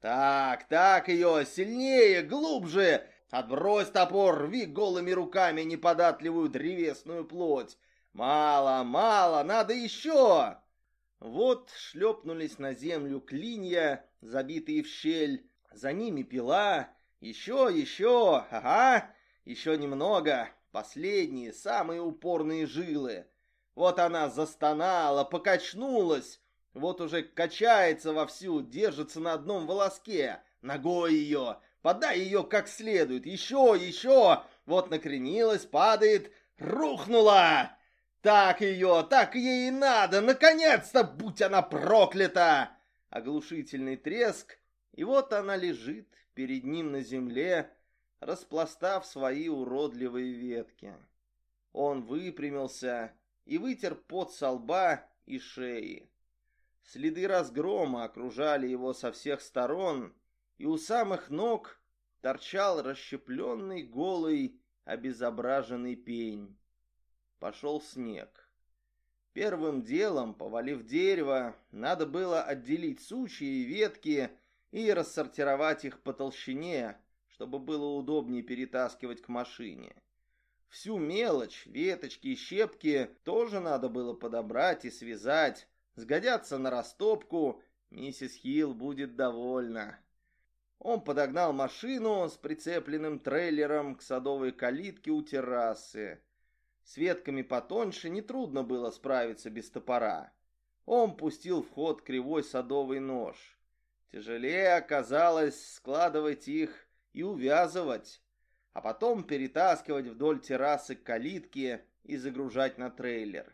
Speaker 1: «Так, так ее, сильнее, глубже! Отбрось топор, рви голыми руками неподатливую древесную плоть! Мало, мало, надо еще!» Вот шлепнулись на землю клинья, забитые в щель, за ними пила, еще, еще, ага, еще немного, последние, самые упорные жилы. Вот она застонала, покачнулась, вот уже качается вовсю, держится на одном волоске. Ногой ее, подай ее как следует. Еще, еще. Вот накренилась, падает, рухнула. Так ее, так ей и надо. Наконец-то, будь она проклята. Оглушительный треск. И вот она лежит перед ним на земле, распластав свои уродливые ветки. Он выпрямился и вытер пот со лба и шеи. Следы разгрома окружали его со всех сторон, и у самых ног торчал расщепленный голый обезображенный пень. Пошел снег. Первым делом, повалив дерево, надо было отделить сучья и ветки и рассортировать их по толщине, чтобы было удобнее перетаскивать к машине. Всю мелочь, веточки и щепки тоже надо было подобрать и связать, сгодятся на растопку, миссис Хилл будет довольна. Он подогнал машину с прицепленным трейлером к садовой калитке у террасы. С ветками потоньше нетрудно было справиться без топора. Он пустил в ход кривой садовый нож. Тяжелее оказалось складывать их и увязывать, а потом перетаскивать вдоль террасы к калитке и загружать на трейлер.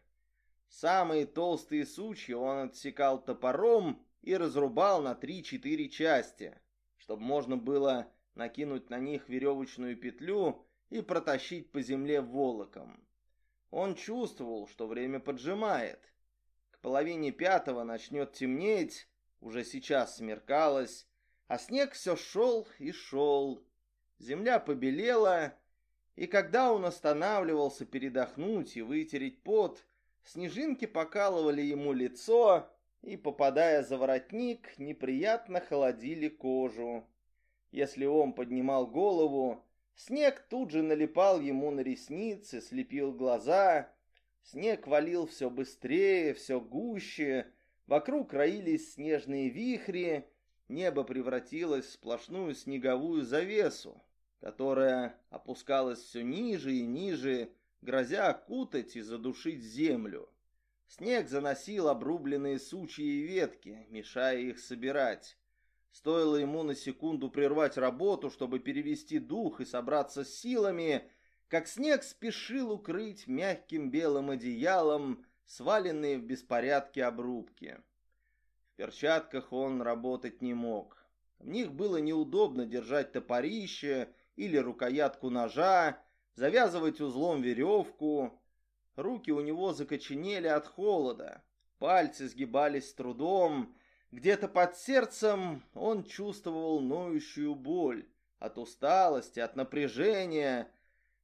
Speaker 1: Самые толстые сучья он отсекал топором и разрубал на три-четыре части, чтобы можно было накинуть на них веревочную петлю и протащить по земле волоком. Он чувствовал, что время поджимает. К половине пятого начнет темнеть, уже сейчас смеркалось, а снег все шел и шел. Земля побелела, и когда он останавливался передохнуть и вытереть пот, Снежинки покалывали ему лицо и, попадая за воротник, неприятно холодили кожу. Если он поднимал голову, снег тут же налипал ему на ресницы, слепил глаза. Снег валил все быстрее, все гуще, вокруг роились снежные вихри, небо превратилось в сплошную снеговую завесу, которая опускалась все ниже и ниже, грозя окутать и задушить землю. Снег заносил обрубленные сучья и ветки, мешая их собирать. Стоило ему на секунду прервать работу, чтобы перевести дух и собраться с силами, как снег спешил укрыть мягким белым одеялом сваленные в беспорядке обрубки. В перчатках он работать не мог. В них было неудобно держать топорище или рукоятку ножа, завязывать узлом веревку. Руки у него закоченели от холода, пальцы сгибались с трудом. Где-то под сердцем он чувствовал ноющую боль от усталости, от напряжения,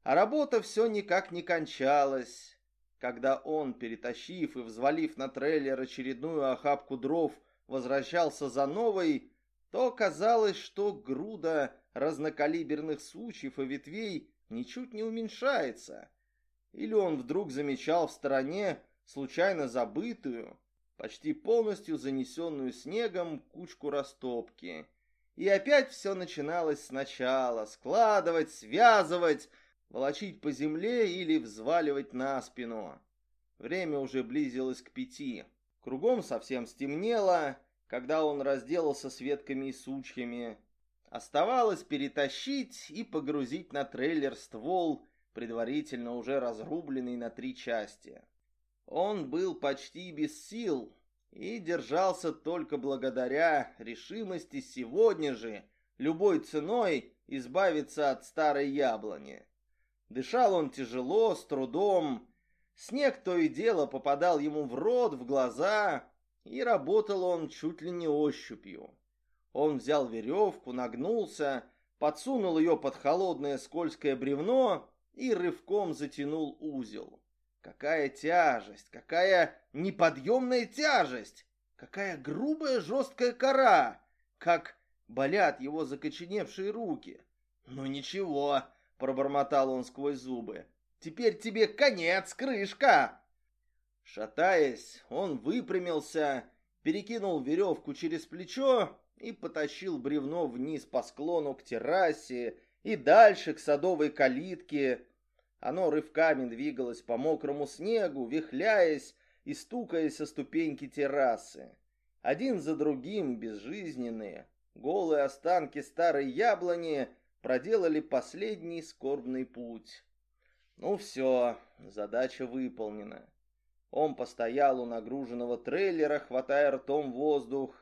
Speaker 1: а работа все никак не кончалась. Когда он, перетащив и взвалив на трейлер очередную охапку дров, возвращался за новой, то казалось, что груда разнокалиберных сучьев и ветвей ничуть не уменьшается. Или он вдруг замечал в стороне случайно забытую, почти полностью занесенную снегом кучку растопки. И опять все начиналось сначала, складывать, связывать, волочить по земле или взваливать на спину. Время уже близилось к пяти. Кругом совсем стемнело, когда он разделался с ветками и сучьями. Оставалось перетащить и погрузить на трейлер ствол, предварительно уже разрубленный на три части. Он был почти без сил и держался только благодаря решимости сегодня же, любой ценой, избавиться от старой яблони. Дышал он тяжело, с трудом. Снег то и дело попадал ему в рот, в глаза, и работал он чуть ли не ощупью. Он взял веревку, нагнулся, подсунул ее под холодное скользкое бревно и рывком затянул узел. Какая тяжесть, какая неподъемная тяжесть, какая грубая жесткая кора, как болят его закоченевшие руки. Ну ничего, пробормотал он сквозь зубы. Теперь тебе конец, крышка. Шатаясь, он выпрямился, перекинул веревку через плечо и потащил бревно вниз по склону к террасе и дальше к садовой калитке. Оно рывками двигалось по мокрому снегу, вихляясь и стукаясь о ступеньки террасы. Один за другим безжизненные, голые останки старой яблони проделали последний скорбный путь. Ну все, задача выполнена. Он постоял у нагруженного трейлера, хватая ртом воздух.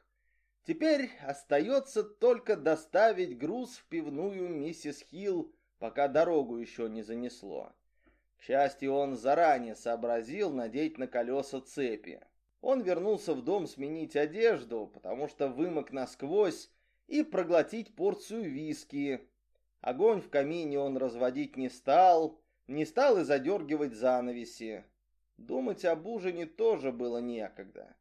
Speaker 1: Теперь остается только доставить груз в пивную миссис Хилл, пока дорогу еще не занесло. К счастью, он заранее сообразил надеть на колеса цепи. Он вернулся в дом сменить одежду, потому что вымок насквозь, и проглотить порцию виски, Огонь в камине он разводить не стал, не стал и задергивать занавеси. Думать об ужине тоже было некогда.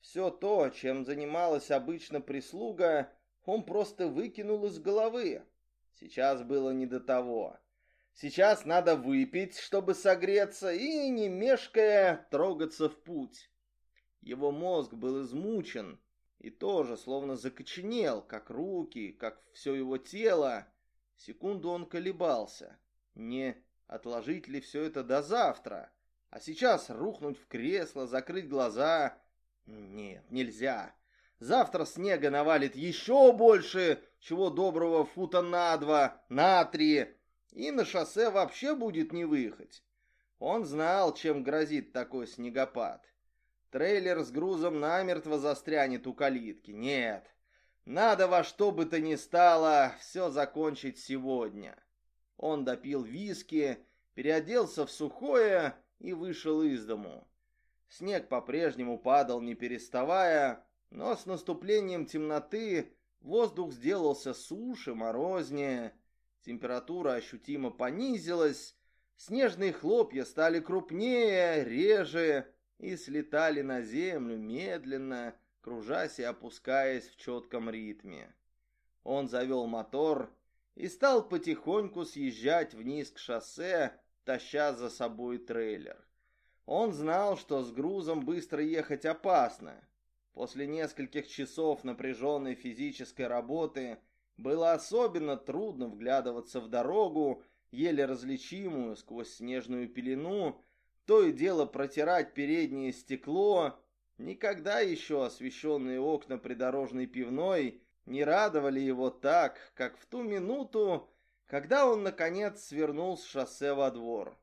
Speaker 1: Все то, чем занималась обычно прислуга, он просто выкинул из головы. Сейчас было не до того. Сейчас надо выпить, чтобы согреться, и, не мешкая, трогаться в путь. Его мозг был измучен и тоже словно закоченел, как руки, как все его тело. Секунду он колебался. Не отложить ли все это до завтра? А сейчас рухнуть в кресло, закрыть глаза? Нет, нельзя. Завтра снега навалит еще больше, чего доброго фута на два, на три. И на шоссе вообще будет не выехать. Он знал, чем грозит такой снегопад. Трейлер с грузом намертво застрянет у калитки. Нет, надо во что бы то ни стало все закончить сегодня. Он допил виски, переоделся в сухое и вышел из дому. Снег по-прежнему падал не переставая, но с наступлением темноты воздух сделался суше, морознее, температура ощутимо понизилась, снежные хлопья стали крупнее, реже и слетали на землю медленно, кружась и опускаясь в четком ритме. Он завел мотор и стал потихоньку съезжать вниз к шоссе, таща за собой трейлер. Он знал, что с грузом быстро ехать опасно. После нескольких часов напряженной физической работы было особенно трудно вглядываться в дорогу, еле различимую сквозь снежную пелену, то и дело протирать переднее стекло Никогда еще освещенные окна придорожной пивной не радовали его так, как в ту минуту, когда он, наконец, свернул с шоссе во двор.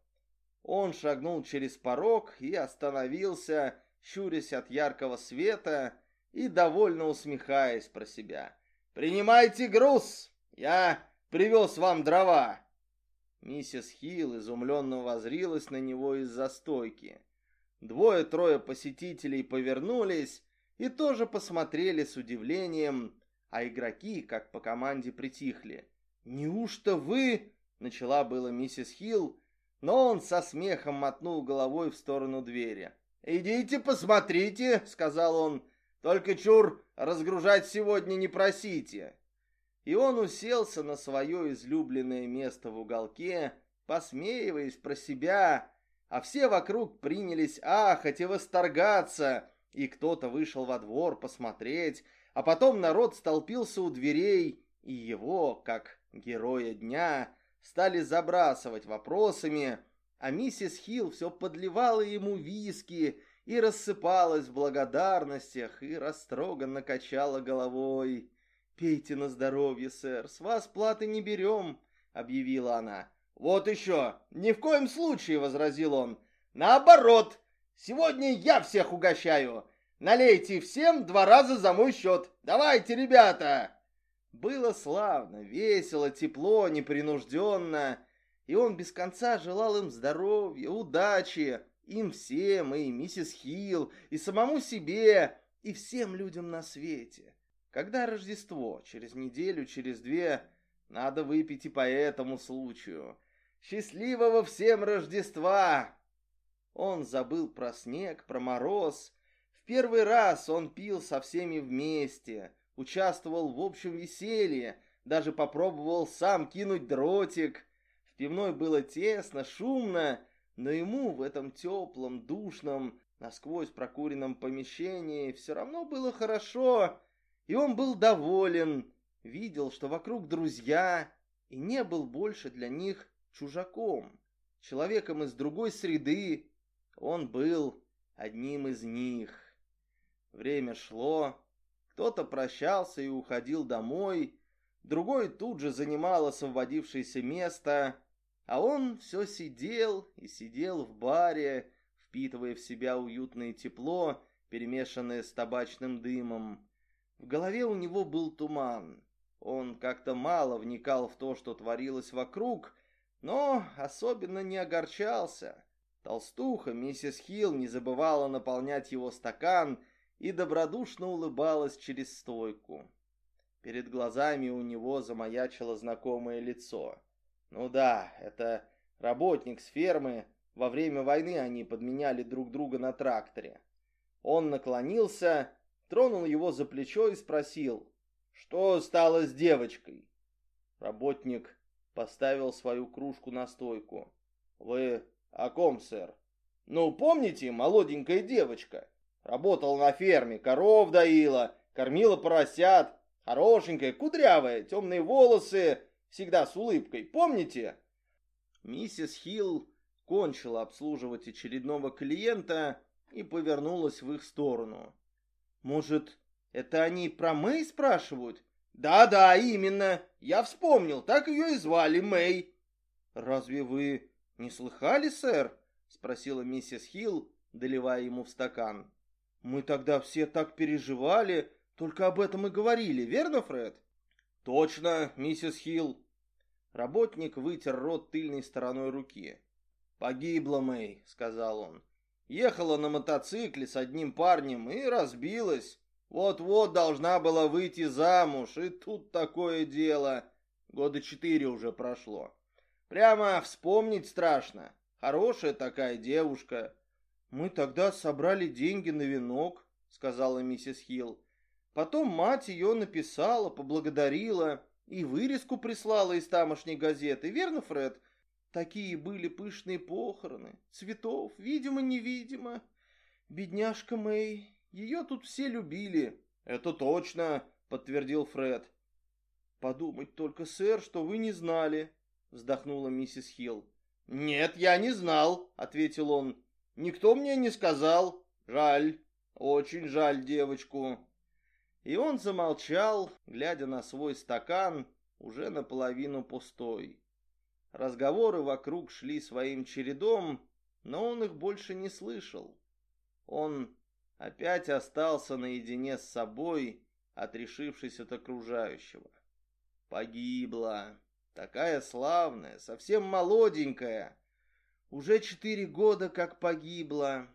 Speaker 1: Он шагнул через порог и остановился, щурясь от яркого света и довольно усмехаясь про себя. «Принимайте груз! Я привез вам дрова!» Миссис Хилл изумленно возрилась на него из-за стойки. Двое-трое посетителей повернулись и тоже посмотрели с удивлением, а игроки, как по команде, притихли. «Неужто вы?» — начала была миссис Хилл, но он со смехом мотнул головой в сторону двери. «Идите посмотрите», — сказал он, — «только чур разгружать сегодня не просите». И он уселся на свое излюбленное место в уголке, посмеиваясь про себя, а все вокруг принялись ахать и восторгаться, и кто-то вышел во двор посмотреть, а потом народ столпился у дверей, и его, как героя дня, стали забрасывать вопросами, а миссис Хилл все подливала ему виски и рассыпалась в благодарностях и растроганно качала головой. «Пейте на здоровье, сэр, с вас платы не берем», — объявила она. «Вот еще! Ни в коем случае!» — возразил он. «Наоборот! Сегодня я всех угощаю! Налейте всем два раза за мой счет! Давайте, ребята!» Было славно, весело, тепло, непринужденно, и он без конца желал им здоровья, удачи, им всем, и миссис Хилл, и самому себе, и всем людям на свете. Когда Рождество? Через неделю, через две. Надо выпить и по этому случаю. Счастливого всем Рождества! Он забыл про снег, про мороз. В первый раз он пил со всеми вместе, участвовал в общем веселье, даже попробовал сам кинуть дротик. В пивной было тесно, шумно, но ему в этом теплом, душном, насквозь прокуренном помещении все равно было хорошо, и он был доволен, видел, что вокруг друзья, и не был больше для них чужаком, человеком из другой среды. Он был одним из них. Время шло, кто-то прощался и уходил домой, другой тут же занимал освободившееся место, а он все сидел и сидел в баре, впитывая в себя уютное тепло, перемешанное с табачным дымом. В голове у него был туман. Он как-то мало вникал в то, что творилось вокруг, но особенно не огорчался. Толстуха, миссис Хилл, не забывала наполнять его стакан и добродушно улыбалась через стойку. Перед глазами у него замаячило знакомое лицо. Ну да, это работник с фермы, во время войны они подменяли друг друга на тракторе. Он наклонился, тронул его за плечо и спросил, что стало с девочкой. Работник Поставил свою кружку на стойку. «Вы о ком, сэр?» «Ну, помните, молоденькая девочка? Работала на ферме, коров доила, кормила поросят. Хорошенькая, кудрявая, темные волосы, всегда с улыбкой. Помните?» Миссис Хилл кончила обслуживать очередного клиента и повернулась в их сторону. «Может, это они про Мэй спрашивают?» «Да-да, именно. Я вспомнил, так ее и звали Мэй». «Разве вы не слыхали, сэр?» — спросила миссис Хилл, доливая ему в стакан. «Мы тогда все так переживали, только об этом и говорили, верно, Фред?» «Точно, миссис Хилл». Работник вытер рот тыльной стороной руки. «Погибла Мэй», — сказал он. «Ехала на мотоцикле с одним парнем и разбилась. Вот-вот должна была выйти замуж, и тут такое дело. Года четыре уже прошло. Прямо вспомнить страшно. Хорошая такая девушка. Мы тогда собрали деньги на венок, сказала миссис Хилл. Потом мать ее написала, поблагодарила и вырезку прислала из тамошней газеты. Верно, Фред? Такие были пышные похороны. Цветов, видимо-невидимо. Бедняжка Мэй, ее тут все любили. Это точно, подтвердил Фред. Подумать только, сэр, что вы не знали, вздохнула миссис Хилл. Нет, я не знал, ответил он. Никто мне не сказал. Жаль, очень жаль девочку. И он замолчал, глядя на свой стакан, уже наполовину пустой. Разговоры вокруг шли своим чередом, но он их больше не слышал. Он опять остался наедине с собой, отрешившись от окружающего. Погибла. Такая славная, совсем молоденькая. Уже четыре года как погибла.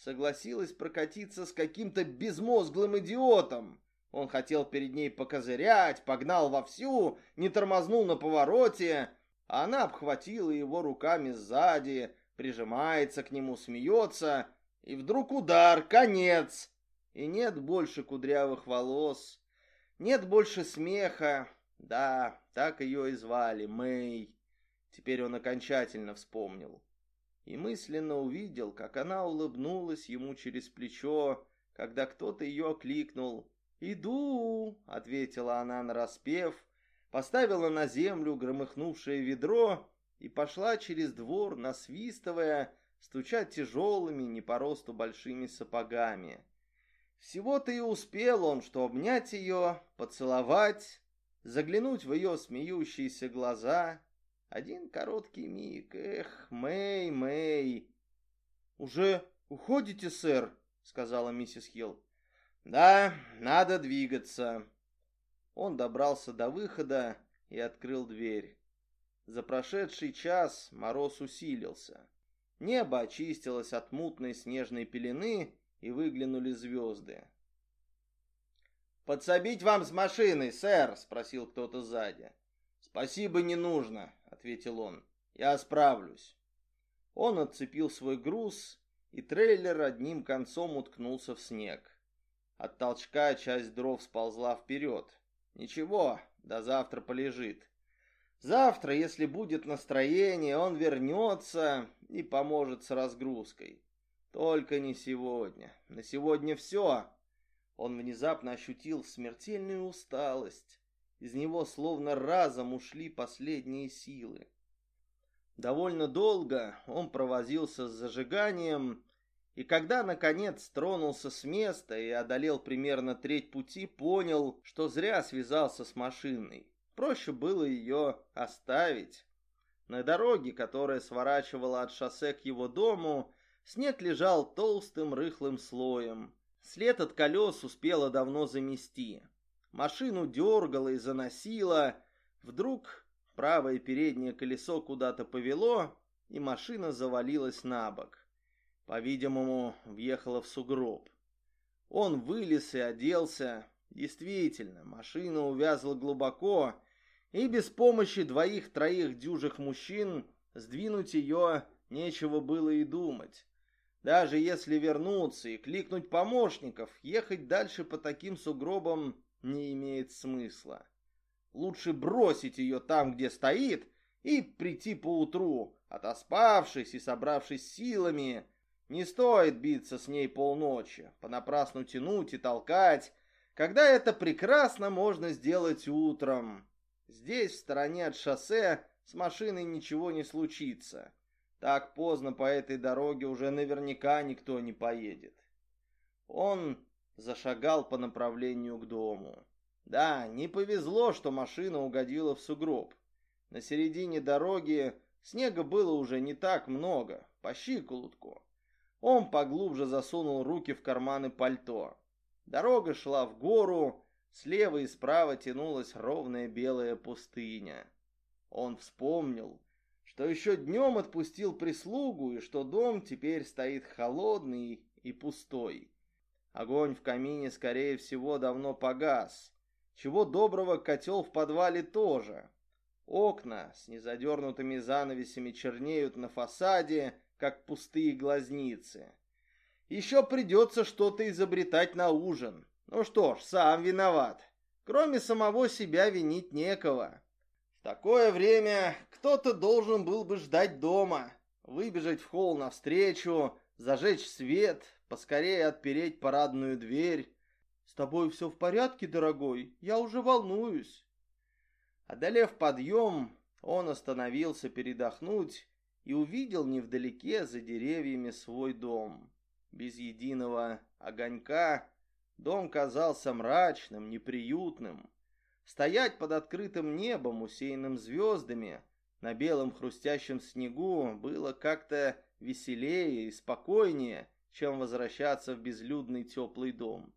Speaker 1: Согласилась прокатиться с каким-то безмозглым идиотом. Он хотел перед ней покозырять, погнал вовсю, не тормознул на повороте. Она обхватила его руками сзади, прижимается к нему, смеется — и вдруг удар, конец. И нет больше кудрявых волос, нет больше смеха. Да, так ее и звали, Мэй. Теперь он окончательно вспомнил. И мысленно увидел, как она улыбнулась ему через плечо, когда кто-то ее окликнул. «Иду!» — ответила она нараспев, поставила на землю громыхнувшее ведро и пошла через двор, насвистывая, стуча тяжелыми, не по росту большими сапогами. Всего-то и успел он, что обнять ее, поцеловать, заглянуть в ее смеющиеся глаза. Один короткий миг. Эх, Мэй, Мэй. «Уже уходите, сэр?» — сказала миссис Хилл. «Да, надо двигаться». Он добрался до выхода и открыл дверь. За прошедший час мороз усилился. Небо очистилось от мутной снежной пелены, и выглянули звезды. «Подсобить вам с машиной, сэр?» — спросил кто-то сзади. «Спасибо, не нужно», — ответил он. «Я справлюсь». Он отцепил свой груз, и трейлер одним концом уткнулся в снег. От толчка часть дров сползла вперед. Ничего, до завтра полежит. Завтра, если будет настроение, он вернется и поможет с разгрузкой. Только не сегодня. На сегодня все. Он внезапно ощутил смертельную усталость. Из него словно разом ушли последние силы. Довольно долго он провозился с зажиганием, и когда, наконец, тронулся с места и одолел примерно треть пути, понял, что зря связался с машиной. Проще было ее оставить. На дороге, которая сворачивала от шоссе к его дому, Снег лежал толстым рыхлым слоем. След от колес успела давно замести. Машину дергало и заносило. Вдруг правое переднее колесо куда-то повело, и машина завалилась на бок. По-видимому, въехала в сугроб. Он вылез и оделся. Действительно, машина увязла глубоко, и без помощи двоих-троих дюжих мужчин сдвинуть ее нечего было и думать. Даже если вернуться и кликнуть помощников, ехать дальше по таким сугробам не имеет смысла. Лучше бросить ее там, где стоит, и прийти поутру, отоспавшись и собравшись силами. Не стоит биться с ней полночи, понапрасну тянуть и толкать, когда это прекрасно можно сделать утром. Здесь, в стороне от шоссе, с машиной ничего не случится. Так поздно по этой дороге уже наверняка никто не поедет. Он зашагал по направлению к дому. Да, не повезло, что машина угодила в сугроб. На середине дороги снега было уже не так много, по щиколотку. Он поглубже засунул руки в карманы пальто. Дорога шла в гору, слева и справа тянулась ровная белая пустыня. Он вспомнил, что еще днем отпустил прислугу и что дом теперь стоит холодный и пустой. Огонь в камине, скорее всего, давно погас. Чего доброго, котел в подвале тоже. Окна с незадернутыми занавесями чернеют на фасаде, как пустые глазницы. Еще придется что-то изобретать на ужин. Ну что ж, сам виноват. Кроме самого себя винить некого. В такое время кто-то должен был бы ждать дома, выбежать в холл навстречу, зажечь свет, поскорее отпереть парадную дверь. «С тобой все в порядке, дорогой? Я уже волнуюсь». Одолев подъем, он остановился передохнуть и увидел невдалеке за деревьями свой дом. Без единого огонька дом казался мрачным, неприютным. Стоять под открытым небом, усеянным звездами, на белом хрустящем снегу было как-то веселее и спокойнее, чем возвращаться в безлюдный теплый дом.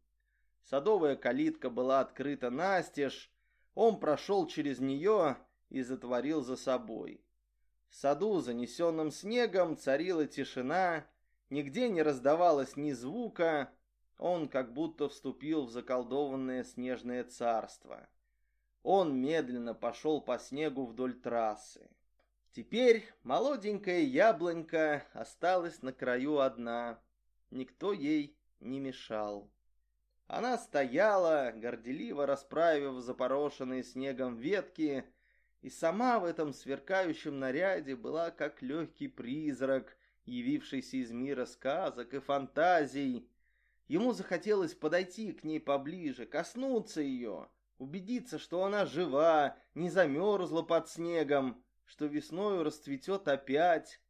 Speaker 1: Садовая калитка была открыта настежь, он прошел через нее и затворил за собой. В саду, занесенном снегом, царила тишина, нигде не раздавалось ни звука, он как будто вступил в заколдованное снежное царство. Он медленно пошел по снегу вдоль трассы. Теперь молоденькая яблонька осталась на краю одна. Никто ей не мешал. Она стояла, горделиво расправив запорошенные снегом ветки, и сама в этом сверкающем наряде была как легкий призрак, явившийся из мира сказок и фантазий. Ему захотелось подойти к ней поближе, коснуться ее, убедиться, что она жива, не замерзла под снегом, что весною расцветет опять.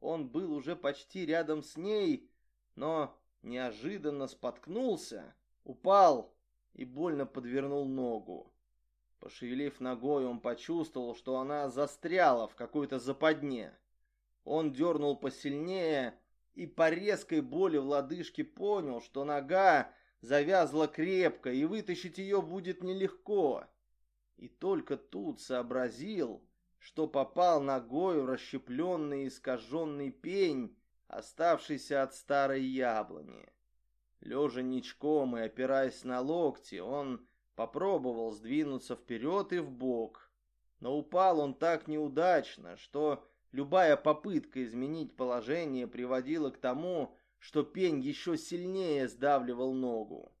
Speaker 1: Он был уже почти рядом с ней, но неожиданно споткнулся, упал и больно подвернул ногу. Пошевелив ногой, он почувствовал, что она застряла в какой-то западне. Он дернул посильнее и по резкой боли в лодыжке понял, что нога завязла крепко и вытащить ее будет нелегко. И только тут сообразил, что попал ногой в расщепленный искаженный пень, оставшийся от старой яблони. Лежа ничком и опираясь на локти, он попробовал сдвинуться вперед и вбок. Но упал он так неудачно, что любая попытка изменить положение приводила к тому, что пень еще сильнее сдавливал ногу.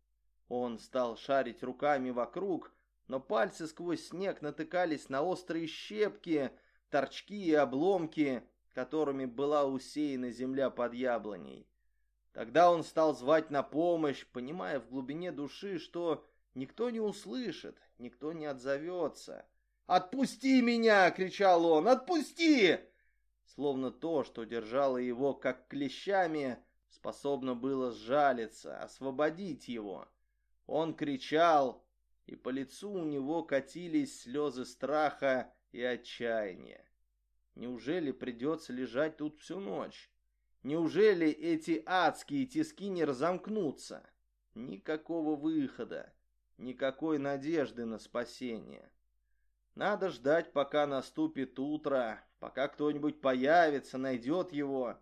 Speaker 1: Он стал шарить руками вокруг, но пальцы сквозь снег натыкались на острые щепки, торчки и обломки, которыми была усеяна земля под яблоней. Тогда он стал звать на помощь, понимая в глубине души, что никто не услышит, никто не отзовется. «Отпусти меня!» — кричал он. «Отпусти!» Словно то, что держало его как клещами, способно было сжалиться, освободить его. Он кричал, и по лицу у него катились слезы страха и отчаяния. Неужели придется лежать тут всю ночь? Неужели эти адские тиски не разомкнутся? Никакого выхода, никакой надежды на спасение. Надо ждать, пока наступит утро, пока кто-нибудь появится, найдет его.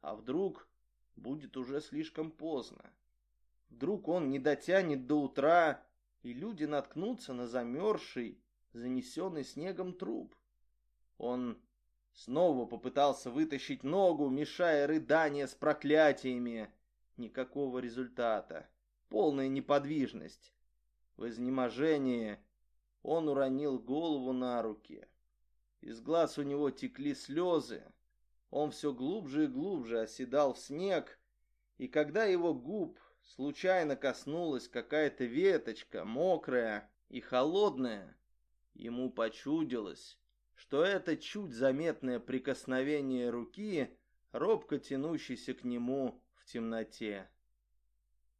Speaker 1: А вдруг будет уже слишком поздно? Вдруг он не дотянет до утра, и люди наткнутся на замерзший, занесенный снегом труп. Он снова попытался вытащить ногу, мешая рыдания с проклятиями. Никакого результата. Полная неподвижность. В изнеможении он уронил голову на руки. Из глаз у него текли слезы. Он все глубже и глубже оседал в снег, и когда его губ случайно коснулась какая-то веточка, мокрая и холодная, ему почудилось, что это чуть заметное прикосновение руки, робко тянущейся к нему в темноте.